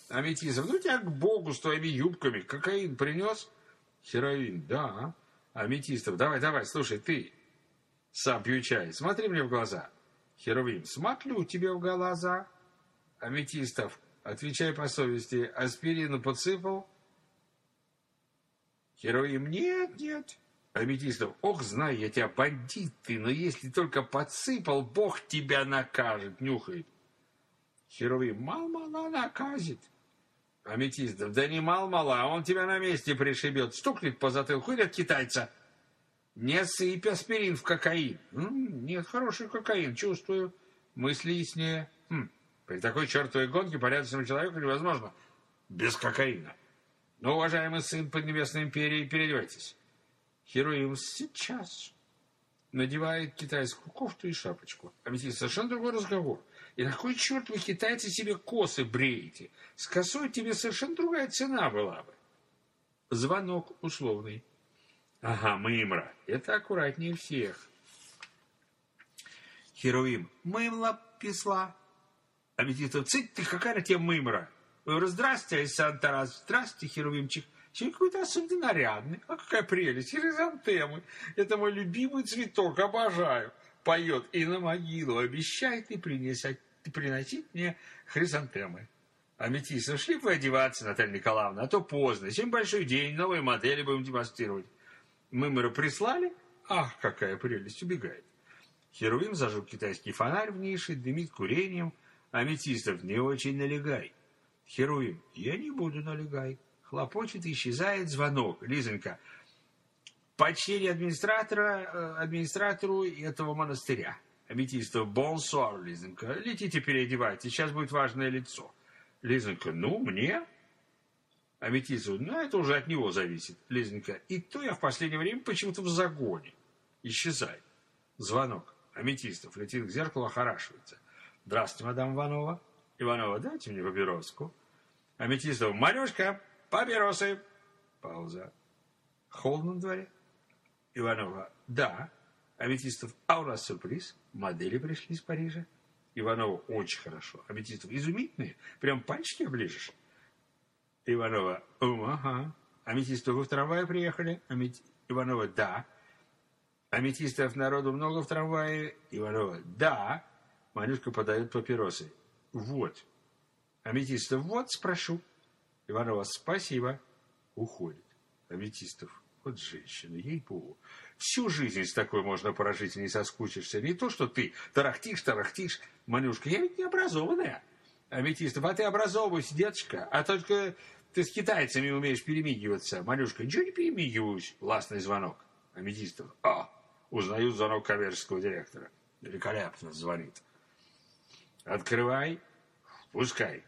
Аметизм, ну тебя к богу с твоими юбками, кокаин принес? Хероин, да. Аметистов, давай, давай, слушай, ты, сам пью чай. Смотри мне в глаза. Херувим, смотрю тебе в глаза. Аметистов, отвечай по совести, аспирину подсыпал? Херувим, нет, нет. Аметистов, ох, знаю я тебя, бандит ты, но если только подсыпал, Бог тебя накажет, нюхает. Херувим, мал-мала наказит. Аметистов, да не мал-мала, он тебя на месте пришибет, стукнет по затылку или от китайца. Не сыпь аспирин в кокаин. Нет, хороший кокаин, чувствую. Мысли яснее. Хм, при такой чертовой гонке порядочному человеку невозможно без кокаина. Но, уважаемый сын Поднебесной империи, переодевайтесь. Хероим сейчас надевает китайскую кофту и шапочку. А ведь это совершенно другой разговор. И на кой черт вы, китайцы, себе косы бреете? С косой тебе совершенно другая цена была бы. Звонок условный. Ага, мымра. Это аккуратнее всех. Херувим. Мымла писла. А это цыть ты, какая тебе мымра? Здравствуйте, Александр Тарас. Здравствуйте, Херувимчик. Человек какой-то особенно нарядный. А какая прелесть. Хризантемы. Это мой любимый цветок. Обожаю. Поет и на могилу обещает и принесет, приносить мне хризантемы. Аметист, шли бы вы одеваться, Наталья Николаевна, а то поздно. Сегодня большой день, новые модели будем демонстрировать. Мымера прислали? Ах, какая прелесть, убегает. Херувим зажег китайский фонарь в нише, дымит курением. Аметистов, не очень налегай. Херувим, я не буду налегай. Хлопочет, исчезает звонок. Лизонька, почтение администратора, э, администратору этого монастыря. Аметистов, бонсуар, Лизонька. Летите переодевайтесь, сейчас будет важное лицо. Лизонька, ну, мне? Аметистов, ну, это уже от него зависит, Лизонька. И то я в последнее время почему-то в загоне. Исчезай. Звонок. Аметистов летит к зеркалу, охорашивается. Здравствуйте, мадам Иванова. Иванова, дайте мне папироску. Аметистов, Марюшка, папиросы. Пауза. Холодно на дворе. Иванова, да. Аметистов, а у нас сюрприз. Модели пришли из Парижа. Иванова, очень хорошо. Аметистов, изумительные. Прям пальчики оближешь. Иванова, ум, ага. Аметистов, вы в трамвае приехали? Амет... Иванова, да. Аметистов народу много в трамвае? Иванова, да. Манюшка подает папиросы. Вот. Аметистов, вот, спрошу. Иванова, спасибо. Уходит. Аметистов, вот женщина, ей-богу. Всю жизнь с такой можно прожить не соскучишься. Не то, что ты тарахтишь, тарахтишь. Манюшка, я ведь не образованная. Аметистов, а ты образовывайся, деточка. А только ты с китайцами умеешь перемигиваться. Манюшка, ничего не перемигиваюсь. Ластный звонок. Аметистов, а, узнаю звонок коммерческого директора. Великолепно звонит. Открывай, пускай.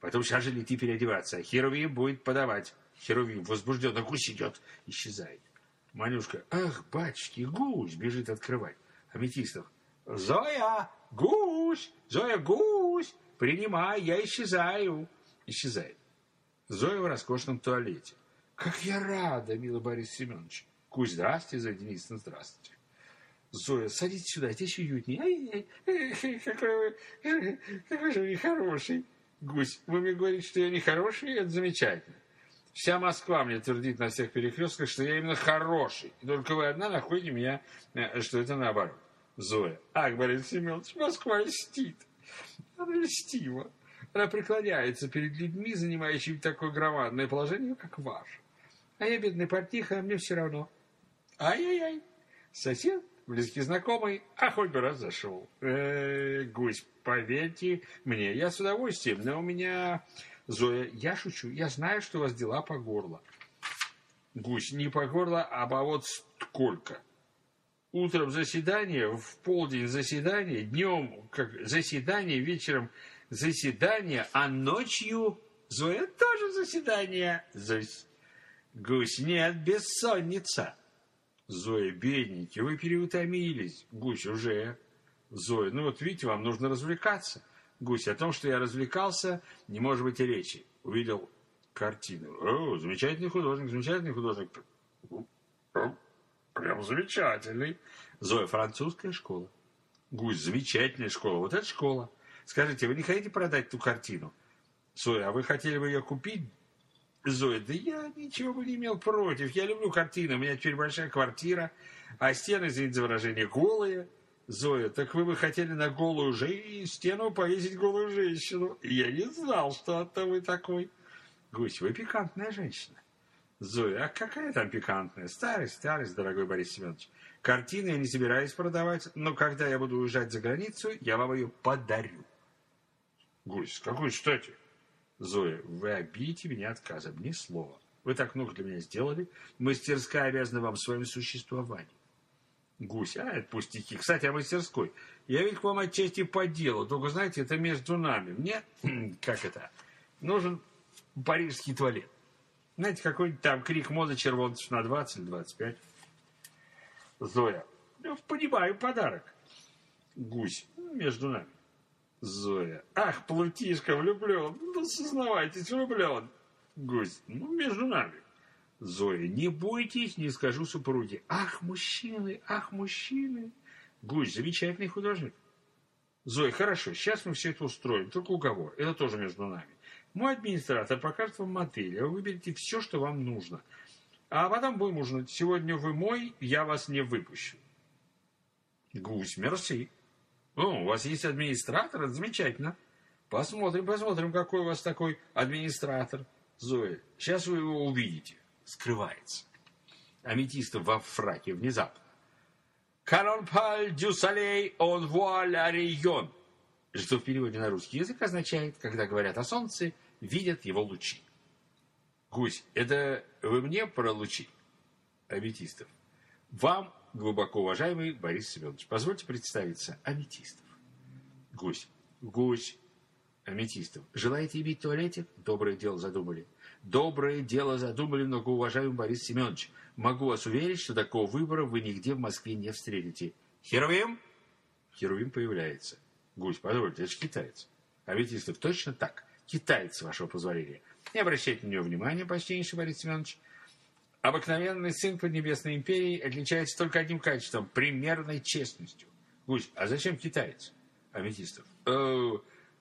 Потом сейчас же лети переодеваться. Херувим будет подавать. Херувим возбужденно гусь идет, исчезает. Манюшка, ах, батюшки, гусь, бежит открывать. Аметистов, Зоя, гусь, Зоя, гусь, принимай, я исчезаю. Исчезает. Зоя в роскошном туалете. Как я рада, милый Борис Семенович. Гусь, здравствуйте, Зоя Денисовна, здравствуйте. Зоя, садитесь сюда, здесь уютнее. Ай, ай, какой, вы, какой же вы нехороший. Гусь, вы мне говорите, что я нехороший, это замечательно. Вся Москва мне твердит на всех перекрестках, что я именно хороший. И только вы одна находите меня, э, что это наоборот. Зоя. Ах, Борис Семенович, Москва льстит. Она льстива. Она преклоняется перед людьми, занимающими такое громадное положение, как ваше. А я бедный портиха, а мне все равно. Ай-яй-яй. Сосед близкий знакомый, а хоть бы раз зашел. Э, гусь, поверьте мне, я с удовольствием, но у меня... Зоя, я шучу, я знаю, что у вас дела по горло. Гусь, не по горло, а по вот сколько. Утром заседание, в полдень заседание, днем как заседание, вечером заседание, а ночью Зоя тоже заседание. Зось. Гусь, нет, бессонница. Зоя, бедненький, вы переутомились. Гусь, уже. Зоя, ну вот видите, вам нужно развлекаться. Гусь, о том, что я развлекался, не может быть и речи. Увидел картину. О, замечательный художник, замечательный художник. Прям замечательный. Зоя, французская школа. Гусь, замечательная школа. Вот это школа. Скажите, вы не хотите продать ту картину? Зоя, а вы хотели бы ее купить? Зоя, да я ничего бы не имел против. Я люблю картины. У меня теперь большая квартира, а стены, извините за выражение, голые. Зоя, так вы бы хотели на голую же стену повесить голую женщину. Я не знал, что это вы такой. Гусь, вы пикантная женщина. Зоя, а какая там пикантная? Старость, старость, дорогой Борис Семенович. Картины я не собираюсь продавать, но когда я буду уезжать за границу, я вам ее подарю. Гусь, какой стати? Зоя, вы обидите меня отказом, ни слова. Вы так много для меня сделали. Мастерская обязана вам своим существованием. Гусь, а, это пустяки. Кстати, о мастерской. Я ведь к вам отчасти по делу, только, знаете, это между нами. Мне, [clears throat] как это, нужен парижский туалет. Знаете, какой-нибудь там крик моды червонцев на 20-25. Зоя, ну, понимаю, подарок. Гусь, ну, между нами. Зоя. Ах, плутишка, влюблен. Ну, сознавайтесь, влюблен. Гусь. Ну, между нами. Зоя. Не бойтесь, не скажу супруге. Ах, мужчины, ах, мужчины. Гусь. Замечательный художник. Зоя. Хорошо, сейчас мы все это устроим. Только уговор. Это тоже между нами. Мой администратор покажет вам модель, а вы выберете все, что вам нужно. А потом будем ужинать. Сегодня вы мой, я вас не выпущу. Гусь. Мерси. Ну, у вас есть администратор, это замечательно. Посмотрим, посмотрим, какой у вас такой администратор. Зоя, сейчас вы его увидите. Скрывается. Аметиста во фраке внезапно. «Канон паль дю он вуаля район», что в переводе на русский язык означает, когда говорят о солнце, видят его лучи. Гусь, это вы мне про лучи? Аметистов. Вам глубоко уважаемый Борис Семенович, позвольте представиться, Аметистов. Гусь. Гусь. Аметистов. Желаете иметь туалетик? Доброе дело задумали. Доброе дело задумали, многоуважаемый Борис Семенович. Могу вас уверить, что такого выбора вы нигде в Москве не встретите. Херувим? Херувим появляется. Гусь, позвольте, это же китаец. Аметистов точно так. Китаец, вашего позволения. Не обращайте на него внимания, почтеннейший Борис Семенович. Обыкновенный сын Поднебесной империи отличается только одним качеством – примерной честностью. Гусь, а зачем китаец? Аметистов. Э,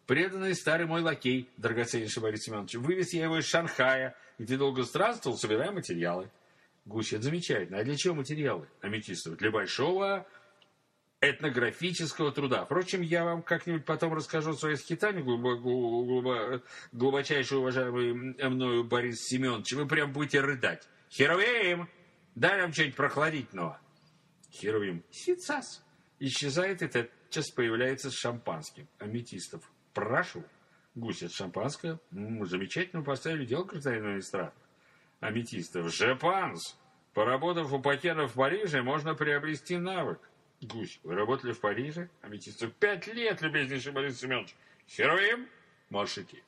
преданный старый мой лакей, драгоценнейший Борис Семенович. Вывез я его из Шанхая, где долго странствовал, собирая материалы. Гусь, это замечательно. А для чего материалы? Аметистов. Для большого этнографического труда. Впрочем, я вам как-нибудь потом расскажу свои скитания, глубочайше уважаемый мною Борис Семенович. Вы прям будете рыдать. Херувим, дай нам что-нибудь прохладительного. Херувим, сицас. Исчезает и тотчас появляется с шампанским. Аметистов, прошу. Гусь, это шампанское? М -м, замечательно поставили дело, гражданин администратор. Аметистов, жепанс. Поработав у пакетов в Париже, можно приобрести навык. Гусь, вы работали в Париже? Аметистов, пять лет, любезнейший Борис Семенович. Херувим, можешь идти.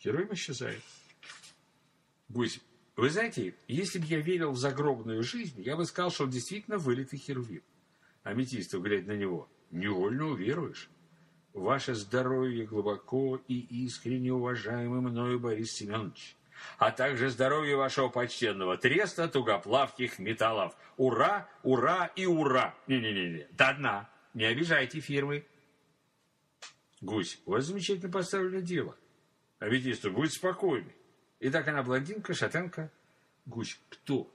Херувим исчезает. Гусь, вы знаете, если бы я верил в загробную жизнь, я бы сказал, что он действительно вылитый херувим. Аметистов, глядя на него, невольно уверуешь. Ваше здоровье глубоко и искренне уважаемый мною Борис Семенович, а также здоровье вашего почтенного треста тугоплавких металлов. Ура, ура и ура! Не-не-не, до дна. Не обижайте фирмы. Гусь, у вас замечательно поставлено дело. Аметистов, будь спокойны. Итак, она блондинка, шатенка. Гусь, кто?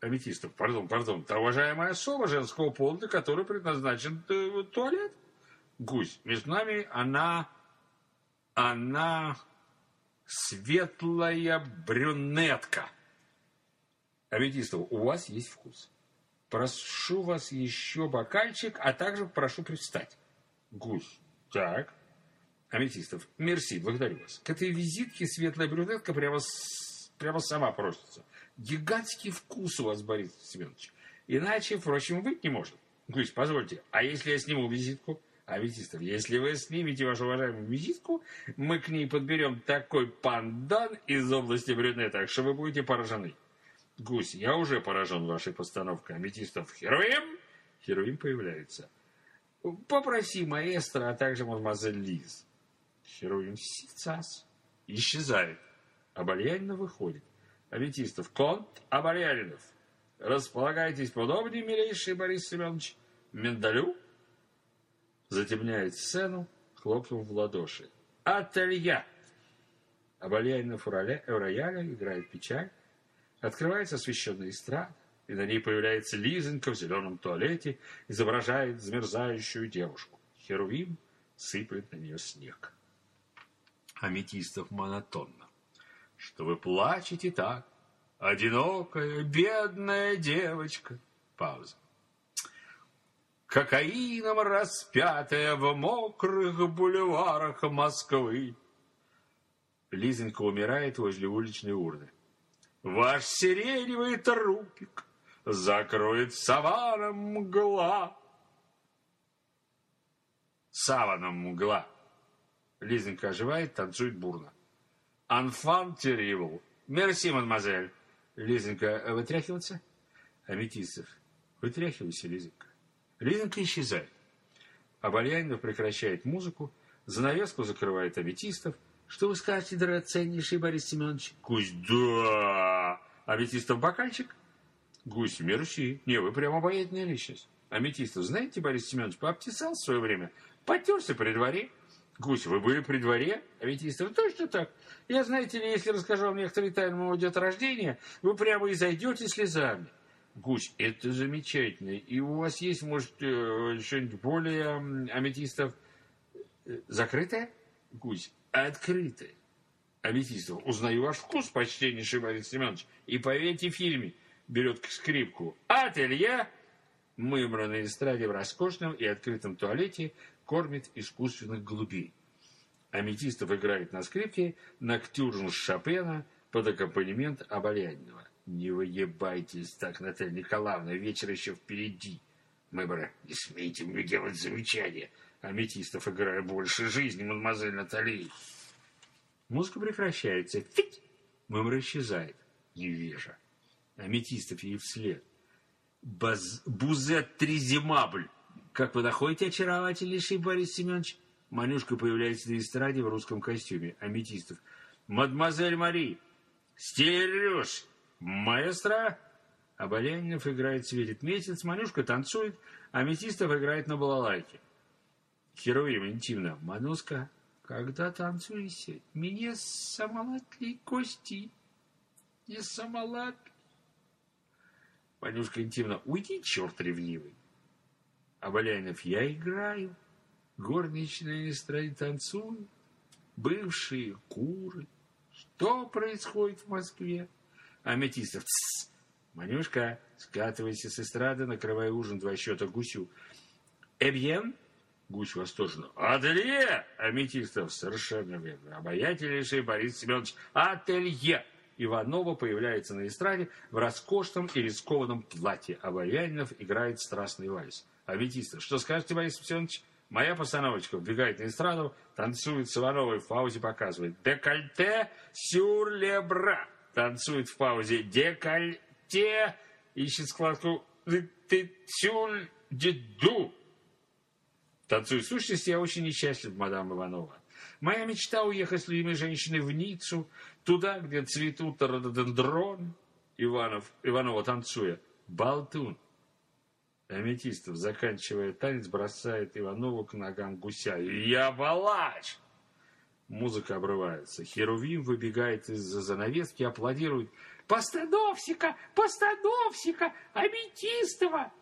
Аметистов, пардон, пардон, та уважаемая особа женского пола, для которой предназначен э, туалет. Гусь, между нами она, она светлая брюнетка. Аметистов, у вас есть вкус. Прошу вас еще бокальчик, а также прошу привстать. Гусь, так. Аметистов, мерси, благодарю вас. К этой визитке светлая брюнетка прямо, прямо сама просится. Гигантский вкус у вас, Борис Семенович. Иначе, впрочем, быть не может. Гусь, позвольте, а если я сниму визитку? Аметистов, если вы снимете вашу уважаемую визитку, мы к ней подберем такой пандан из области брюнеток, что вы будете поражены. Гусь, я уже поражен вашей постановкой. Аметистов, Хероим? Хероим появляется. Попроси маэстро, а также мадемуазель Лиз. Хероим Сицас. Исчезает. Обальянина выходит. Аметистов, конт Обальянинов. Располагайтесь поудобнее, милейший Борис Семенович. Миндалю затемняет сцену, хлопнув в ладоши. Ателье! Обальянинов у рояля играет печаль. Открывается освещенная эстрада, и на ней появляется Лизонька в зеленом туалете, изображает замерзающую девушку. Херувим сыплет на нее снег. Аметистов монотонно. Что вы плачете так, одинокая, бедная девочка. Пауза кокаином распятая в мокрых бульварах Москвы. Лизонька умирает возле уличной урны. Ваш сиреневый трупик закроет саваном мгла. Саваном мгла. Лизонька оживает, танцует бурно. Анфан терривл. Мерси, мадемуазель. Лизонька, вытряхиваться? Аметистов. Вытряхивайся, Лизонька. Лизонька исчезает. Обальянинов прекращает музыку, занавеску закрывает аметистов. Что вы скажете, драгоценнейший Борис Семенович? Гусь, да! Аметистов бокальчик? Гусь, мерси. Не, вы прямо обаятельная личность. Аметистов, знаете, Борис Семенович, пообтесал в свое время. Потерся при дворе. Гусь, вы были при дворе? Аметистов, точно так. Я, знаете ли, если расскажу вам некоторые тайны моего рождения, вы прямо и зайдете слезами. Гусь, это замечательно. И у вас есть, может, э, что-нибудь более аметистов э, закрытое? Гусь, открытое. Аметистов, узнаю ваш вкус, почтеннейший Борис Семенович. И поверьте, в фильме берет скрипку ателье, мымра на эстраде в роскошном и открытом туалете кормит искусственных голубей. Аметистов играет на скрипке ноктюрн Шопена под аккомпанемент Оболянинова. Не выебайтесь так, Наталья Николаевна, вечер еще впереди. Мы, брат, не смейте мне делать замечания. Аметистов играю больше жизни, мадемуазель Натали. Музыка прекращается. Фить! Мымра исчезает. Невежа. Аметистов ей вслед. Баз... Бузет Тризимабль. Как вы находите, очаровательнейший Борис Семенович? Манюшка появляется на эстраде в русском костюме. Аметистов. Мадемуазель Мари, стереж, маэстро. Оболянинов играет «Светит месяц», Манюшка танцует, Аметистов играет на балалайке. Хероим интимно. Мануска, когда танцуете, мне самолатли кости, не самолат. Манюшка интимно. Уйди, черт ревнивый. Оболянов, я играю. Горничные эстраде танцуют. Бывшие куры. Что происходит в Москве? Аметистов. Тссс. Манюшка, скатывайся с эстрады, накрывай ужин два счета гусю. Эбьен? Гусь восторженно. Ателье! Аметистов. Совершенно верно. Обаятельнейший Борис Семенович. Ателье! Иванова появляется на эстраде в роскошном и рискованном платье. А Баянинов играет страстный вальс. Аметистов. Что скажете, Борис Семенович? Моя постановочка вбегает на эстраду, танцует с Ивановой, в паузе показывает «Декольте сюр лебра». Танцует в паузе «Декольте» те ищет складку «ты тюль деду». Танцуй в сущности, я очень несчастлив, мадам Иванова. Моя мечта уехать с любимой женщиной в Ниццу, туда, где цветут рододендрон. Иванов, Иванова танцуя. Болтун. Аметистов, заканчивая танец, бросает Иванову к ногам гуся. Я палач! Музыка обрывается. Херувим выбегает из-за занавески, аплодирует. Постановщика! Постановщика! Аметистова!»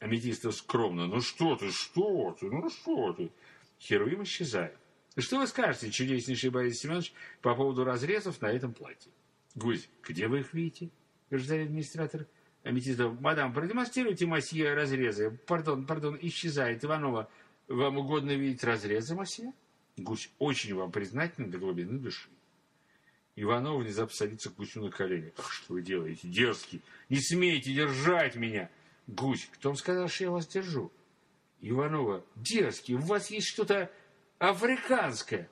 Аметистов скромно. «Ну что ты, что ты, ну что ты?» Херувим исчезает. «Что вы скажете, чудеснейший Борис Семенович, по поводу разрезов на этом платье?» «Гусь, где вы их видите?» Гражданин администратор. Аметистов. «Мадам, продемонстрируйте масье разрезы. Пардон, пардон, исчезает. Иванова, вам угодно видеть разрезы, масье?» Гусь очень вам признателен до глубины души. Иванов внезапно садится к гусю на колени. Ах, что вы делаете, дерзкий! Не смейте держать меня! Гусь, кто вам сказал, что я вас держу? Иванова, дерзкий, у вас есть что-то африканское.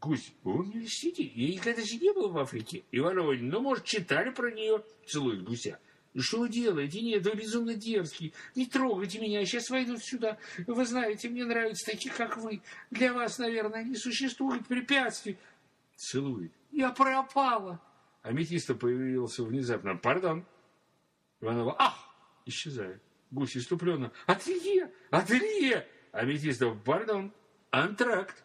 Гусь, вы мне льстите? Я никогда же не был в Африке. Иванова, ну, может, читали про нее? Целует гуся. Что вы делаете? Нет, вы безумно дерзкий. Не трогайте меня, сейчас войдут сюда. Вы знаете, мне нравятся такие, как вы. Для вас, наверное, не существует препятствий. Целует. Я пропала. Аметиста появился внезапно. Пардон. Иванова. Ах! Исчезает. Гусь иступленно. Ателье! Ателье! Аметистов. Пардон. Антракт.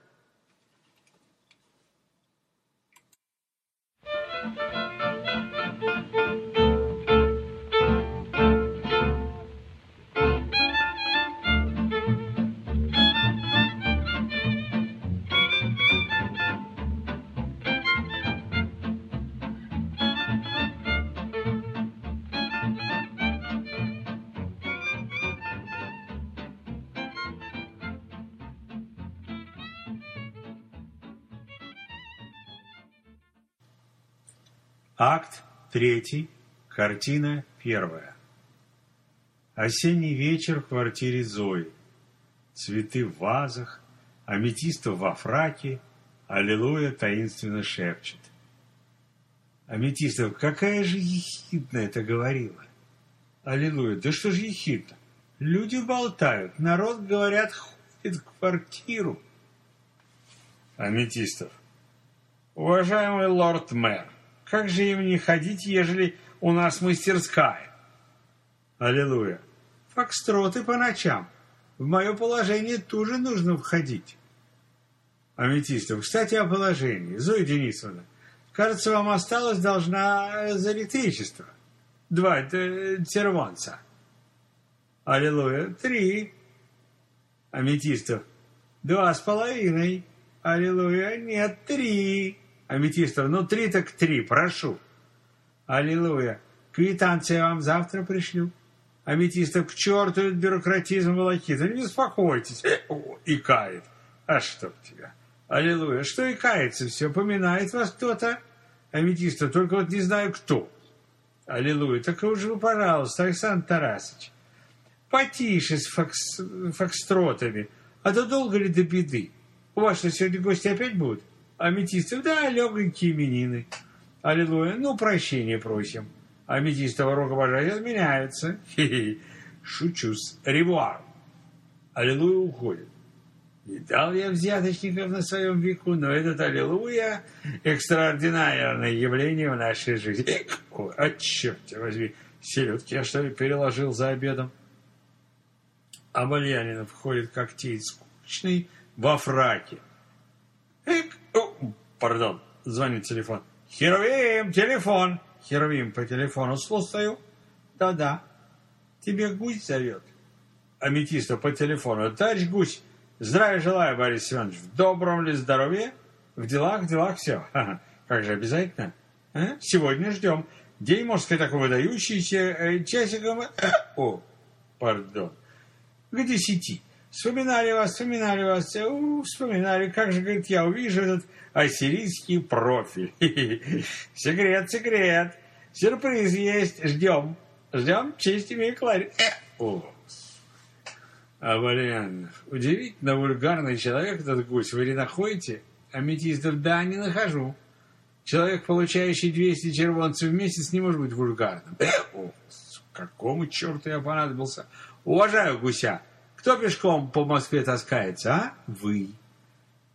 Акт третий, картина первая. Осенний вечер в квартире Зои. Цветы в вазах, аметиста во фраке, аллилуйя таинственно шепчет. Аметистов, какая же ехидна это говорила. Аллилуйя, да что же ехидно? Люди болтают, народ, говорят, ходит в квартиру. Аметистов, уважаемый лорд-мэр, как же им не ходить, ежели у нас мастерская? Аллилуйя. Фокстроты по ночам. В мое положение тоже нужно входить. Аметистов. Кстати, о положении. Зоя Денисовна, кажется, вам осталось должна за электричество. Два терванца. Аллилуйя. Три. Аметистов. Два с половиной. Аллилуйя. Нет, три. Аметистов, ну три так три, прошу. Аллилуйя. Квитанция вам завтра пришлю. Аметистов, к черту этот бюрократизм волокита. Не успокойтесь. И кает. А чтоб тебя. Аллилуйя. Что и кается все? Поминает вас кто-то? Аметистов, только вот не знаю кто. Аллилуйя. Так уже вы, пожалуйста, Александр Тарасович. Потише с фокс... фокстротами. А то долго ли до беды? У вас что, сегодня гости опять будут? Аметистов, да, легонькие именины. Аллилуйя, ну, прощения просим. Аметистова рукопожатие отменяется. Шучу-с. Ревуар. Аллилуйя уходит. Не дал я взяточников на своем веку, но этот аллилуйя – экстраординарное явление в нашей жизни. Ой, а черт возьми, селедки я что ли переложил за обедом? Вальянинов входит когтей скучный во фраке. Эк, о, пардон, звонит телефон. Херувим, телефон. Херувим по телефону слушаю. Да-да, тебе гусь зовет. Аметиста по телефону. Товарищ гусь, здравия желаю, Борис Семенович. В добром ли здоровье? В делах, в делах все. [laughs] Ха -ха. Как же обязательно? А? Сегодня ждем. День, можно сказать, такой выдающийся. Э, часиком... [coughs] О, пардон. К десяти. Вспоминали вас, вспоминали вас. Вспоминали. Как же, говорит, я увижу этот ассирийский профиль. [laughs] Секрет, секрет. Сюрприз есть. Ждем. Ждем. Честь имею клари. О, Авалианов. Удивительно вульгарный человек этот гусь. Вы не находите? Аметистов, да, не нахожу. Человек, получающий 200 червонцев в месяц, не может быть вульгарным. О, какому черту я понадобился? Уважаю гуся. Кто пешком по Москве таскается, а? Вы.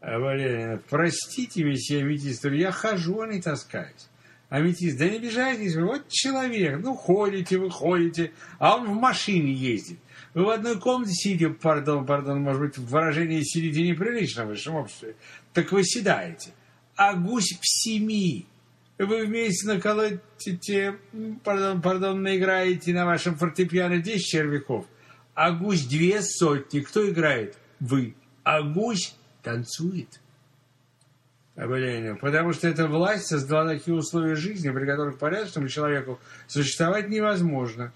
Валерий, простите, месье Аметистов, я хожу, а не таскаюсь. Аметист, да не обижайтесь вы, вот человек, ну, ходите вы, ходите, а он в машине ездит. Вы в одной комнате сидите, пардон, пардон, может быть, выражение сидите неприлично в высшем обществе, так вы седаете. А гусь в семи. Вы вместе наколотите, пардон, пардон, наиграете на вашем фортепиано 10 червяков, а гусь две сотни. Кто играет? Вы. А гусь танцует. Оболение. Потому что эта власть создала такие условия жизни, при которых порядочному человеку существовать невозможно.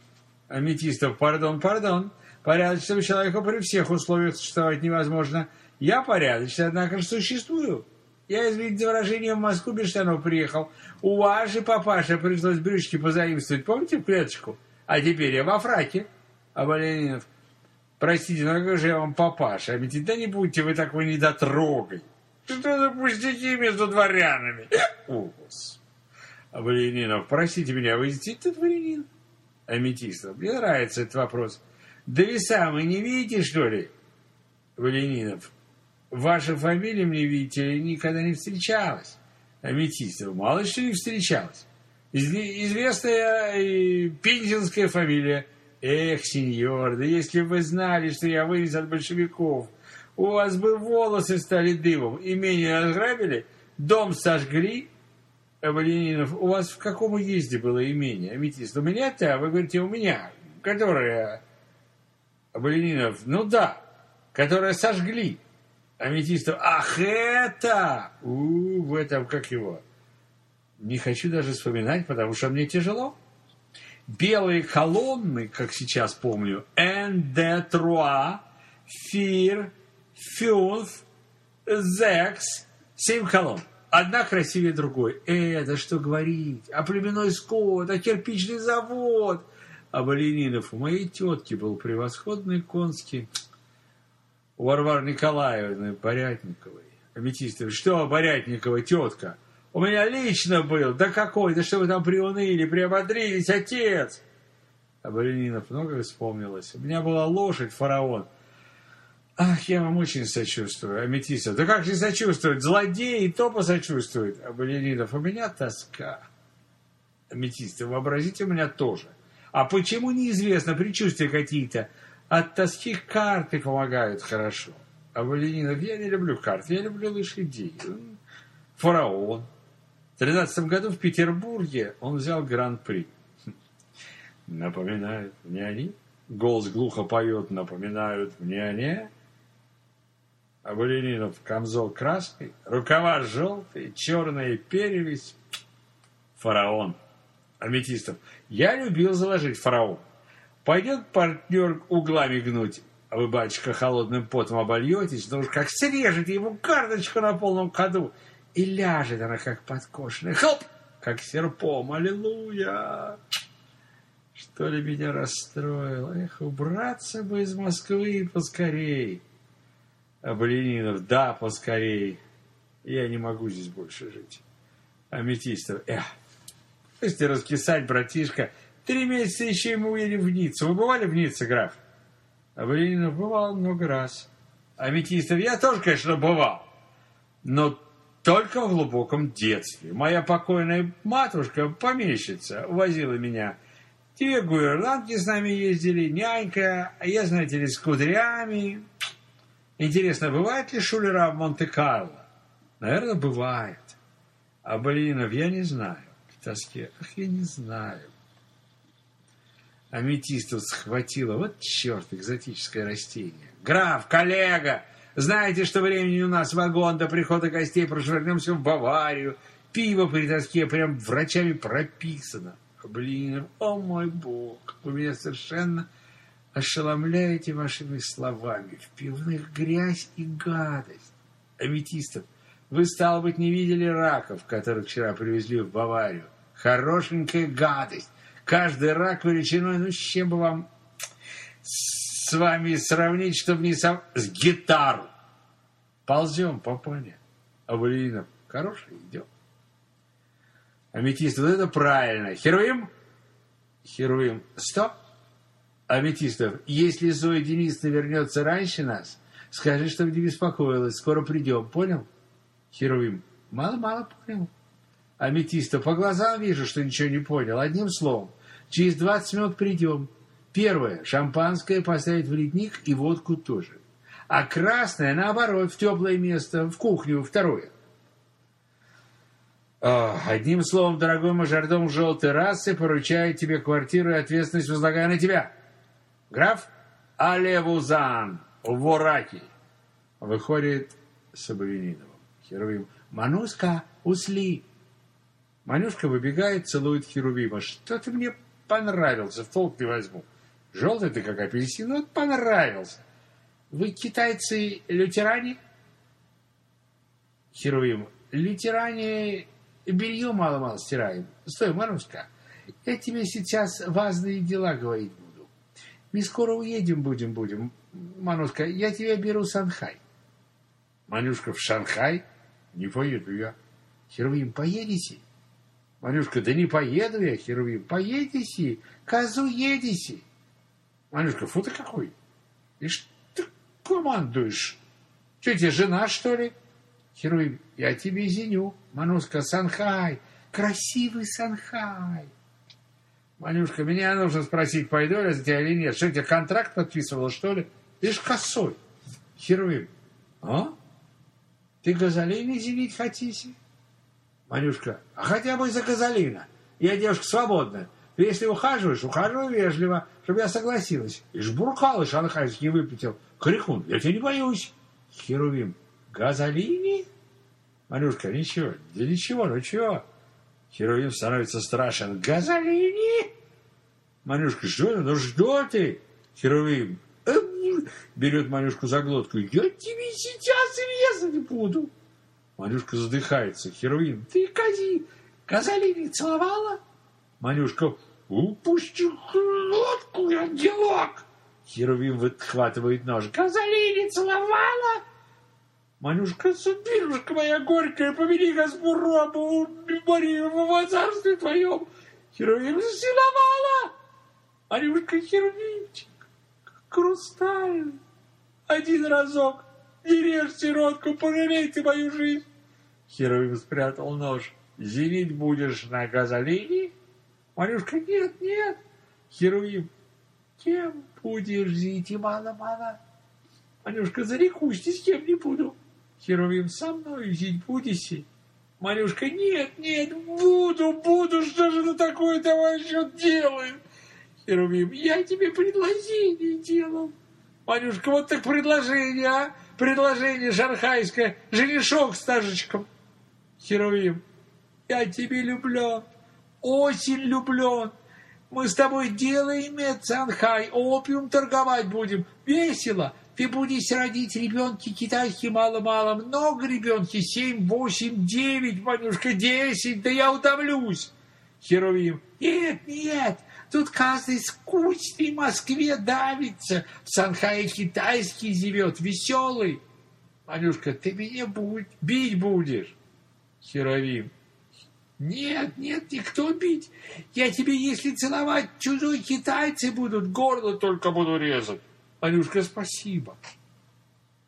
Аметистов, пардон, пардон. Порядочному человеку при всех условиях существовать невозможно. Я порядочный, однако же существую. Я, извините за выражение, в Москву без штанов приехал. У вас же папаша пришлось брючки позаимствовать. Помните в клеточку? А теперь я во фраке. А Валеринов, простите, но как же я вам папаша? А да не будьте вы такой недотрогой. Что за пустяки между дворянами? Ужас. А Валеринов, простите меня, вы действительно дворянин? Аметистов, мне нравится этот вопрос. Да вы сами не видите, что ли? Валеринов, ваша фамилия, мне, видите, никогда не встречалась. Аметистов, мало что не встречалась. Известная пензенская фамилия – Эх, сеньор, да если бы вы знали, что я вылез от большевиков, у вас бы волосы стали дымом, имение разграбили, дом сожгли. Валентинов, у вас в каком уезде было имение, аметист? У меня-то, вы говорите, у меня, которое... Валентинов, ну да, которое сожгли. Аметистов, ах, это! У, в этом, как его? Не хочу даже вспоминать, потому что мне тяжело белые колонны, как сейчас помню, D, Trois, Фир, Фюнф, Зекс, семь колонн. Одна красивее другой. Э, да что говорить, а племенной скот, а кирпичный завод. А Балининов у моей тетки был превосходный конский. У Варвары Николаевны Борятниковой. Аметистовой. Что Борятникова, тетка? У меня лично был. Да какой? Да что вы там приуныли, приободрились, отец? А Барининов много вспомнилось. У меня была лошадь, фараон. Ах, я вам очень сочувствую, Аметистов. Да как же сочувствовать? Злодей и то посочувствует. А Балеринов, у меня тоска. Аметистов, вообразите, у меня тоже. А почему неизвестно, предчувствия какие-то. От тоски карты помогают хорошо. А Балеринов, я не люблю карты, я люблю лошадей. Фараон, 2013 году в Петербурге он взял гран-при. [laughs] Напоминают мне они. Голос глухо поет, напоминают мне они. А Балеринов камзол красный, рукава желтые, черная перевесь. Фараон. Аметистов. Я любил заложить фараон. Пойдет партнер углами гнуть, а вы, батюшка, холодным потом обольетесь, но уж как срежете ему карточку на полном ходу, и ляжет она, как подкошенная. Хоп! Как серпом. Аллилуйя! Что ли меня расстроило? Эх, убраться бы из Москвы поскорей. А Блининов, да, поскорей. Я не могу здесь больше жить. Аметистов, эх, пусть раскисать, братишка. Три месяца еще ему уедем в Ниццу. Вы бывали в Ницце, граф? А Блининов бывал много раз. Аметистов я тоже, конечно, бывал, но только в глубоком детстве. Моя покойная матушка, помещица, возила меня. Две гуерландки с нами ездили, нянька, а я, знаете ли, с кудрями. Интересно, бывает ли шулера в Монте-Карло? Наверное, бывает. А балеринов я не знаю. В тоске. Ах, я не знаю. Аметистов схватило. Вот черт, экзотическое растение. Граф, коллега, знаете, что времени у нас вагон до прихода гостей, прошвырнемся в Баварию. Пиво при тоске прям врачами прописано. Блин, о мой бог, вы меня совершенно ошеломляете вашими словами. В пивных грязь и гадость. Аметистов, вы, стало быть, не видели раков, которых вчера привезли в Баварию. Хорошенькая гадость. Каждый рак величиной, ну, с чем бы вам с вами сравнить, чтобы не сам... С гитару. Ползем по поле. А Валеринов, хороший, идем. Аметист, вот это правильно. Херуим? Херуим. Стоп. Аметистов, если Зоя Денисовна вернется раньше нас, скажи, чтобы не беспокоилась, скоро придем, понял? Херуим. Мало-мало понял. Аметистов, по глазам вижу, что ничего не понял. Одним словом, через 20 минут придем. Первое, шампанское поставить в ледник и водку тоже. А красное, наоборот, в теплое место, в кухню, второе. одним словом, дорогой мажордом желтой расы, поручаю тебе квартиру и ответственность возлагаю на тебя. Граф Алевузан, Вораки. Выходит Соболениновым. Херувим. Мануська, усли. Манюшка выбегает, целует Херувима. Что ты мне понравился, в толк не возьму. Желтый ты как апельсин, вот понравился. Вы, китайцы, лютеране? Херувим. Лютеране белье мало-мало стираем. Стой, Маруська, я тебе сейчас важные дела говорить буду. Мы скоро уедем будем-будем. Мануська, я тебя беру в Шанхай. Манюшка, в Шанхай? Не поеду я. Херувим, поедете? Манюшка, да не поеду я, Херувим. Поедете, козу едете. Манюшка, фу ты какой. И что ты командуешь? Что тебе, жена, что ли? Херувим, я тебе извиню. Манюшка, Санхай, красивый Санхай. Манюшка, меня нужно спросить, пойду я за тебя или нет. Что, тебе контракт подписывала, что ли? Ты ж косой. Херувим, а? Ты газолини зенить хотите? Манюшка, а хотя бы за газолина. Я девушка свободная. Если ухаживаешь, ухаживай вежливо, чтобы я согласилась. И жбуркал, и шанхайский выпятил. Крикун, я тебя не боюсь. Херувим, газолини? Манюшка, ничего, да ничего, ну чего? Херувим становится страшен. Газолини? Манюшка, что ты? Ну что ты? Херувим, берет Манюшку за глотку. Я тебе сейчас резать буду. Манюшка задыхается. Хероин, ты кози, Казалини целовала? Манюшка, глотку, я делок. Херовим выхватывает нож. Казалини целовала? Манюшка, судьбинушка моя горькая, помяни Газбуробу, Марию, в царстве твоем. Херовим целовала. Манюшка, Херовимчик, Хрустальный. Один разок. Не режь сиротку, пожалей ты мою жизнь. Херовим спрятал нож. Зенить будешь на газолине? Марюшка, нет, нет. Херовим, кем будешь зить, мало-мало? Манюшка, зарекусь, ни с кем не буду. Херовим, со мной зить будете? Манюшка, нет, нет, буду, буду, что же ты такое товарищ делаешь? Херувим, я тебе предложение делал. Манюшка, вот так предложение, а? Предложение шанхайское, женишок с тажечком. Херувим, я тебе люблю, очень люблю. Мы с тобой дело иметь, Санхай, опиум торговать будем. Весело. Ты будешь родить ребенки китайские мало-мало. Много ребенки, семь, восемь, девять, Манюшка, десять. Да я утомлюсь. Херувим, нет, нет, Тут каждый скучный в Москве давится, в Санхае китайский живет, веселый. Манюшка, ты меня будь, бить будешь. Херовим. Нет, нет, никто бить. Я тебе, если целовать, чужой китайцы будут, горло только буду резать. Манюшка, спасибо.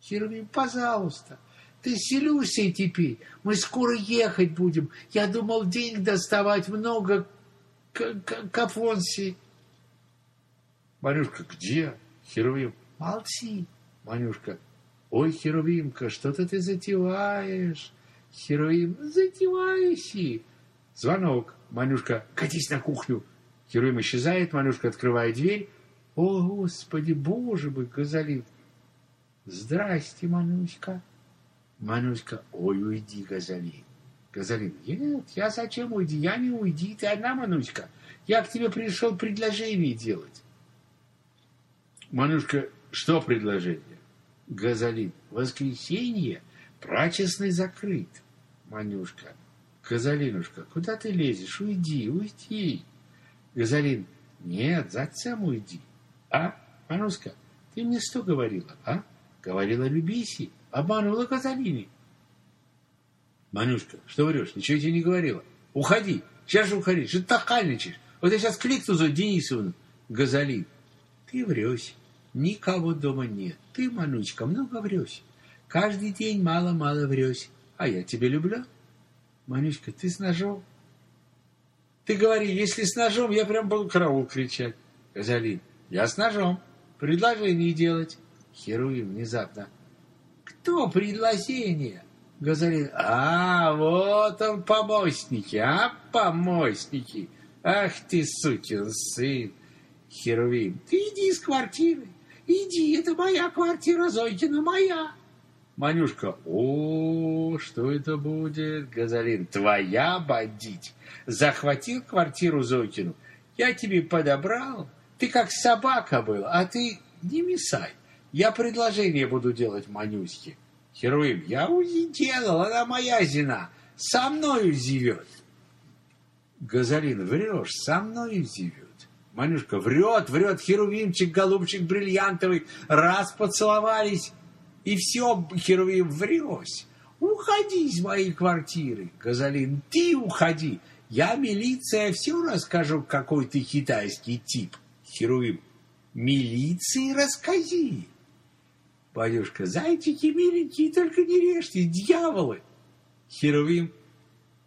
Херувим, пожалуйста. Ты селюшься теперь. Мы скоро ехать будем. Я думал денег доставать много к, к, к Афонси. Манюшка, где? Херувим. Молчи. Манюшка. Ой, Херувимка, что-то ты затеваешь. Херувим, затеваешь. Звонок. Манюшка, катись на кухню. Херувим исчезает, Манюшка открывает дверь. О, Господи, Боже мой, Газалин. Здрасте, Манюська. Манюська, ой, уйди, Газалин. Газалин, нет, я зачем уйди? Я не уйди, ты одна, Мануська. Я к тебе пришел предложение делать. Манюшка, что предложение? Газалин, воскресенье, прачечный закрыт. Манюшка, Газалинушка, куда ты лезешь? Уйди, уйди. Газалин, нет, зачем уйди? А, Мануська, ты мне что говорила, а? Говорила, любиси, обманула Газалини. Манюшка, что врешь? Ничего тебе не говорила. Уходи. Сейчас же уходи. Что ты тахальничаешь? Вот я сейчас кликну за Денисовну. Газалин, ты врешь. Никого дома нет. Ты, Манучка, много врешь. Каждый день мало-мало врешь. А я тебя люблю. Манючка, ты с ножом? Ты говори, если с ножом, я прям буду караул кричать. Газалин, я с ножом. Предложение делать. Херуим внезапно. Кто предложение? Газарин, а, вот он, помощники, а, помощники. Ах ты, сукин сын. Херувим, ты иди из квартиры. Иди, это моя квартира, Зойкина моя. Манюшка, о, что это будет? Газалин, твоя бандить. Захватил квартиру Зойкину. Я тебе подобрал. Ты как собака был, а ты не мешай. Я предложение буду делать Манюське. Херуим, я делал, она моя жена, со мною живет. Газарин, врешь, со мною живет. Манюшка, врет, врет, Херувимчик, голубчик бриллиантовый, раз поцеловались, и все, Херувим, врешь. Уходи из моей квартиры, Газалин, ты уходи. Я милиция все расскажу, какой ты китайский тип. Херувим, милиции расскажи. Батюшка, зайчики миленькие, только не режьте, дьяволы! Херувим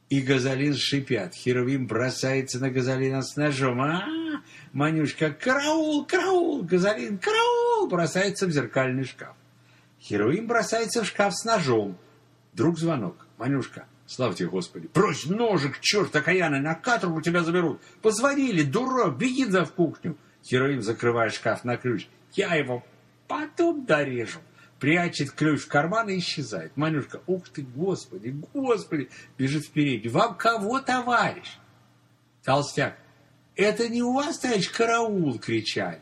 и Газалин шипят. Херувим бросается на Газалина с ножом. А, -а, -а Манюшка, караул, караул! Газалин, караул! Бросается в зеркальный шкаф. Херувим бросается в шкаф с ножом. Вдруг звонок. Манюшка, славьте Господи, брось ножик, черт окаянный, на каторгу тебя заберут. Позвонили, дурак, беги за в кухню. Херувим закрывает шкаф на ключ. Я его Потом дорежу. Прячет ключ в карман и исчезает. Манюшка, ух ты, господи, господи, бежит впереди. Вам кого, товарищ? Толстяк, это не у вас, товарищ, караул, кричали.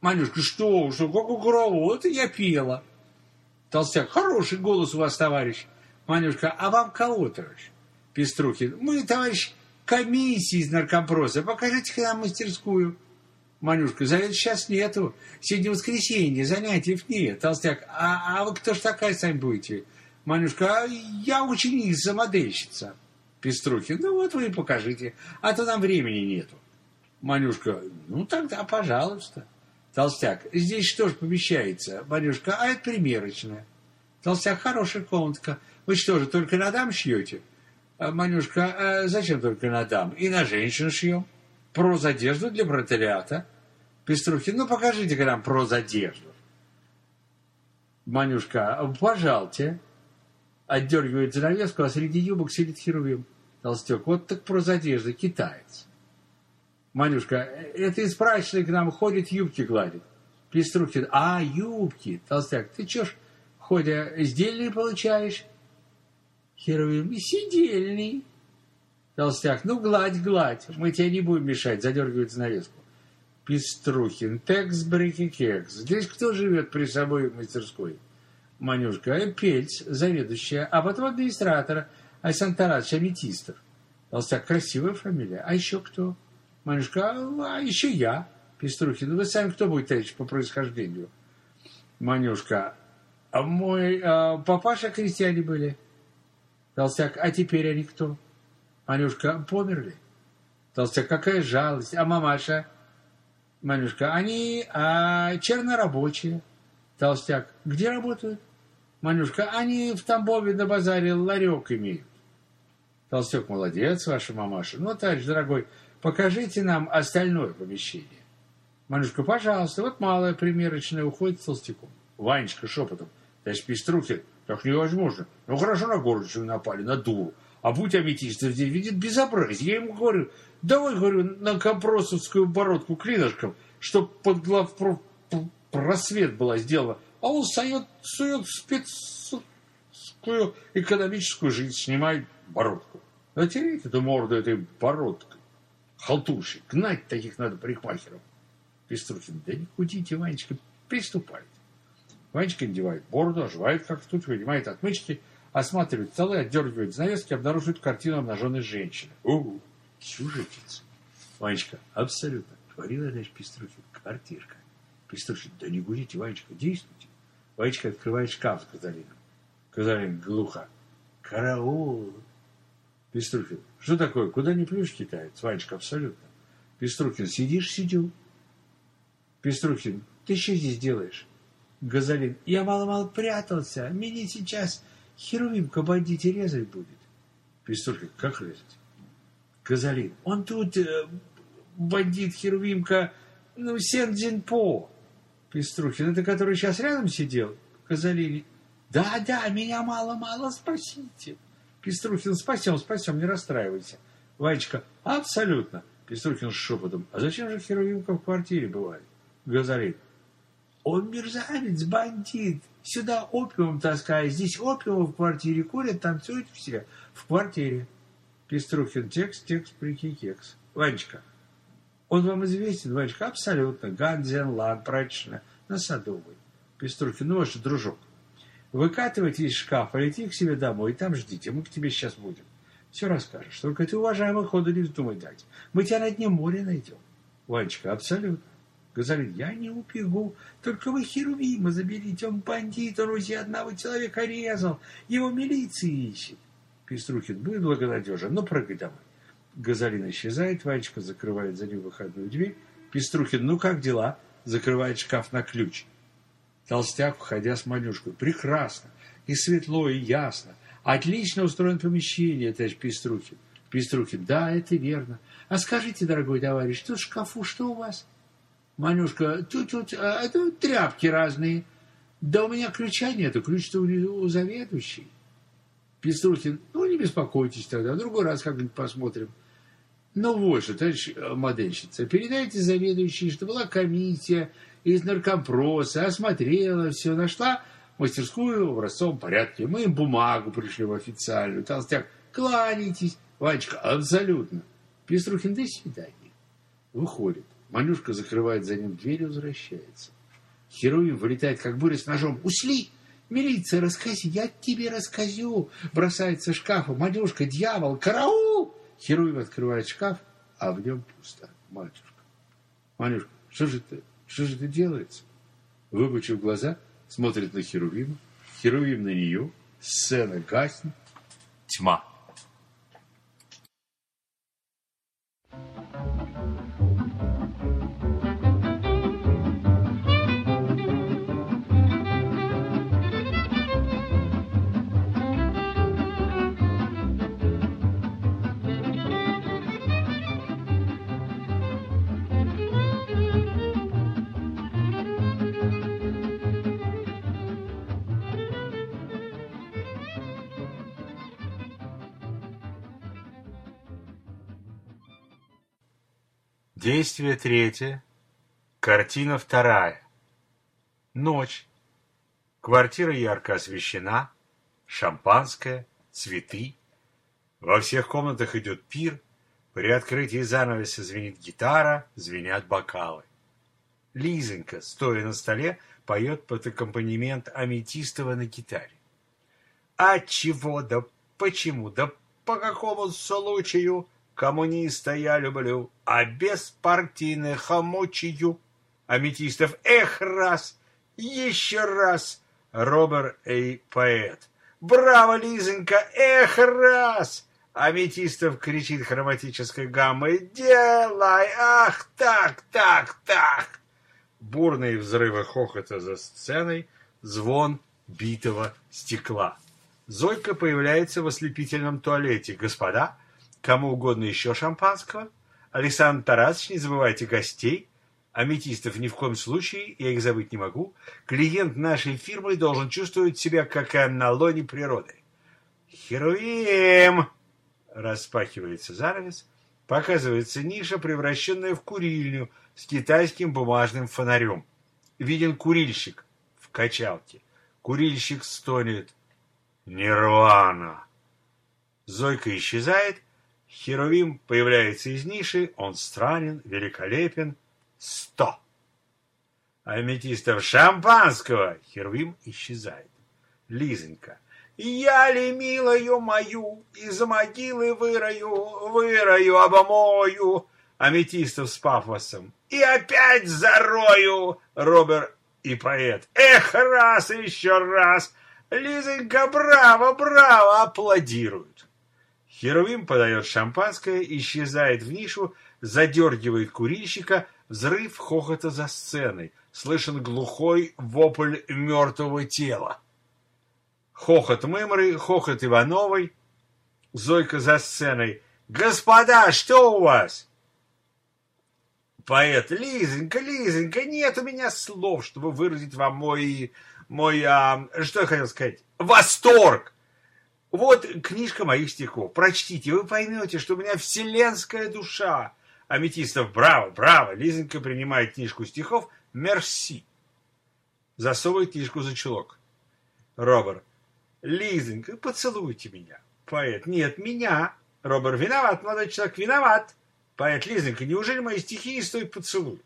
Манюшка, что, что, какой караул? Это я пела. Толстяк, хороший голос у вас, товарищ. Манюшка, а вам кого, товарищ? Пеструхин, мы, товарищ, комиссии из наркомпроса. Покажите-ка нам мастерскую. Манюшка, занятий сейчас нету. Сегодня воскресенье, занятий нет. Толстяк, а, а вы кто ж такая сами будете? Манюшка, а я ученица, модельщица. Пеструхин, ну вот вы и покажите, а то нам времени нету. Манюшка, ну тогда пожалуйста. Толстяк, здесь что ж помещается? Манюшка, а это примерочная. Толстяк, хорошая комнатка. Вы что же, только на дам шьете? А, Манюшка, а зачем только на дам? И на женщин шьем прозодежду для протелиата. Пеструхин, ну покажите-ка нам прозодежду. Манюшка, пожалуйте. Отдергивает занавеску, а среди юбок сидит херувим. Толстек, вот так прозодежда, китаец. Манюшка, это из прачечной к нам ходит, юбки гладит. Пеструхин, а, юбки. Толстяк, ты чё ж, ходя, сдельные получаешь? Херувим, сидельный. Толстяк, ну гладь, гладь, мы тебе не будем мешать, задергивает занавеску. Пеструхин, текс, брики, кекс. Здесь кто живет при собой в мастерской? Манюшка, э, Пельц, заведующая, а потом администратор, Айсан Тарадович Аметистов. Толстяк, красивая фамилия. А еще кто? Манюшка, а, а еще я. Пеструхин, ну вы сами кто будет, товарищ, по происхождению? Манюшка, а мой а, папаша крестьяне были. Толстяк, а теперь они кто? Манюшка, померли. Толстяк, какая жалость. А мамаша? Манюшка, они а, чернорабочие. Толстяк. Где работают? Манюшка. Они в Тамбове на базаре ларек имеют. Толстяк. Молодец, ваша мамаша. Ну, товарищ дорогой, покажите нам остальное помещение. Манюшка. Пожалуйста. Вот малая примерочная уходит толстяком. Ванечка шепотом. Товарищ Пеструхин. Так невозможно. Ну, хорошо на городчину напали, на дуру. А будь аметистов здесь видит безобразие. Я ему говорю, давай, говорю, на Компросовскую бородку клинышком, чтоб под главпров просвет была сделана. А он сует, сует спецскую экономическую жизнь, снимает бородку. Натереть эту морду этой бородкой. Халтурщик. Гнать таких надо парикмахеров. Пеструхин, да не кудите, Ванечка, приступайте. Ванечка надевает бороду, оживает как тут, вынимает отмычки, осматривает столы, отдергивает занавески, обнаруживает картину обнаженной женщины. О, сюжетица. Ванечка, абсолютно. Говорила дальше Пеструхин, квартирка. Пеструхин, да не гудите, Ванечка, действуйте. Ванечка открывает шкаф с Казалином. Казалин глухо. Караул. Пеструхин, что такое? Куда не плюшь китаец? Ванечка, абсолютно. Пеструхин, сидишь, сидю. Пеструхин, ты что здесь делаешь? Газалин, я мало-мало прятался. Меня сейчас Херувимка бандите резать будет. Пеструхин, как резать? Газалин, он тут э, бандит Херувимка, ну, Сен-Дзинпо. Пеструхин, это который сейчас рядом сидел? Газалин, да, да, меня мало-мало спасите. Пеструхин, спасем, спасем, не расстраивайся. Ванечка, абсолютно. Пеструхин шепотом, а зачем же Херувимка в квартире бывает? Газалин, он мерзавец, бандит. Сюда опиум таскает. Здесь опиум в квартире курят, танцуют все. В квартире. Пеструхин текст, текст, прикинь, кекс. Ванечка. Он вам известен, Ванечка? Абсолютно. Ганзен, Лан, прачечная, на Садовой. Пеструхин, ну, ваш дружок. Выкатывайте из шкафа, лети к себе домой, и там ждите, мы к тебе сейчас будем. Все расскажешь, только ты, уважаемый, ходу не вздумай дать. Мы тебя на дне моря найдем. Ванечка, абсолютно. Газалин, я не убегу, только вы Херувима заберите, он бандит, он уже одного человека резал, его милиция ищет. Пеструхин, будет благонадежен, ну прыгай домой. Газалин исчезает, Ванечка закрывает за ним выходную дверь. Пеструхин, ну как дела? Закрывает шкаф на ключ. Толстяк, входя с Манюшкой, прекрасно, и светло, и ясно. Отлично устроено помещение, товарищ Пеструхин. Пеструхин, да, это верно. А скажите, дорогой товарищ, тут в шкафу что у вас? Манюшка, тут-тут, а, это тряпки разные. Да у меня ключа нету, ключ-то у, у заведующей. Пеструхин, ну не беспокойтесь тогда, в другой раз как-нибудь посмотрим. Ну вот же, товарищ э, модельщица, передайте заведующей, что была комиссия из наркомпроса, осмотрела все, нашла мастерскую в образцовом порядке. Мы им бумагу пришли в официальную. Толстяк, кланяйтесь. Ванечка, абсолютно. Пеструхин, до свидания. Выходит. Манюшка закрывает за ним дверь и возвращается. Херувим вылетает, как буря с ножом. «Ушли! Милиция, расскажи, я тебе расскажу!» Бросается в шкаф. «Манюшка, дьявол, караул!» Херувим открывает шкаф, а в нем пусто. Матушка. Манюшка, что же это, что же это делается? Выпучив глаза, смотрит на Херувима. Херувим на нее. Сцена гаснет. Тьма. Действие третье. Картина вторая. Ночь. Квартира ярко освещена. Шампанское, цветы. Во всех комнатах идет пир. При открытии занавеса звенит гитара, звенят бокалы. Лизонька, стоя на столе, поет под аккомпанемент Аметистова на гитаре. А чего да почему да по какому случаю Коммуниста я люблю, а беспартийных мучаю. Аметистов, эх, раз, еще раз. Робер Эй, поэт. Браво, Лизонька, эх, раз. Аметистов кричит хроматической гаммой. Делай, ах, так, так, так. Бурные взрывы хохота за сценой, звон битого стекла. Зойка появляется в ослепительном туалете. Господа, кому угодно еще шампанского? Александр Тарасович, не забывайте гостей. Аметистов ни в коем случае, я их забыть не могу. Клиент нашей фирмы должен чувствовать себя как на лоне природы. Херувим! Распахивается занавес. Показывается ниша, превращенная в курильню с китайским бумажным фонарем. Виден курильщик в качалке. Курильщик стонет. Нирвана! Зойка исчезает. Херувим появляется из ниши. Он странен, великолепен. Сто! Аметистов шампанского! Херувим исчезает. Лизонька. Я ли, милою мою, из могилы вырою, вырою, обомою. Аметистов с пафосом. И опять зарою, Робер и поэт. Эх, раз еще раз. Лизонька, браво, браво, аплодируют. Херувим подает шампанское, исчезает в нишу, задергивает курильщика, взрыв хохота за сценой. Слышен глухой вопль мертвого тела. Хохот Мымры, хохот Ивановой. Зойка за сценой. «Господа, что у вас?» Поэт. «Лизонька, Лизонька, нет у меня слов, чтобы выразить вам мой... мой... А, что я хотел сказать? Восторг!» Вот книжка моих стихов. Прочтите, вы поймете, что у меня вселенская душа. Аметистов, браво, браво. Лизонька принимает книжку стихов. Мерси. Засовывает книжку за чулок. Робер. Лизонька, поцелуйте меня. Поэт. Нет, меня. Робер. Виноват, молодой человек, виноват. Поэт. Лизонька, неужели мои стихи не стоят поцелуя?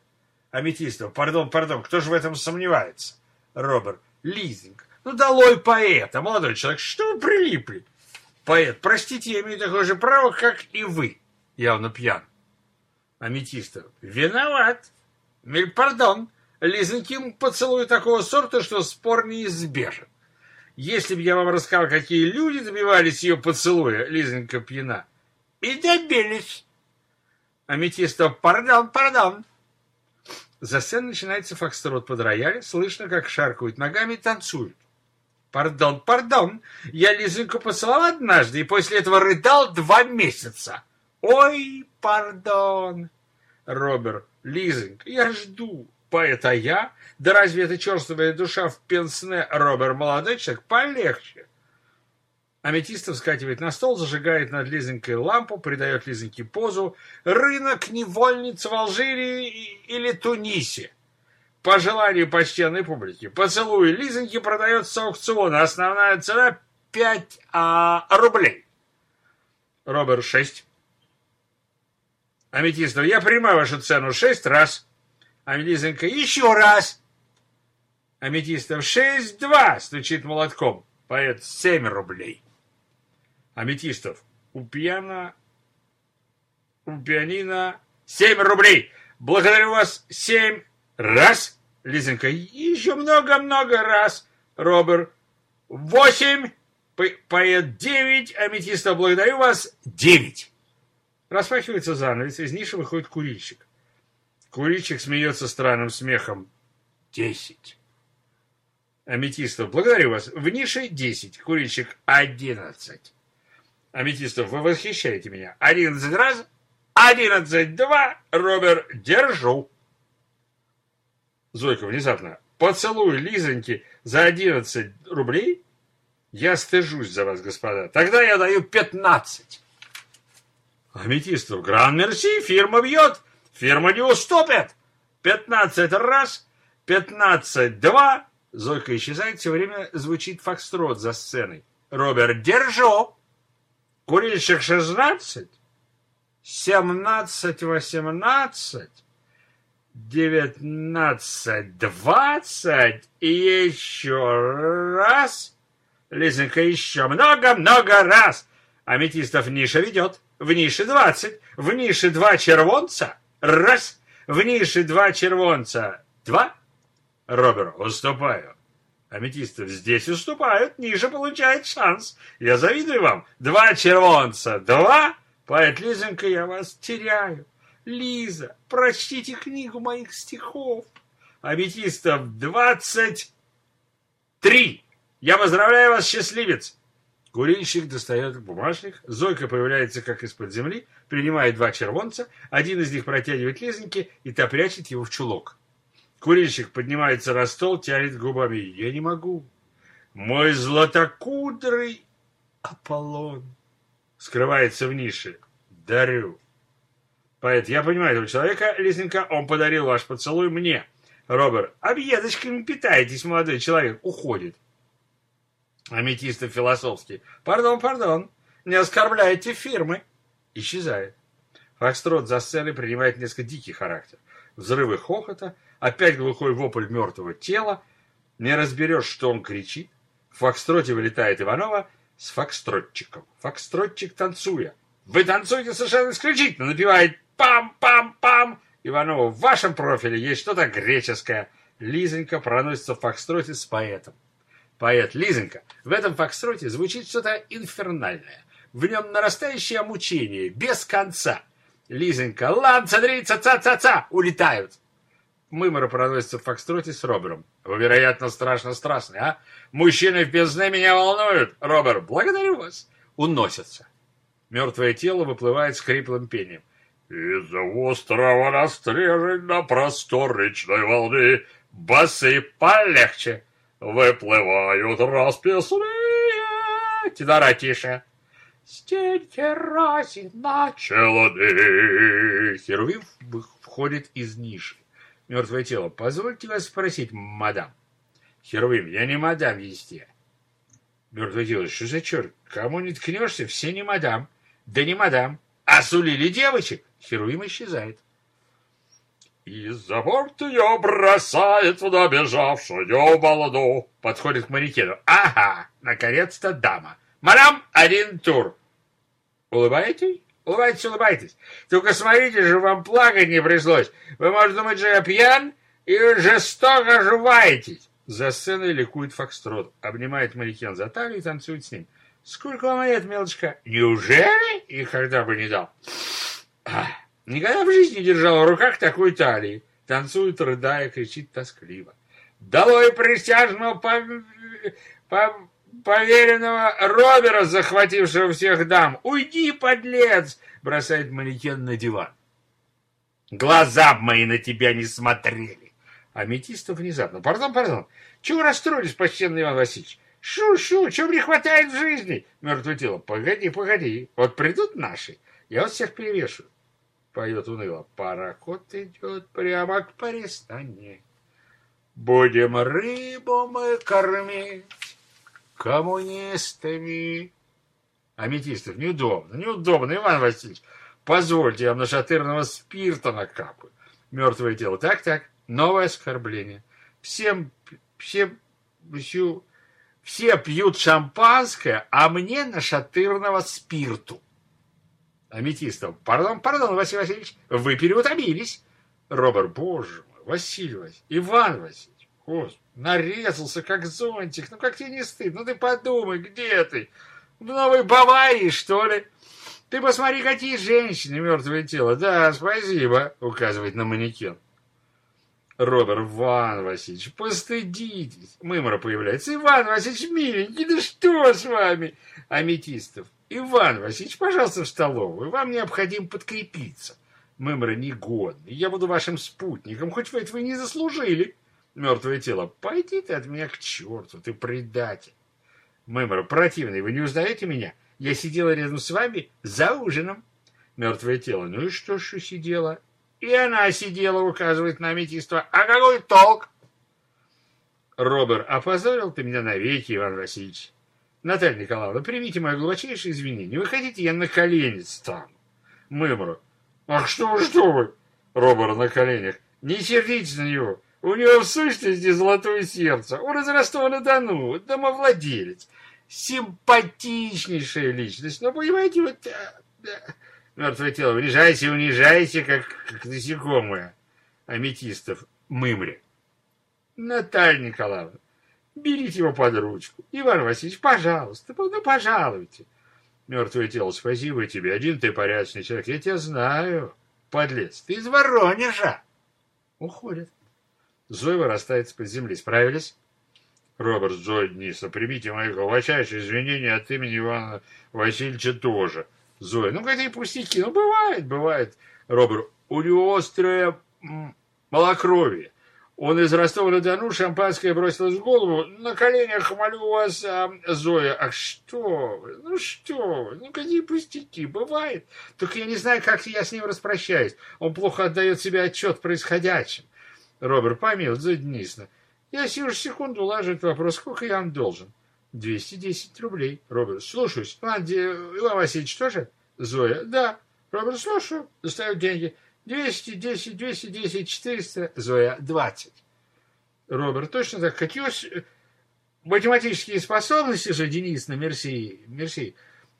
Аметистов. Пардон, пардон, кто же в этом сомневается? Робер. Лизонька. Ну, долой поэта, молодой человек, что вы прилипли? Поэт, простите, я имею такое же право, как и вы. Явно пьян. Аметистов. Виноват. Миль, пардон. Лизоньким поцелуй такого сорта, что спор неизбежен. Если бы я вам рассказал, какие люди добивались ее поцелуя, Лизонька пьяна, и добились. Аметистов, пардон, пардон. За сценой начинается фокстрот под рояль, слышно, как шаркают ногами и танцуют. Пардон, пардон, я Лизоньку поцеловал однажды и после этого рыдал два месяца. Ой, пардон. Роберт, Лизонька, я жду. Поэт, а я? Да разве эта черствая душа в пенсне, Роберт, молодой человек, полегче. Аметистов скативает на стол, зажигает над Лизонькой лампу, придает Лизоньке позу. Рынок невольниц в Алжире или Тунисе. По желанию почтенной публики. Поцелуй Лизоньки продается аукциона. Основная цена 5 а, рублей. Роберт 6. Аметистов, я принимаю вашу цену 6 раз. Аметистенко, еще раз. Аметистов, 6-2, стучит молотком. Поэт, 7 рублей. Аметистов, у пьяна, у пианино 7 рублей. Благодарю вас 7 раз. Лизонька, еще много-много раз. Роберт, 8. Поэт 9. Аметистов, благодарю вас 9. Распахивается занавес, из ниши выходит курильщик. Курильщик смеется странным смехом. Десять. Аметистов, благодарю вас. В нише десять. Курильщик одиннадцать. Аметистов, вы восхищаете меня. Одиннадцать раз. Одиннадцать два. Робер, держу. Зойка внезапно. Поцелуй Лизоньки за одиннадцать рублей? Я стыжусь за вас, господа. Тогда я даю пятнадцать. Аметистов, гран-мерси, фирма бьет. Фирма не уступит. Пятнадцать раз, пятнадцать два. Зойка исчезает, все время звучит фокстрот за сценой. Роберт, держу. Курильщик шестнадцать, семнадцать, восемнадцать, девятнадцать, двадцать и еще раз. Лизонька еще много-много раз. Аметистов ниша ведет. В нише двадцать, в нише два червонца. Раз. В нише два червонца. Два. Робер, уступаю. Аметистов здесь уступают, ниже получает шанс. Я завидую вам. Два червонца. Два. Поэт Лизонька, я вас теряю. Лиза, прочтите книгу моих стихов. Аметистов двадцать три. Я поздравляю вас, счастливец. Курильщик достает бумажник, Зойка появляется как из-под земли, принимает два червонца, один из них протягивает Лизоньке, и та прячет его в чулок. Курильщик поднимается на стол, тянет губами. Я не могу. Мой златокудрый Аполлон скрывается в нише. Дарю. Поэт, я понимаю этого человека, Лизонька, он подарил ваш поцелуй мне. Роберт, объедочками питаетесь, молодой человек, уходит. Аметистов философский. Пардон, пардон, не оскорбляйте фирмы. Исчезает. Фокстрот за сценой принимает несколько дикий характер. Взрывы хохота, опять глухой вопль мертвого тела. Не разберешь, что он кричит. В фокстроте вылетает Иванова с фокстротчиком. Фокстротчик танцуя. Вы танцуете совершенно исключительно, напевает пам-пам-пам. Иванова, в вашем профиле есть что-то греческое. Лизонька проносится в фокстроте с поэтом. Поэт Лизонька, в этом фокстроте звучит что-то инфернальное. В нем нарастающее мучение, без конца. Лизонька, ланца, дрица, ца-ца-ца, улетают. Мымора проносится в фокстроте с Робером. Вы, вероятно, страшно страстный, а? Мужчины в бездне меня волнуют. Робер, благодарю вас. Уносятся. Мертвое тело выплывает с хриплым пением. Из-за острова на стрежень на простор речной волны басы полегче выплывают расписные. Тидора тише. Стеньте разин на челоды. Херувим входит из ниши. Мертвое тело. Позвольте вас спросить, мадам. Херувим, я не мадам везде. Мертвое тело. Что за черт? Кому не ткнешься, все не мадам. Да не мадам. А сулили девочек. Херувим исчезает. Из-за борта ее бросает туда бежавшую молоду. Подходит к манекену. Ага, наконец-то дама. Мадам, один тур. Улыбаетесь? Улыбайтесь, улыбайтесь. Только смотрите же, вам плакать не пришлось. Вы, может думать, что я пьян и жестоко жуваетесь. За сценой ликует Фокстрот, обнимает манекен за талию и танцует с ним. Сколько вам лет, мелочка? Неужели? И когда бы не дал. Никогда в жизни не держал в руках такой талии. Танцует, рыдая, кричит тоскливо. Долой присяжного по... по... поверенного Робера, захватившего всех дам. Уйди, подлец! Бросает манекен на диван. Глаза б мои на тебя не смотрели. Аметистов внезапно. Пардон, пардон. Чего расстроились, почтенный Иван Васильевич? Шу-шу, чего не хватает в жизни? Мертвое тело. Погоди, погоди. Вот придут наши, я вас всех перевешиваю поет уныло. Пароход идет прямо к пристани. Будем рыбу мы кормить коммунистами. Аметистов, неудобно, неудобно, Иван Васильевич. Позвольте, я вам нашатырного спирта накапаю. Мертвое тело. Так, так, новое оскорбление. Всем, всем, всю, все пьют шампанское, а мне нашатырного спирту. Аметистов. Пардон, пардон, Василий Васильевич, вы переутомились. Роберт, боже мой, Василий Васильевич, Иван Васильевич, господи, нарезался как зонтик. Ну как тебе не стыдно? Ну ты подумай, где ты? В Новой Баварии, что ли? Ты посмотри, какие женщины, мертвое тело. Да, спасибо, указывает на манекен. Роберт, Иван Васильевич, постыдитесь. Мымра появляется. Иван Васильевич, миленький, да что с вами? Аметистов. Иван Васильевич, пожалуйста, в столовую. Вам необходимо подкрепиться. Мымра негодный. Я буду вашим спутником, хоть вы этого и не заслужили. Мертвое тело. Пойди ты от меня к черту, ты предатель. Мымра, противный, вы не узнаете меня? Я сидела рядом с вами за ужином. Мертвое тело. Ну и что, что сидела? И она сидела, указывает на аметиство. А какой толк? Робер, опозорил ты меня навеки, Иван Васильевич. Наталья Николаевна, примите мое глубочайшее извинение. Вы хотите, я на колени стану? Мымра. Ах, что вы, что вы? Робер на коленях. Не сердитесь на него. У него в сущности золотое сердце. Он из Ростова-на-Дону, домовладелец. Симпатичнейшая личность. Но, понимаете, вот... Мертвое тело. Унижайся, унижайся, как, как насекомое. Аметистов. Мымре. Наталья Николаевна, Берите его под ручку. Иван Васильевич, пожалуйста, ну пожалуйте. Мертвое тело, спасибо тебе. Один ты порядочный человек. Я тебя знаю. Подлец, ты из Воронежа. Уходит. Зоя вырастает из-под земли. Справились? Роберт Зоя Дниса, примите мои глубочайшие извинения от имени Ивана Васильевича тоже. Зоя, ну какие пустяки, ну бывает, бывает. Роберт, у него острое малокровие. Он из Ростова-на-Дону, шампанское бросилось в голову. На коленях молю вас, а, Зоя. Ах, что вы, ну что вы, ну какие пустяки, бывает. Только я не знаю, как я с ним распрощаюсь. Он плохо отдает себе отчет в происходящем. Роберт, помил, Зоя Денисовна. Я сию же секунду улаживаю вопрос, сколько я вам должен? 210 рублей. Роберт, слушаюсь. Иван, Иван Васильевич тоже? Зоя, да. Роберт, слушаю. Достают деньги. 210, 210, 400. Зоя, 20. Роберт, точно так. У вас математические способности же, Денис, на Мерси. Мерси.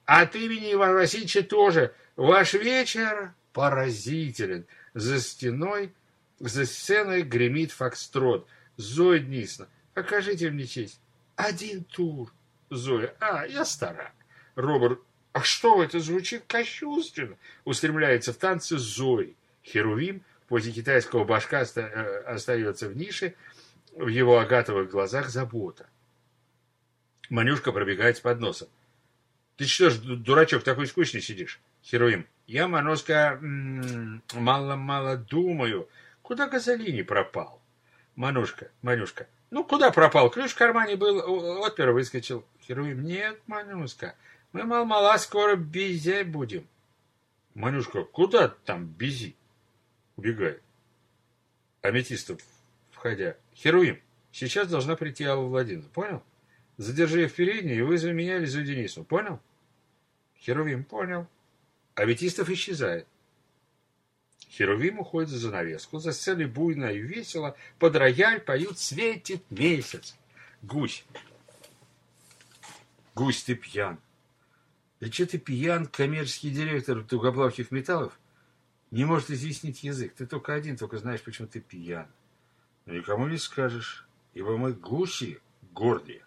От имени Ивана Васильевича тоже. Ваш вечер поразителен. За стеной, за сценой гремит фокстрот. Зоя Денисовна, окажите мне честь. Один тур. Зоя, а, я стара. Роберт, а что это звучит кощунственно? Устремляется в танце Зои. Херувим после китайского башка э, остается в нише, в его агатовых глазах забота. Манюшка пробегает с подносом. Ты что ж, дурачок, такой скучный сидишь? Херувим. Я, Маноска, мало-мало думаю. Куда Газолини пропал? Манушка, Манюшка. Ну, куда пропал? Ключ в кармане был, отпер, выскочил. Херувим. Нет, Манюшка, мы мал-мала скоро безе будем. Манюшка, куда там бези? Убегает. Аметистов, входя. Херуим, сейчас должна прийти Алла Владимировна, понял? Задержи ее в передней и вызови меня Лизу Денису, понял? Херувим, понял. Аметистов исчезает. Херувим уходит за занавеску, за сценой буйно и весело, под рояль поют «Светит месяц». Гусь. Гусь, ты пьян. Да что ты пьян, коммерческий директор тугоплавких металлов? Не может изъяснить язык. Ты только один, только знаешь, почему ты пьян. Но никому не скажешь, ибо мы гуси гордые.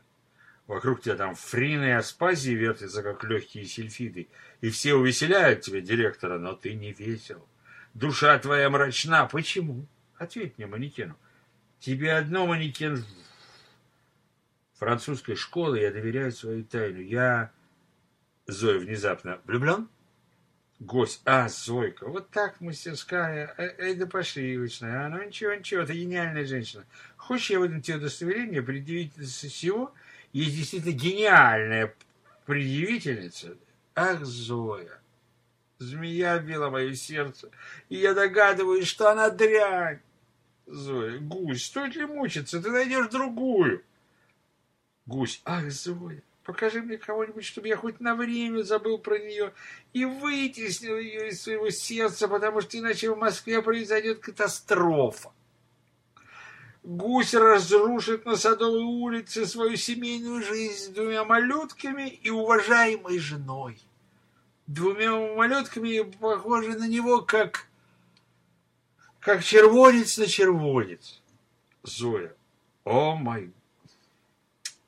Вокруг тебя там фрины и аспазии вертятся, как легкие сельфиды, и все увеселяют тебя, директора, но ты не весел. Душа твоя мрачна. Почему? Ответь мне, манекену. Тебе одно, манекен, французской школы я доверяю свою тайну. Я, Зоя, внезапно влюблен? Гость. А, Зойка, вот так мастерская. Эй, э, да пошли, Ивичная. А, ну ничего, ничего, ты гениальная женщина. Хочешь, я выдам тебе удостоверение, предъявительница всего? Есть действительно гениальная предъявительница. Ах, Зоя, Змея била мое сердце, и я догадываюсь, что она дрянь. Зоя, гусь, стоит ли мучиться? Ты найдешь другую. Гусь, ах, Зоя, покажи мне кого-нибудь, чтобы я хоть на время забыл про нее и вытеснил ее из своего сердца, потому что иначе в Москве произойдет катастрофа. Гусь разрушит на Садовой улице свою семейную жизнь с двумя малютками и уважаемой женой двумя малютками похожи на него, как, как червонец на червонец. Зоя. О мой,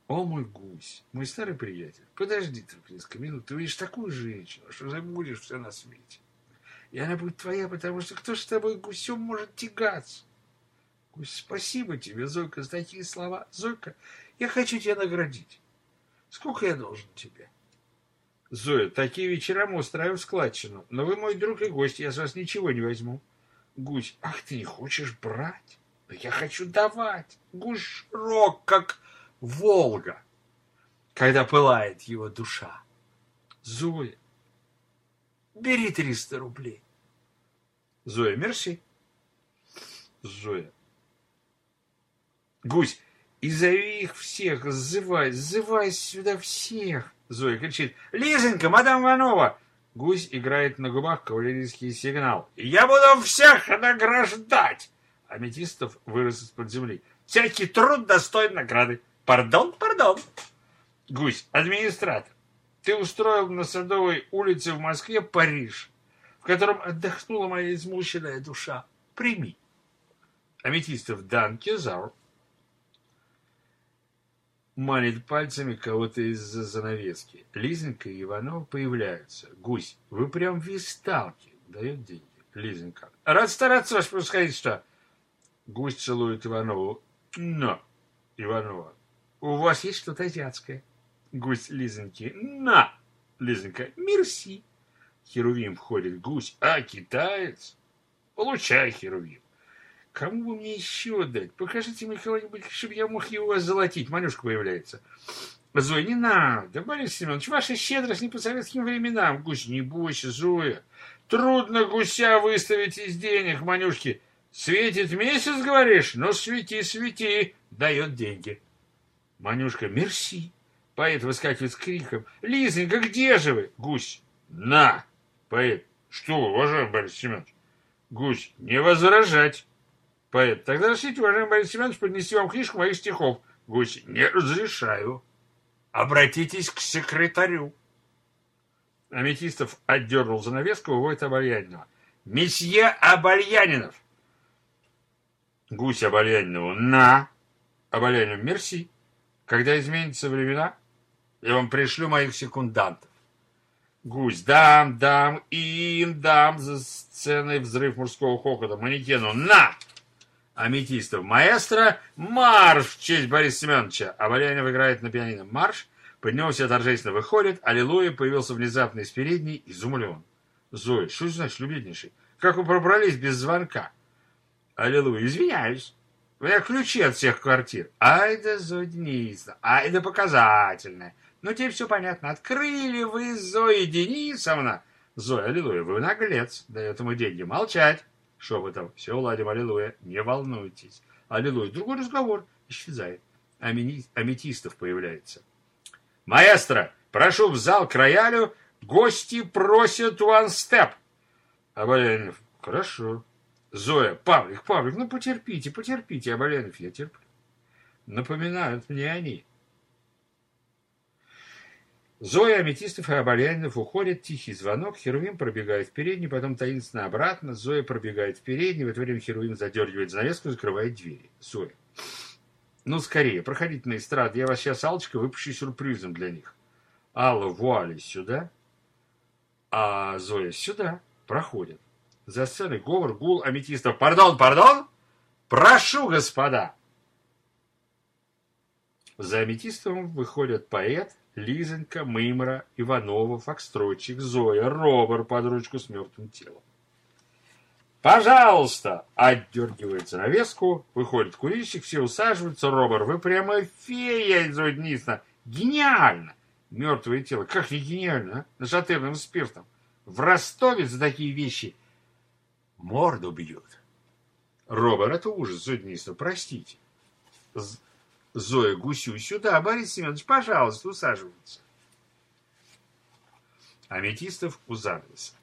о мой гусь, мой старый приятель, подожди только несколько минут, ты видишь такую женщину, что забудешь все на свете. И она будет твоя, потому что кто с тобой гусем может тягаться? Гусь, спасибо тебе, Зойка, за такие слова. Зойка, я хочу тебя наградить. Сколько я должен тебе? Зоя, такие вечера мы устраиваем складчину. Но вы мой друг и гость, я с вас ничего не возьму. Гусь, ах, ты не хочешь брать? Но я хочу давать. Гусь рок, как Волга, когда пылает его душа. Зоя, бери триста рублей. Зоя, мерси. Зоя. Гусь, и зови их всех, зывай, зывай сюда всех. Зоя кричит. «Лизонька, мадам Иванова!» Гусь играет на губах кавалерийский сигнал. «Я буду всех награждать!» Аметистов вырос из-под земли. «Всякий труд достоин награды!» «Пардон, пардон!» Гусь, администратор, ты устроил на Садовой улице в Москве Париж, в котором отдохнула моя измученная душа. Прими. Аметистов Данке Заур манит пальцами кого-то из-за занавески. Лизонька и Иванов появляются. Гусь, вы прям висталки. Дает деньги. Лизонька. Рад стараться, ваше происходительство. Гусь целует Иванову. На, Иванова, у вас есть что-то азиатское? Гусь Лизоньки. На, Лизонька, мерси. Херувим входит. Гусь, а, китаец? Получай, Херувим. Кому бы мне еще дать? Покажите мне кого-нибудь, чтобы я мог его озолотить. Манюшка появляется. Зоя, не надо, Борис Семенович, ваша щедрость не по советским временам. Гусь, не бойся, Зоя. Трудно гуся выставить из денег, Манюшки. Светит месяц, говоришь? Ну, свети, свети. Дает деньги. Манюшка, мерси. Поэт выскакивает с криком. Лизонька, где же вы? Гусь, на. Поэт, что, уважаемый Борис Семенович? Гусь, не возражать. Поэт, тогда разрешите, уважаемый Борис Семенович, поднести вам книжку моих стихов. Гусь, не разрешаю. Обратитесь к секретарю. Аметистов отдернул занавеску, выводит Обальянинова. Месье Обальянинов! Гусь Обальянинову на! Обальянинов мерси. Когда изменятся времена, я вам пришлю моих секундантов. Гусь, дам, дам, им дам за сценой взрыв мужского хохота. Манекену на! Аметистов маэстро, марш в честь Бориса Семеновича. А Валянов играет на пианино марш, поднялся торжественно выходит, аллилуйя, появился внезапно из передней, изумлен. Зоя, что значит, любезнейший? Как вы пробрались без звонка? Аллилуйя, извиняюсь. У меня ключи от всех квартир. Ай да Денисовна, ай да показательная. Ну, теперь все понятно. Открыли вы, Зоя Денисовна. Зоя, аллилуйя, вы наглец, дает ему деньги. Молчать. Шепотом. Все уладим, аллилуйя. Не волнуйтесь. Аллилуйя. Другой разговор. Исчезает. Амени... Аметистов появляется. Маэстро, прошу в зал к роялю. Гости просят one step. Абалянов. Хорошо. Зоя. Павлик, Павлик, ну потерпите, потерпите. Абалянов. Я терплю. Напоминают мне они. Зоя, Аметистов и Оболянинов уходят, тихий звонок, Херувим пробегает в переднюю, потом таинственно обратно, Зоя пробегает в переднюю, в это время Херувим задергивает занавеску, закрывает двери. Зоя. Ну, скорее, проходите на эстраду, я вас сейчас, Аллочка, выпущу сюрпризом для них. Алла, вуали сюда, а Зоя сюда, проходят. За сценой говор, гул, Аметистов. Пардон, пардон, прошу, господа. За Аметистовым выходят поэт, Лизонька, Мымра, Иванова, Фокстротчик, Зоя, Робер под ручку с мертвым телом. «Пожалуйста!» — отдергивает занавеску, выходит курильщик, все усаживаются. Робер, вы прямо фея, Денисовна! Гениально! Мертвое тело. Как не гениально, а? Нашатырным спиртом. В Ростове за такие вещи морду бьют. Робер, это ужас, Зоя Денисовна, простите. Зоя Гусю сюда. Борис Семенович, пожалуйста, усаживайтесь. Аметистов у занавеса.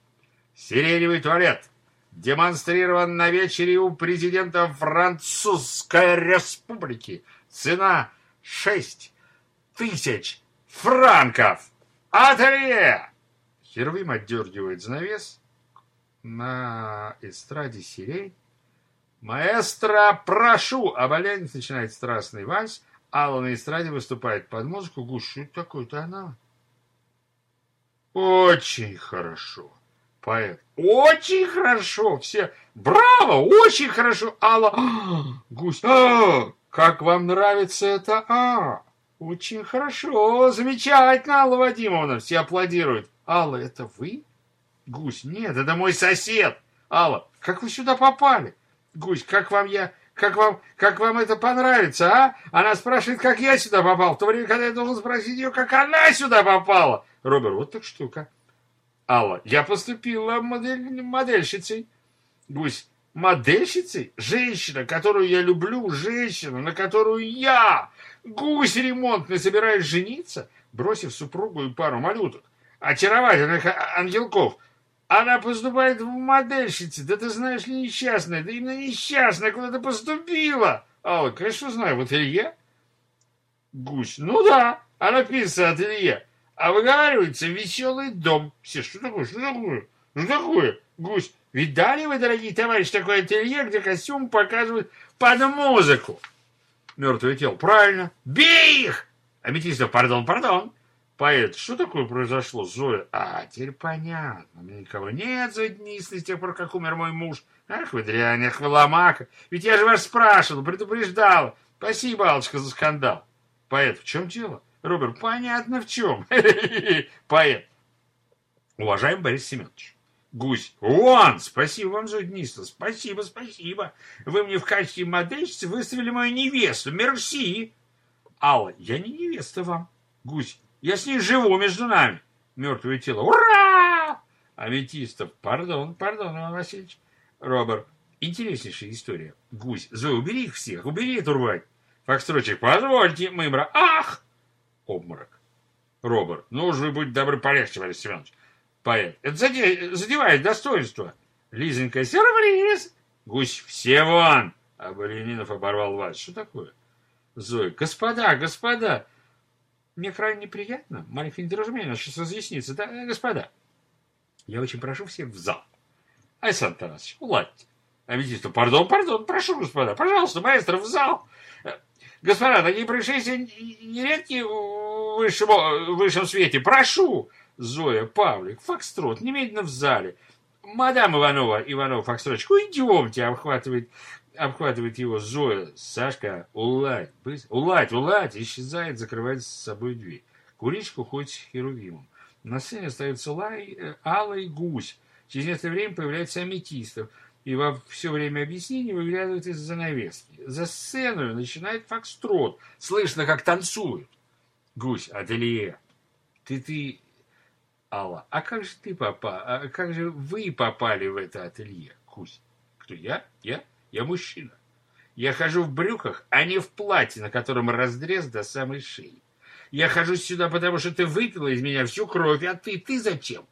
Сиреневый туалет демонстрирован на вечере у президента Французской Республики. Цена шесть тысяч франков. Ателье! Хервим отдергивает занавес. На эстраде сирень «Маэстро, прошу!» А Валянец начинает страстный вальс. Алла на эстраде выступает под музыку. Это такое-то она? Очень хорошо. Поэт. Очень хорошо. Все. Браво! Очень хорошо. Алла. А, гусь. А, как вам нравится это? А, очень хорошо. Замечательно, Алла Вадимовна. Все аплодируют. Алла, это вы? Гусь. Нет, это мой сосед. Алла, как вы сюда попали? Гусь, как вам я, как вам, как вам это понравится, а? Она спрашивает, как я сюда попал, в то время, когда я должен спросить ее, как она сюда попала. Роберт, вот так штука. Алла, я поступила модель, модельщицей. Гусь, модельщицей? Женщина, которую я люблю, женщина, на которую я, гусь ремонтный, собираюсь жениться, бросив супругу и пару малюток, очаровательных ангелков, она поступает в модельщице. Да ты знаешь ли, несчастная. Да именно несчастная, куда ты поступила. Алла, конечно, знаю, в ателье. Гусь, ну да, а написано ателье. А выговаривается веселый дом. Все, что такое, что такое, что такое? Гусь, видали вы, дорогие товарищи, такое ателье, где костюм показывают под музыку? Мертвое тело. Правильно. Бей их! Аметистов, пардон, пардон. Поэт, что такое произошло, Зоя? А, теперь понятно. У меня никого нет за дни с тех пор, как умер мой муж. Ах вы дрянь, ах вы ломака. Ведь я же вас спрашивал, предупреждал. Спасибо, Алочка, за скандал. Поэт, в чем дело? Роберт, понятно в чем. [laughs] Поэт. Уважаемый Борис Семенович. Гусь. Вон, спасибо вам за днисто. Спасибо, спасибо. Вы мне в качестве модельщицы выставили мою невесту. Мерси. Алла, я не невеста вам. Гусь. Я с ней живу между нами. Мертвое тело. Ура! Аметистов. Пардон, пардон, Иван Васильевич. Роберт. Интереснейшая история. Гусь. Зоя, убери их всех. Убери эту рвать. Фокстрочек. Позвольте. Мымра. Ах! Обморок. Роберт. Ну уж вы будьте добры полегче, Борис Семенович. Поэт. Это задевает достоинство. Лизонька. Сюрприз. Гусь. Все вон. А Баленинов оборвал вас. Что такое? Зоя. Господа, господа. Мне крайне неприятно, маленькое недоразумение, сейчас разъяснится. Да, господа, я очень прошу всех в зал. Александр Тарасович, уладьте. Аметисту, пардон, пардон, прошу, господа, пожалуйста, маэстро, в зал. Господа, такие происшествия нередки в высшем, в высшем свете. Прошу. Зоя, Павлик, Фокстрот, немедленно в зале. Мадам Иванова, Иванова, Фокстротчик, уйдемте, обхватывает обхватывает его Зоя. Сашка, уладь, быстро, уладь, уладь, исчезает, закрывает с собой дверь. Куричка уходит с Херувимом. На сцене остается Лай, э, Алла и Гусь. Через некоторое время появляется Аметистов. И во все время объяснений выглядывает из занавески. За сцену начинает фокстрот. Слышно, как танцуют. Гусь, ателье. Ты, ты, Алла, а как же ты попал, а как же вы попали в это ателье, Гусь? Кто, я? Я? Я мужчина. Я хожу в брюках, а не в платье, на котором раздрез до самой шеи. Я хожу сюда, потому что ты выпила из меня всю кровь, а ты, ты зачем?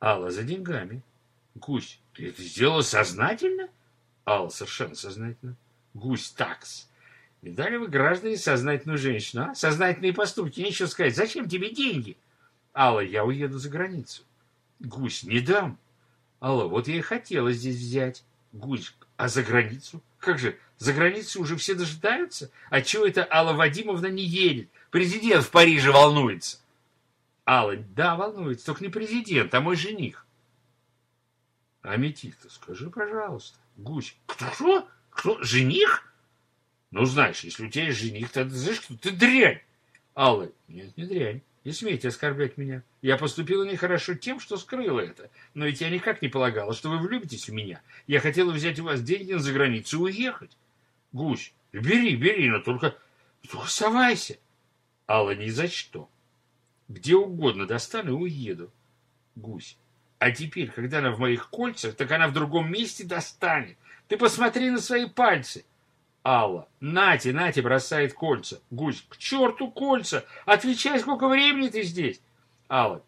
Алла, за деньгами. Гусь, ты это сделала сознательно? Алла, совершенно сознательно. Гусь, такс. Видали вы, граждане, сознательную женщину, а? Сознательные поступки, нечего сказать. Зачем тебе деньги? Алла, я уеду за границу. Гусь, не дам. Алла, вот я и хотела здесь взять. Гусь, а за границу? Как же, за границу уже все дожидаются? А чего это Алла Вадимовна не едет? Президент в Париже волнуется. Алла, да, волнуется, только не президент, а мой жених. Аметиста, скажи, пожалуйста. Гусь, кто? Кто? Жених? Ну, знаешь, если у тебя есть жених, то знаешь, что ты дрянь. Алла, нет, не дрянь. Не смейте оскорблять меня. Я поступила нехорошо тем, что скрыла это. Но ведь я никак не полагала, что вы влюбитесь в меня. Я хотела взять у вас деньги за границу и уехать. Гусь, бери, бери, но только, только оставайся. Алла, ни за что. Где угодно достану и уеду. Гусь, а теперь, когда она в моих кольцах, так она в другом месте достанет. Ты посмотри на свои пальцы. Алла. Нате, Нате бросает кольца. Гусь. К черту кольца! Отвечай, сколько времени ты здесь? Алла.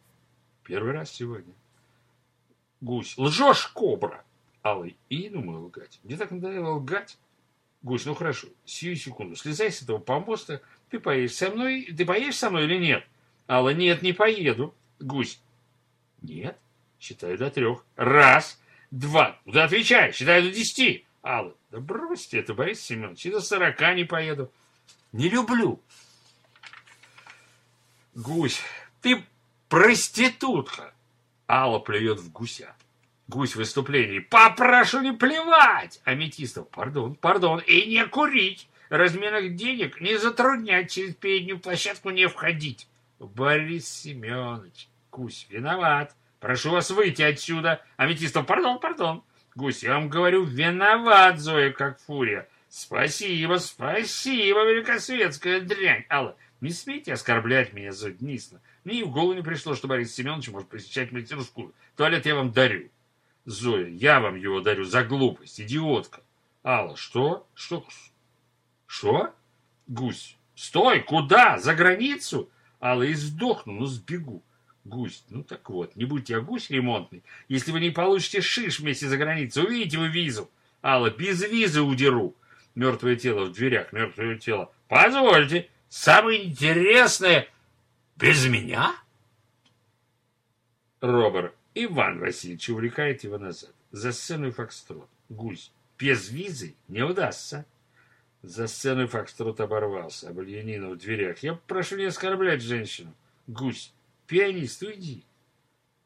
Первый раз сегодня. Гусь. Лжешь, кобра! Алла. И не думаю лгать. Мне так надоело лгать. Гусь, ну хорошо, сию секунду. Слезай с этого помоста. Ты поедешь со мной? Ты поедешь со мной или нет? Алла. Нет, не поеду. Гусь. Нет. Считаю до трех. Раз, два. Ну ты отвечай. Считаю до десяти. Алла. Да бросьте это, Борис Семенович, и до сорока не поеду. Не люблю. Гусь, ты проститутка. Алла плюет в гуся. Гусь в выступлении. Попрошу не плевать. Аметистов. Пардон, пардон. И не курить. Разменных денег не затруднять через переднюю площадку не входить. Борис Семенович. Гусь виноват. Прошу вас выйти отсюда. Аметистов. Пардон, пардон. Гусь, я вам говорю, виноват, Зоя, как фурия. Спасибо, спасибо, великосветская дрянь. Алла, не смейте оскорблять меня, Зоя Денисовна. Мне и в голову не пришло, что Борис Семенович может посещать мастерскую. Туалет я вам дарю. Зоя, я вам его дарю за глупость, идиотка. Алла, что? Что? Что? Гусь, стой, куда? За границу? Алла, и сдохну, ну сбегу. Гусь, ну так вот, не будьте я гусь ремонтный. Если вы не получите шиш вместе за границей, увидите вы визу. Алла, без визы удеру. Мертвое тело в дверях, мертвое тело. Позвольте, самое интересное, без меня? Робер, Иван Васильевич увлекает его назад. За сцену фокстрот. Гусь, без визы не удастся. За сцену фокстрот оборвался. Об в дверях. Я прошу не оскорблять женщину. Гусь, пианист, уйди.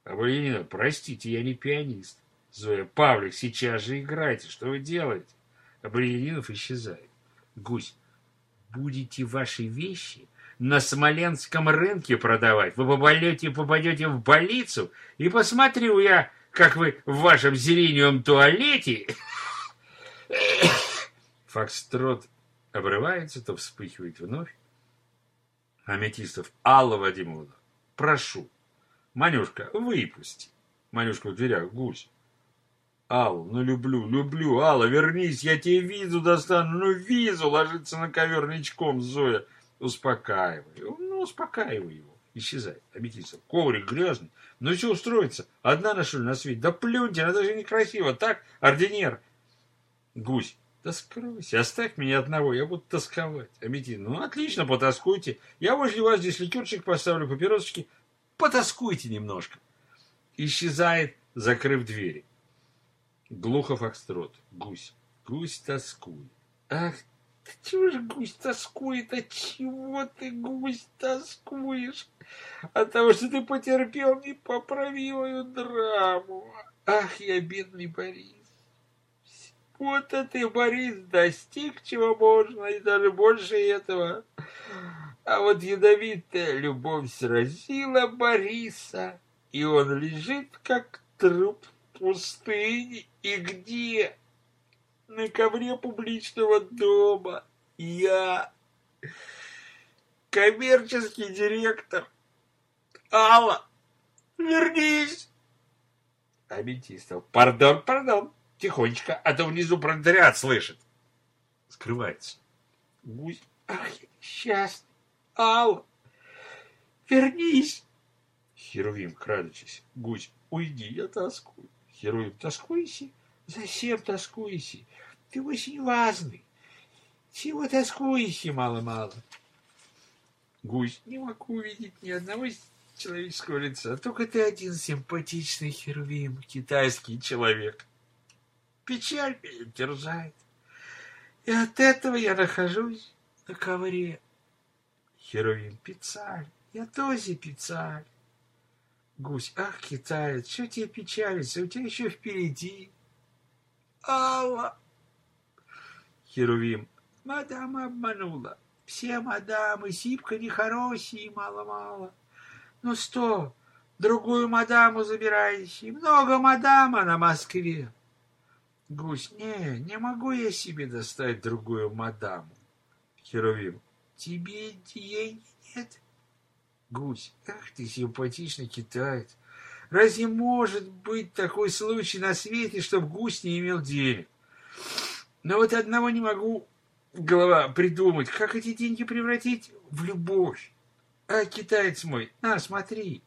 Абалинина, простите, я не пианист. Зоя, Павлик, сейчас же играйте, что вы делаете? Абалининов исчезает. Гусь, будете ваши вещи на Смоленском рынке продавать. Вы поболете, попадете в больницу, и посмотрю я, как вы в вашем зеленевом туалете... [coughs] Фокстрот обрывается, то вспыхивает вновь. Аметистов Алла Вадимовна, прошу. Манюшка, выпусти. Манюшка в дверях, гусь. Алла, ну люблю, люблю. Алла, вернись, я тебе визу достану. Ну визу ложится на ковер ничком, Зоя. Успокаивай. Ну, успокаивай его. Исчезай. Аметистов. Коврик грязный. Ну все устроится. Одна на что на свете. Да плюньте, она даже некрасиво. Так, ординер. Гусь. Да скройся, оставь меня одного, я буду тосковать. Аметин, ну отлично, потаскуйте. Я возле вас здесь ликерчик поставлю, папиросочки. Потаскуйте немножко. Исчезает, закрыв двери. Глухо фокстрот. Гусь. Гусь тоскует. Ах, ты чего же гусь тоскует? От чего ты, гусь, тоскуешь? От того, что ты потерпел непоправимую драму. Ах, я бедный Борис. Вот это ты, Борис, достиг чего можно, и даже больше этого. А вот ядовитая любовь сразила Бориса, и он лежит, как труп в пустыне. И где? На ковре публичного дома. Я, коммерческий директор. Алла, вернись. Аметистов, пардон, пардон. Тихонечко, а то внизу пролетариат слышит. Скрывается. Гусь. Ах, я несчастный. Алла, вернись. Херувим, крадучись. Гусь, уйди, я тоскую. Херувим, тоскуйся. Зачем тоскуйся? Ты очень важный. Чего тоскуйся мало-мало? Гусь, не могу увидеть ни одного человеческого лица. Только ты один симпатичный херувим, китайский человек. Печаль меня терзает. И от этого я нахожусь на ковре. Херувим, печаль, я тоже печаль. Гусь, ах, китаец, что тебе печалиться, у тебя еще впереди. Алла. Херувим, мадама обманула. Все мадамы, сипка нехорошие, мало-мало. Ну что, другую мадаму забирающий, много мадама на Москве. Гусь, не, не могу я себе достать другую мадаму. Херувим, тебе денег нет? Гусь, ах ты симпатичный китаец. Разве может быть такой случай на свете, чтобы гусь не имел денег? Но вот одного не могу голова придумать, как эти деньги превратить в любовь. А, китаец мой, на, смотри.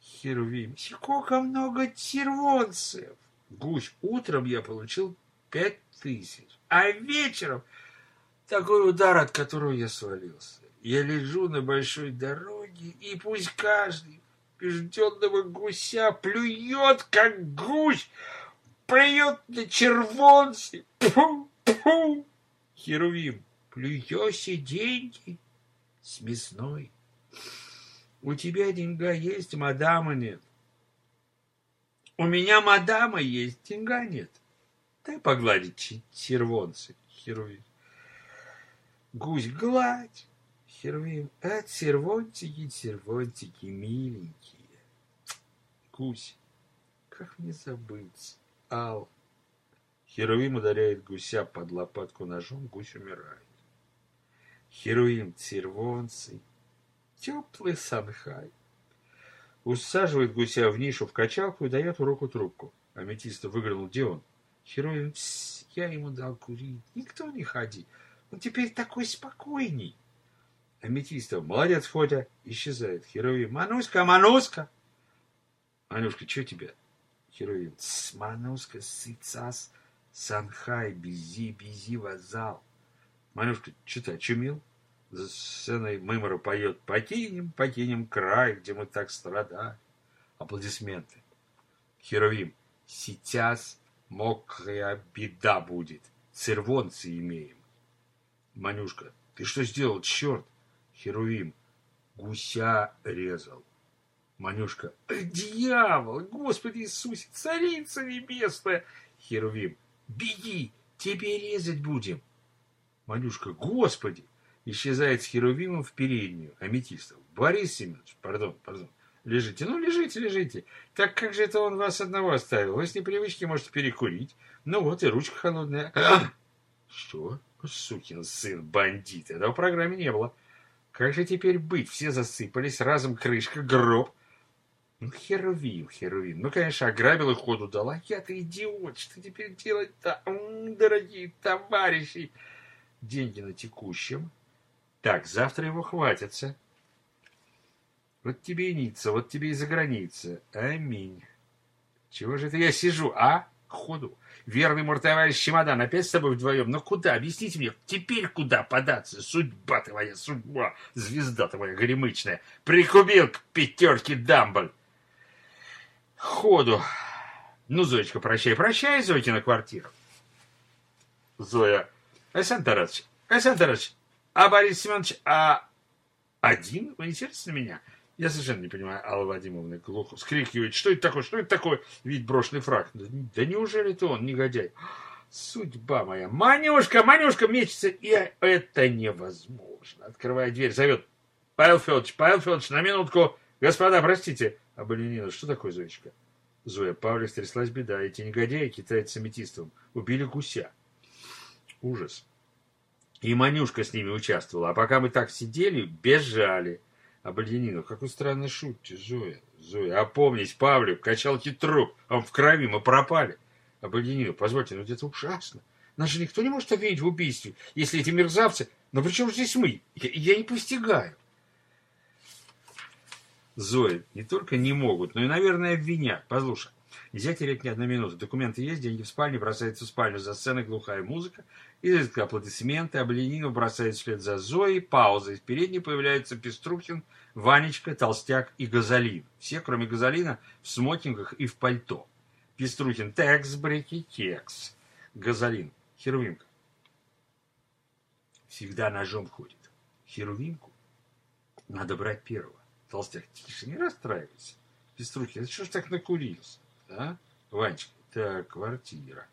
Херувим, сколько много червонцев. Гусь, утром я получил пять тысяч, а вечером такой удар, от которого я свалился. Я лежу на большой дороге, и пусть каждый побежденного гуся плюет, как гусь, плюет на червонцы. Пу, пу. Херувим, плюёшься деньги с. У тебя деньга есть, мадама нет. У меня мадама есть, деньга нет. Дай погладить червонцы, Херувим. Гусь, гладь. Херувим, а червончики, червончики миленькие. Гусь, как мне забыть? Ал. Херувим ударяет гуся под лопатку ножом, гусь умирает. Херувим, червонцы, теплый санхай усаживает гуся в нишу в качалку и дает руку трубку. Аметиста выглянул, где он? Хероин, я ему дал курить. Никто не ходи. Он теперь такой спокойней. Аметистов, молодец, Фотя, исчезает. Хероин, Мануська, Мануська. Манюшка, что тебе? Хероин, Мануська, сыцас, Санхай, бизи, бизи, вазал. Манюшка, что ты очумел? За сценой Мымора поет «Покинем, покинем край, где мы так страдали». Аплодисменты. Херовим. Сейчас мокрая беда будет. Цервонцы имеем. Манюшка. Ты что сделал, черт? Херувим. гуся резал. Манюшка, дьявол, Господи Иисусе, царица небесная! Херувим, беги, тебе резать будем. Манюшка, Господи! Исчезает с Херувимом в переднюю, аметистов. Борис Семенович, пардон, пардон, лежите, ну лежите, лежите. Так как же это он вас одного оставил? Вы с непривычки можете перекурить. Ну вот и ручка холодная. Что? Сукин сын, бандит. Этого в программе не было. Как же теперь быть? Все засыпались, разом крышка, гроб. Ну, Херувим, Херувим. Ну, конечно, ограбил и ходу дала. Я-то идиот, что теперь делать-то? Дорогие товарищи. Деньги на текущем. Так, завтра его хватится. Вот тебе и Ницца, вот тебе и за граница. Аминь. Чего же это я сижу, а? Ходу. Верный мой товарищ чемодан, опять с тобой вдвоем. Но куда? Объясните мне, теперь куда податься? Судьба твоя, судьба, звезда твоя горемычная. Прикубил к пятерке дамбль. Ходу. Ну, Зоечка, прощай, прощай, Зойкина квартира. Зоя. Александр Таратович, Александр Таратович, а Борис Семенович, а один? Вы на меня? Я совершенно не понимаю, Алла Вадимовна глухо вскрикивает. Что это такое? Что это такое? Вид брошенный фраг. Да, неужели это он, негодяй? Судьба моя. Манюшка, Манюшка мечется. И это невозможно. Открывая дверь, зовет. Павел Федорович, Павел Федорович, на минутку. Господа, простите. А Баленина, что такое, Зоечка? Зоя, Павлик стряслась беда. Эти негодяи, китайцы с убили гуся. Ужас. И Манюшка с ними участвовала. А пока мы так сидели, бежали. Обледенинов, как вы странно шутите, Зоя. Зоя, опомнись, Павлик, качалки труп, он в крови, мы пропали. Обледенинов, позвольте, ну это ужасно. Нас же никто не может обвинить в убийстве, если эти мерзавцы... Но при чем здесь мы? Я, я не постигаю. Зоя, не только не могут, но и, наверное, обвинят. Послушай, Нельзя терять ни одной минуты. Документы есть, деньги в спальне, бросается в спальню за сценой глухая музыка, изредка аплодисменты, Обленинов бросает вслед за Зоей, пауза. Из передней появляются Пеструхин, Ванечка, Толстяк и Газолин. Все, кроме Газолина, в смокингах и в пальто. Пеструхин, текс, брики, кекс. Газолин, Херувимка. Всегда ножом ходит. Херувимку надо брать первого. Толстяк, тише, не расстраивайся. Пеструхин, это что ж так накурился? Да? Ванечка, так, квартира.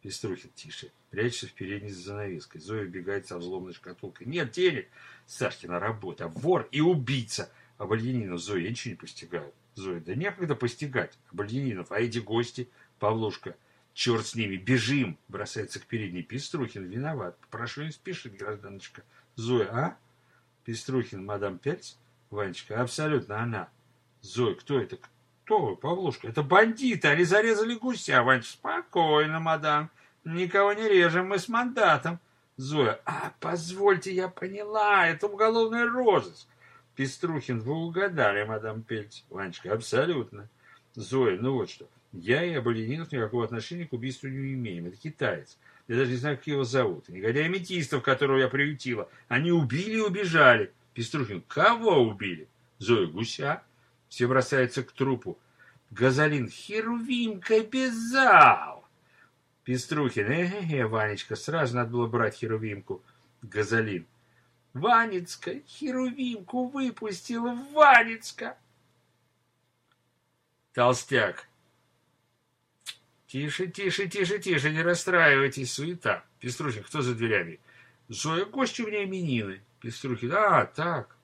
Пеструхин, тише. Прячется в передней за занавеской. Зоя убегает со взломной шкатулкой. Нет денег. Сашкина работа. Вор и убийца. А Бальянинов, Зоя, я ничего не постигаю. Зоя, да некогда постигать. А Бальянинов, а эти гости? Павлушка, черт с ними, бежим. Бросается к передней. Пеструхин, виноват. Прошу не спешить, гражданочка. Зоя, а? Пеструхин, мадам Пельц? Ванечка, абсолютно она. Зоя, кто это? Кто вы, Павлушка? Это бандиты, они зарезали гуся. Ванечка, спокойно, мадам. Никого не режем, мы с мандатом. Зоя, а, позвольте, я поняла, это уголовный розыск. Пеструхин, вы угадали, мадам Пельц. Ванечка, абсолютно. Зоя, ну вот что. Я и Абалининов никакого отношения к убийству не имеем. Это китаец. Я даже не знаю, как его зовут. Негодяй метистов, которого я приютила. Они убили и убежали. Пеструхин, кого убили? Зоя, гуся. Все бросаются к трупу. Газолин, Херувимка, безал. Пеструхин, э-э-э, Ванечка, сразу надо было брать Херувимку. Газолин, Ванецка, Херувимку выпустила, Ванецка. Толстяк. Тише, тише, тише, тише, не расстраивайтесь, суета. Пеструхин, кто за дверями? Зоя, гости у меня именины. Пеструхин, а, так.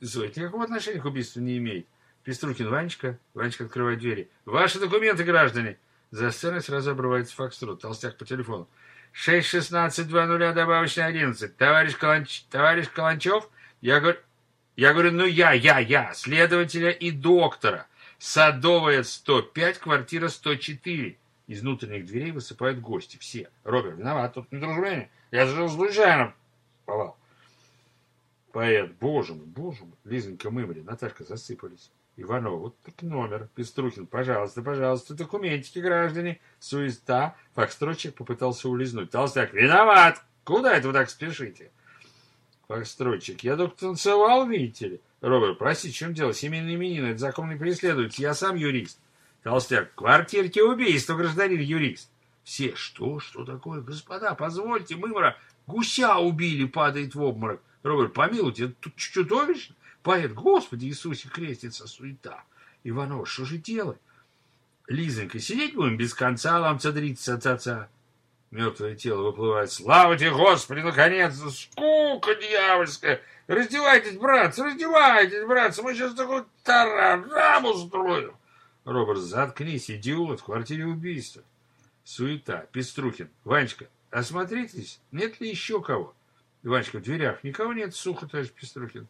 Зоя, никакого отношения к убийству не имеет. Пеструхин, Ванечка. Ванечка открывает двери. Ваши документы, граждане. За сценой сразу обрывается фокстрот. Толстяк по телефону. 6-16-2-0, добавочный 11. Товарищ, Каланч... Товарищ Каланчев, я говорю... Я говорю, ну я, я, я, следователя и доктора. Садовая 105, квартира 104. Из внутренних дверей высыпают гости. Все. Роберт, виноват, тут недоразумение. Я же случайно попал. Поэт, боже мой, боже мой. Лизонька Мымри, Наташка засыпались. Иванов, вот так номер. Пеструхин, пожалуйста, пожалуйста, документики, граждане. Суета. Фокстрочек попытался улизнуть. Толстяк, виноват. Куда это вы так спешите? Фокстрочек, я только танцевал, видите ли. Роберт, простите, в чем дело? Семейные именины, это закон не преследуется. Я сам юрист. Толстяк, квартирки убийства, гражданин юрист. Все, что, что такое? Господа, позвольте, мымра, гуся убили, падает в обморок. Роберт, помилуйте, это тут чудовищно. Поэт, Господи Иисусе, крестится суета. Иванов, что же делать? Лизонька, сидеть будем без конца, ломца дриться отца. Мертвое тело выплывает. Слава тебе, Господи, наконец-то! Скука дьявольская! Раздевайтесь, братцы, раздевайтесь, братцы! Мы сейчас такой тарарам устроим! Роберт, заткнись, идиот, в квартире убийства. Суета. Пеструхин. Ванечка, осмотритесь, нет ли еще кого? Ванечка, в дверях. Никого нет, сухо, товарищ Пеструхин.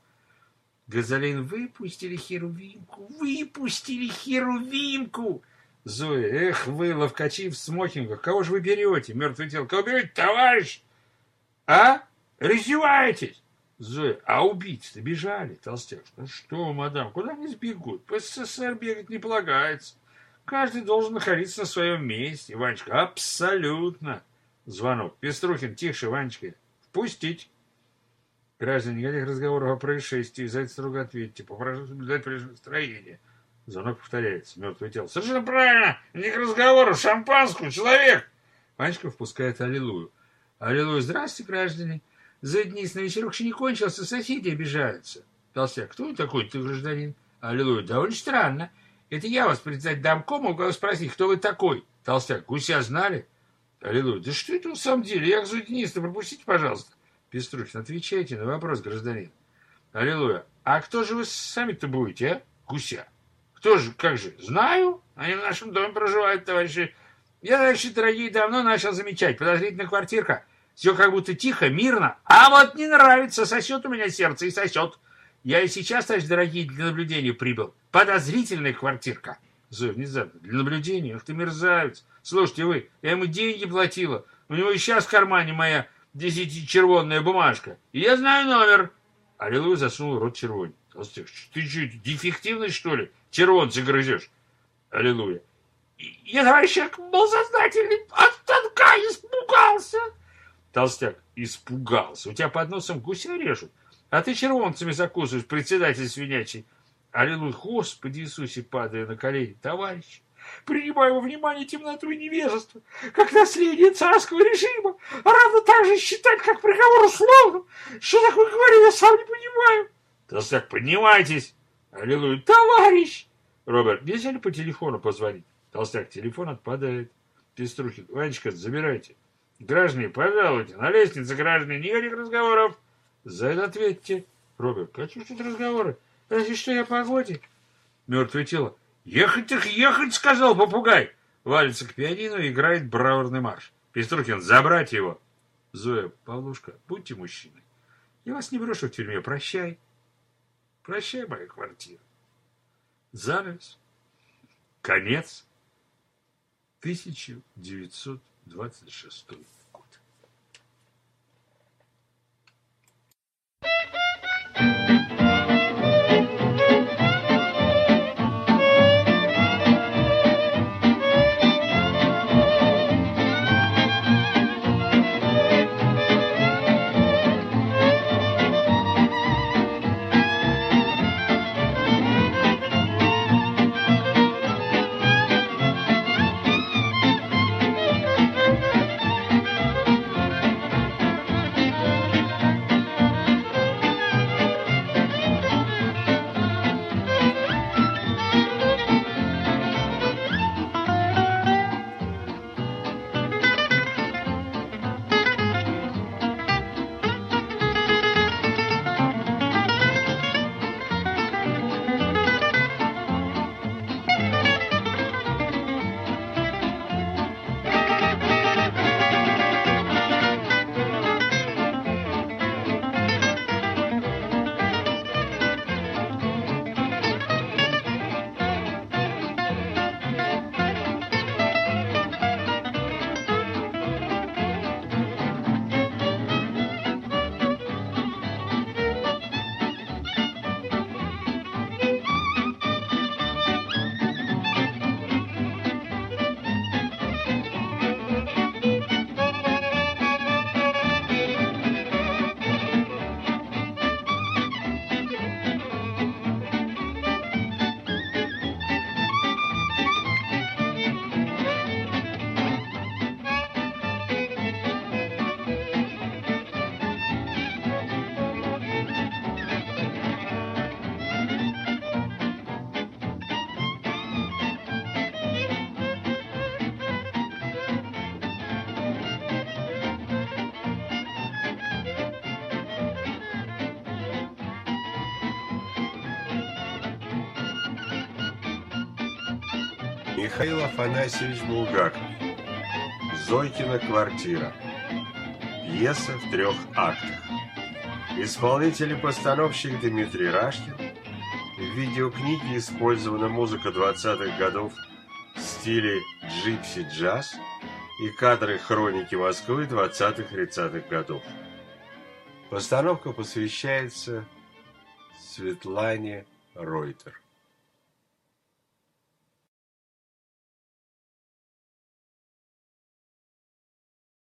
Газолин, выпустили Херувимку, выпустили Херувимку. Зоя, эх вы, ловкачи в смокингах, кого же вы берете, мертвое тело? Кого берете, товарищ? А? Раздеваетесь? Зоя, а убийцы-то бежали, толстяк. Ну что, мадам, куда они сбегут? По СССР бегать не полагается. Каждый должен находиться на своем месте. Ванечка, абсолютно. Звонок. Пеструхин, тише, Ванечка. Впустить. Граждане, никаких разговоров о происшествии. За это строго ответьте. Попрошу соблюдать прежнее настроение. Звонок повторяется. Мертвое тело. Совершенно правильно. Никаких разговоров. Шампанскую. Человек. Ванечка впускает Аллилуйю. Аллилуйя. Здравствуйте, граждане. За дни на вечерок еще не кончился, соседи обижаются. Толстяк, кто такой ты, гражданин? Аллилуйя, довольно странно. Это я вас председатель домкома, у кого спросить, кто вы такой? Толстяк, гуся знали? Аллилуйя, да что это на самом деле? Я зудниста, пропустите, пожалуйста. Пеструхин, отвечайте на вопрос, гражданин. Аллилуйя, а кто же вы сами-то будете, а? Гуся. Кто же, как же? Знаю. Они в нашем доме проживают, товарищи. Я, товарищи дорогие, давно начал замечать. Подозрительная квартирка. Все как будто тихо, мирно. А вот не нравится, сосет у меня сердце и сосет. Я и сейчас, товарищ дорогие, для наблюдения прибыл. Подозрительная квартирка. Зоя внезапно. Для наблюдения? Ах ты мерзавец. Слушайте вы, я ему деньги платила. У него и сейчас в кармане моя десятичервонная бумажка. И я знаю номер. Аллилуйя засунул рот червонь. Ты что, дефективный, что ли? Червонцы грызешь. Аллилуйя. Я, товарищ, был сознательный, от танка испугался. Толстяк испугался. У тебя под носом гуся режут, а ты червонцами закусываешь, председатель свинячий. Аллилуйя, Господи Иисусе, падая на колени, товарищ, принимаю во внимание темноту и невежество, как наследие царского режима, а равно так же считать, как приговор условным. Что такое говорю, я сам не понимаю. Толстяк, поднимайтесь. Аллилуйя, товарищ. Роберт, нельзя ли по телефону позвонить? Толстяк, телефон отпадает. Пеструхин, Ванечка, забирайте. Граждане, пожалуйте, на лестнице, граждане, никаких разговоров. За это ответьте. Роберт, какие тут разговоры? Разве что я о погоде. Мертвое тело. Ехать так ехать, сказал попугай. Валится к пианино и играет браворный марш. Пеструхин, забрать его. Зоя, Павлушка, будьте мужчиной. Я вас не брошу в тюрьме, прощай. Прощай, моя квартира. Занавес. Конец. 1900 26 год. Михаил Афанасьевич Булгаков. Зойкина квартира. Пьеса в трех актах. Исполнитель-постановщик Дмитрий Рашкин. В видеокниге использована музыка 20-х годов в стиле джипси-джаз и кадры хроники Москвы 20-30-х годов. Постановка посвящается Светлане Ройтер.